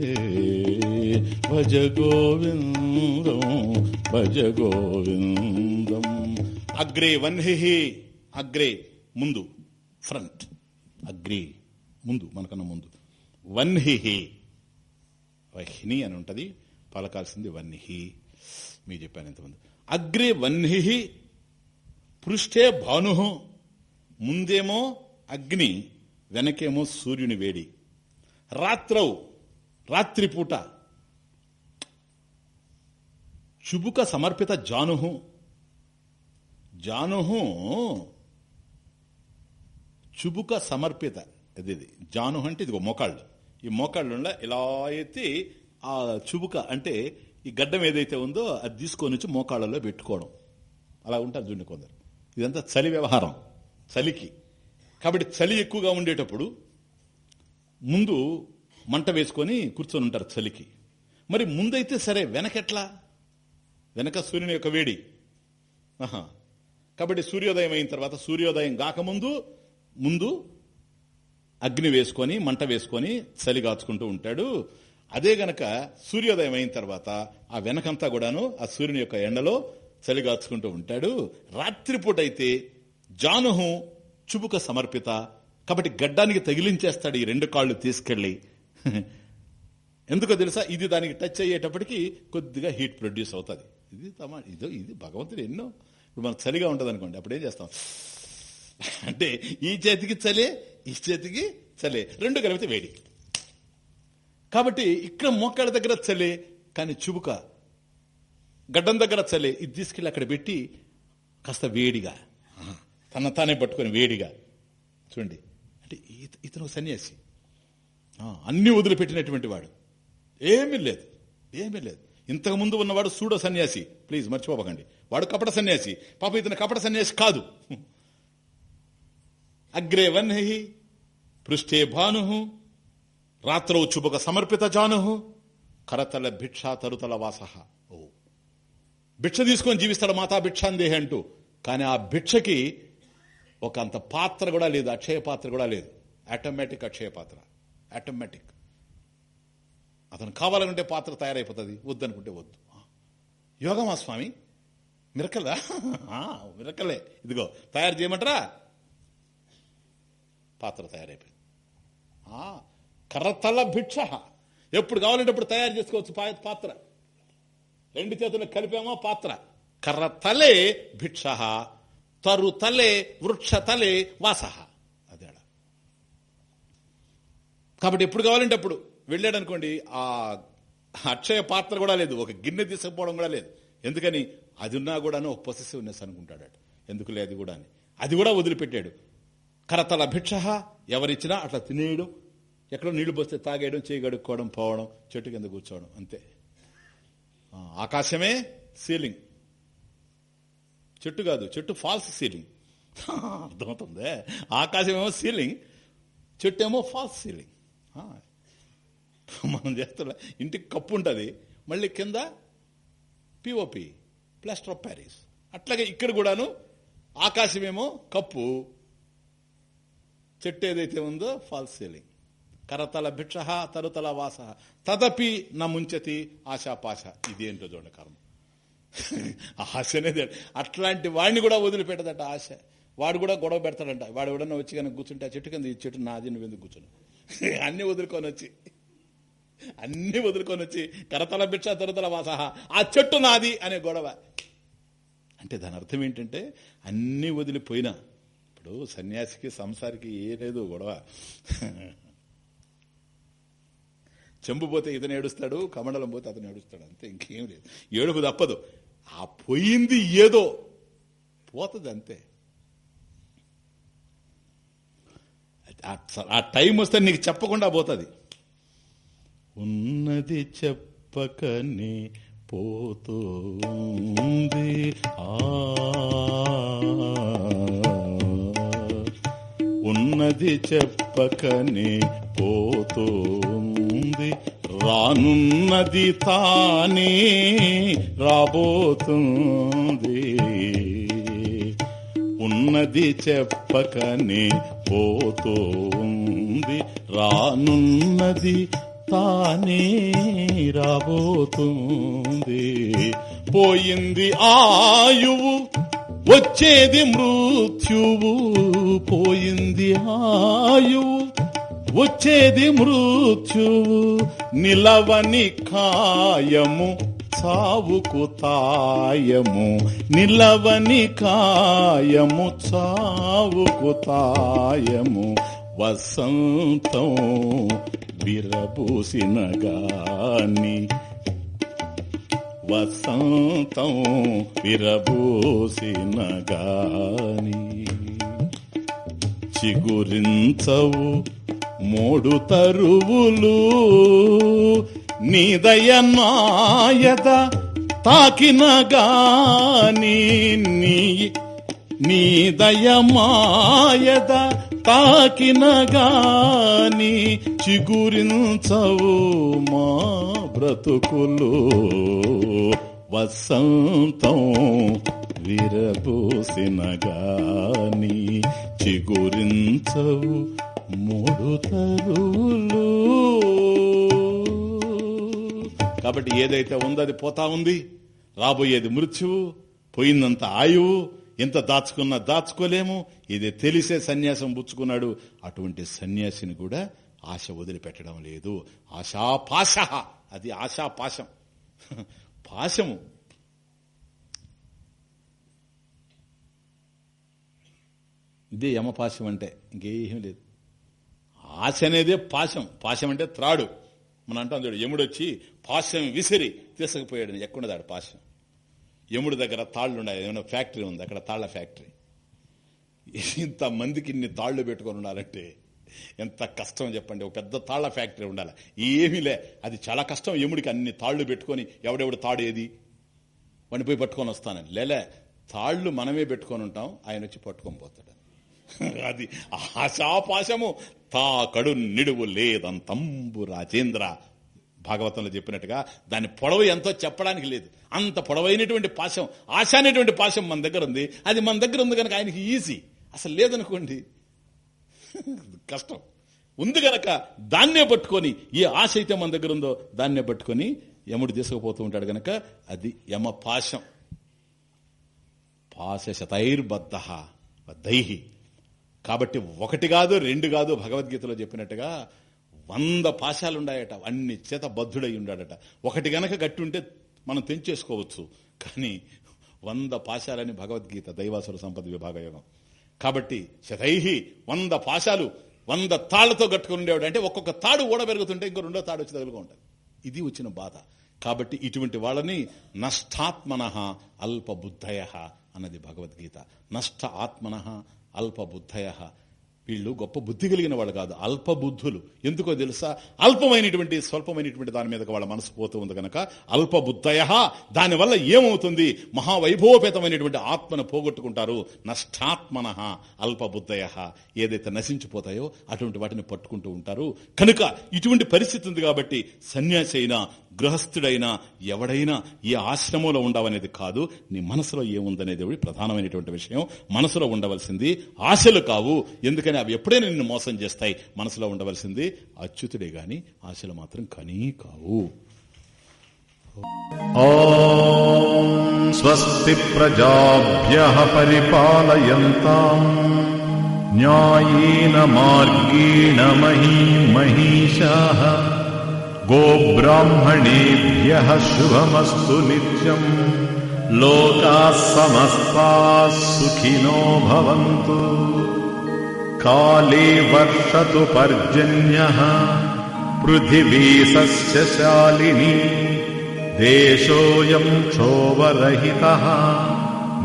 భజ గోవిందం భజ గోవిందం అగ్రే వన్హి అగ్రే ముందు ఫ్రంట్ అగ్రే ముందు మనకన్నా ముందు వన్హి వహ్ని అని ఉంటుంది పలకాల్సింది వన్హి మీ చెప్పాను ఇంతమంది అగ్రే వన్హి పృష్ఠే భాను ముందేమో అగ్ని. వెనకేమో సూర్యుని వేడి. రాత్రౌ రాత్రిపూట. చుబుక సమర్పిత జానుహు. జానుహు చుబుక సమర్పిత. ఇది జాను అంటే ఇదిగో మోకాళ్ళు. ఈ మోకాళ్ళు ఇలా ఎత్తి ఆ చుబుక అంటే ఈ గడ్డం ఏదైతే ఉందో అది తీసుకొని వచ్చి మోకాళ్ళలో పెట్టుకోవడం. అలా ఉంటారు చూడండి కొందరు. ఇదంతా చలి వ్యవహారం. చలికి. కాబట్టి చలి ఎక్కువగా ఉండేటప్పుడు ముందు మంట వేసుకొని కూర్చొని ఉంటారు చలికి. మరి ముందైతే సరే వెనకెట్లా? వెనక సూర్యుని యొక్క వేడి. ఆహా. కాబట్టి సూర్యోదయం అయిన తర్వాత సూర్యోదయం కాకముందు ముందు అగ్ని వేసుకొని మంట వేసుకొని చలి కాచుకుంటూ ఉంటాడు. అదే గనక సూర్యోదయం అయిన తర్వాత ఆ వెనకంతా కూడాను ఆ సూర్యుని యొక్క ఎండలో చలి కాచుకుంటూ ఉంటాడు. రాత్రిపూట అయితే జానుహు చుబుక సమర్పిత. కాబట్టి గడ్డానికి తగిలించేస్తాడు ఈ రెండు కాళ్ళు తీసుకెళ్ళి. ఎందుకో తెలుసా? ఇది దానికి టచ్ అయ్యేటప్పటికి కొద్దిగా హీట్ ప్రొడ్యూస్ అవుతుంది. ఇది తమా ఇదో ఇది భగవంతుడు ఎన్నో ఇప్పుడు మనకు చలిగా ఉంటుంది అనుకోండి అప్పుడు ఏం చేస్తాం? అంటే ఈ చేతికి చలే ఈ చేతికి చలే. రెండు కలిపితే వేడి. కాబట్టి ఇక్కడ మోకాళ్ళ దగ్గర చలే కానీ చుబుక గడ్డం దగ్గర చలే ఇది తీసుకెళ్ళి అక్కడ పెట్టి కాస్త వేడిగా. తన తానే పట్టుకొని వేడిగా. చూడండి. అంటే ఇత- ఇతను సన్యాసి. ఆ, అన్ని వదిలిపెట్టినటువంటి వాడు. ఏమీ లేదు. ఏమీ లేదు. ఇంతకు ముందు ఉన్నవాడు సూడో సన్యాసి. ప్లీజ్ మర్చిపోకండి. వాడు కపట సన్యాసి. పాప ఇతను కపట సన్యాసి కాదు. అగ్రే వన్హి పృష్ఠే భాను రాత్రౌ చుబక సమర్పిత జాను కరతల భిక్షా తరుతల వాస. ఓ. భిక్ష తీసుకొని జీవిస్తాడు మాతా భిక్షాందేహి అంటూ. కానీ ఆ భిక్షకి ఒక అంత పాత్ర కూడా లేదు అక్షయ పాత్ర కూడా లేదు. ఆటోమేటిక్ అక్షయ పాత్ర. ఆటోమేటిక్ అతను కావాలనుకుంటే పాత్ర తయారైపోతుంది వద్దనుకుంటే వద్దు. యోగమా స్వామి? మిరకలా? మిరకలే. ఇదిగో తయారు చేయమంటారా? పాత్ర తయారైపోయింది. ఆ, కర్రతల భిక్ష. ఎప్పుడు కావాలంటే అప్పుడు తయారు చేసుకోవచ్చు పాత్ర. రెండు చేతులు కలిపామో పాత్ర. కర్రతలే భిక్ష. తరు తలే వృక్ష తలే వాస అదేడా కాబట్టి ఎప్పుడు కావాలంటే అప్పుడు. వెళ్ళాడు అనుకోండి ఆ అక్షయ పాత్ర కూడా లేదు ఒక గిన్నె తీసుకుపోవడం కూడా లేదు. ఎందుకని? అది ఉన్నా కూడాను ఒక పొసెసివ్నెస్ అనుకుంటాడు ఎందుకు లేదు కూడా అని. అది కూడా వదిలిపెట్టాడు. కరతల భిక్ష ఎవరిచ్చినా అట్లా తినేయడం ఎక్కడో నీళ్ళు పోస్తే తాగేయడం చేయగడుక్కోవడం పోవడం చెట్టు కింద కూర్చోవడం అంతే. ఆకాశమే సీలింగ్ చెట్టు కాదు చెట్టు ఫాల్స్ సీలింగ్ అర్థమవుతుందే? ఆకాశమేమో సీలింగ్ చెట్టు ఏమో ఫాల్స్ సీలింగ్ మనం చేస్తున్న ఇంటికి కప్పు ఉంటుంది మళ్ళీ కింద పిఓపి ప్లాస్టర్ ఆఫ్ ప్యారిస్ అట్లాగే ఇక్కడ కూడాను ఆకాశమేమో కప్పు. చెట్టు ఏదైతే ఉందో ఫాల్స్ సీలింగ్ కరతల భిక్ష తరుతల వాస తదపి నా ముంచతి ఆశాపాశ. ఇదేంటో చూడండి కర్మ. ఆశ అనేది అట్లాంటి వాడిని కూడా వదిలిపెట్టదట ఆశ. వాడు కూడా గొడవ పెడతాడంట. వాడు ఎవడన్నా వచ్చి కనుక కూర్చుంటే ఆ చెట్టు కింద ఈ చెట్టు నాది నువ్వు ఎందుకు కూర్చుని అన్ని వదులుకొని వచ్చి. అన్ని వదులుకొని వచ్చి కరతల భిక్ష తరతల వాసహ. ఆ చెట్టు నాది అనే గొడవ. అంటే దాని అర్థం ఏంటంటే అన్ని వదిలిపోయినా ఇప్పుడు సన్యాసికి సంసారికి ఏ లేదు గొడవ. చెంబు పోతే ఇతను ఏడుస్తాడు కమండలం పోతే అతను ఏడుస్తాడు అంతే ఇంకేం లేదు. ఏడుపు తప్పదు. ఆ పోయింది ఏదో పోతుంది అంతే ఆ- టైం వస్తే నీకు చెప్పకుండా పోతుంది. ఉన్నది చెప్పకనే పోతుంది. ఆ. ఉన్నది చెప్పకనే పోతుంది. రానున్నది తానే రాబోతుంది. ఉన్నది చెప్పకనే పోతుంది. రానున్నది తానే రాబోతుంది. పోయింది ఆయువు వచ్చేది మృత్యువు. పోయింది ఆయువు వచ్చేది మృత్యువు నిలవని కాయము చావుకు తాయము నిలవని కాయము చావుకు తాయము వసంతం విరబూసిన గాని వసంతం విరబూసిన గాని చిగురించవు మూడు తరువులు నీదయ నాయద తాకిన గాని నీ నీదయ మాయద తాకిన గాని చిగురించవు మా బ్రతుకులు. వసంతం విరబూసిన గాని చిగురించవు మూడు తరువులు. కాబట్టి ఏదైతే ఉందో అది పోతా ఉంది. రాబోయేది మృత్యువు పోయిందంత ఆయువు ఎంత దాచుకున్నా దాచుకోలేము. ఇది తెలిసే సన్యాసం పుచ్చుకున్నాడు. అటువంటి సన్యాసిని కూడా ఆశ వదిలిపెట్టడం లేదు. ఆశాపాశ. అది ఆశాపాశం. పాశము. ఇదే యమపాశం అంటే ఇంకేం లేదు. ఆశ అనేదే పాశం. పాశం అంటే త్రాడు. మన అంటాం చూడు యముడు వచ్చి పాశం విసిరి తీసుకుపోయాడు. ఎక్కడున్నదాడు పాశం? యముడి దగ్గర తాళ్ళు ఉన్నాయి ఏమైనా ఫ్యాక్టరీ ఉంది? అక్కడ తాళ్ళ ఫ్యాక్టరీ. ఇంత మందికి ఇన్ని తాళ్ళు పెట్టుకొని ఉండాలంటే ఎంత కష్టం చెప్పండి. ఒక పెద్ద తాళ్ళ ఫ్యాక్టరీ ఉండాలి. ఏమీ లే. అది చాలా కష్టం. యముడికి అన్ని తాళ్ళు పెట్టుకొని ఎవడెవడు తాడు ఏది వాడిని పోయి పట్టుకొని వస్తానని. లేలే తాళ్ళు మనమే పెట్టుకొని ఉంటాం. ఆయన వచ్చి పట్టుకొని పోతాడు. అది ఆశాపాశము. తా కడు నిడువు లేదంతంబు రాజేంద్ర. భాగవతంలో చెప్పినట్టుగా దాని పొడవు ఎంతో చెప్పడానికి లేదు. అంత పొడవైనటువంటి పాశం ఆశ అనేటువంటి పాశం మన దగ్గర ఉంది. అది మన దగ్గర ఉంది కనుక ఆయనకి ఈజీ. అసలు లేదనుకోండి. కష్టం. ఉంది గనక దాన్నే పట్టుకొని ఏ ఆశ అయితే మన దగ్గర ఉందో దాన్నే పట్టుకొని యముడు తీసుకుపోతూ ఉంటాడు గనక అది యమ పాశం. పాశ శతైర్బద్ధ బద్ధైహి కాబట్టి ఒకటి కాదు రెండు కాదు భగవద్గీతలో చెప్పినట్టుగా వంద పాశాలున్నాయట అన్ని చేత బద్ధుడై ఉండాడట. ఒకటి గనక గట్టుంటే మనం తెంచేసుకోవచ్చు కానీ వంద పాశాలని భగవద్గీత దైవాసుర సంపద విభాగ యోగం కాబట్టి శతైహి వంద పాశాలు వంద తాళ్ళతో కట్టుకుని ఉండేవాడు. అంటే ఒక్కొక్క తాడు కూడా పెరుగుతుంటే ఇంకో రెండో తాడు వచ్చి తగులుగా ఉంటుంది. ఇది వచ్చిన బాధ. కాబట్టి ఇటువంటి వాళ్ళని నష్టాత్మన అల్పబుద్ధయ అన్నది భగవద్గీత. నష్ట ఆత్మన అల్పబుద్ధయ. వీళ్ళు గొప్ప బుద్ధి కలిగిన వాళ్ళు కాదు అల్పబుద్ధులు. ఎందుకో తెలుసా? అల్పమైనటువంటి స్వల్పమైనటువంటి దాని మీద వాళ్ళ మనసు పోతూ ఉంది కనుక అల్ప బుద్ధయ దానివల్ల ఏమవుతుంది? మహావైభవపేతమైనటువంటి ఆత్మను పోగొట్టుకుంటారు. నష్టాత్మన అల్పబుద్ధయ. ఏదైతే నశించిపోతాయో అటువంటి వాటిని పట్టుకుంటూ ఉంటారు. కనుక ఇటువంటి పరిస్థితి ఉంది కాబట్టి సన్యాసి అయినా గృహస్థుడైనా ఎవడైనా ఏ ఆశ్రమంలో ఉండవనేది కాదు నీ మనసులో ఏముందనేది ప్రధానమైనటువంటి విషయం. మనసులో ఉండవలసింది ఆశలు కావు ఎందుకని అవి ఎప్పుడైనా నిన్ను మోసం చేస్తాయి. మనసులో ఉండవలసింది అచ్యుతుడే గాని ఆశలు మాత్రం కనీ కావు. స్వస్తి ప్రజాభ్య పరిపాలయంతాం. న్యాయేన మార్గేణ మహీ మహిషా गोब्राह्मणेभ्यः शुभमस्तु नित्यम्। लोकाः समस्ताः सुखिनो भवन्तु। काले वर्षतु पर्जन्यः। पृथिवी सस्यशालिनी देशोऽयम् क्षोभरहितः।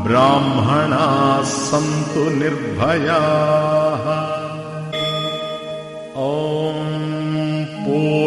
ब्राह्मणाः सन्तु निर्भयाः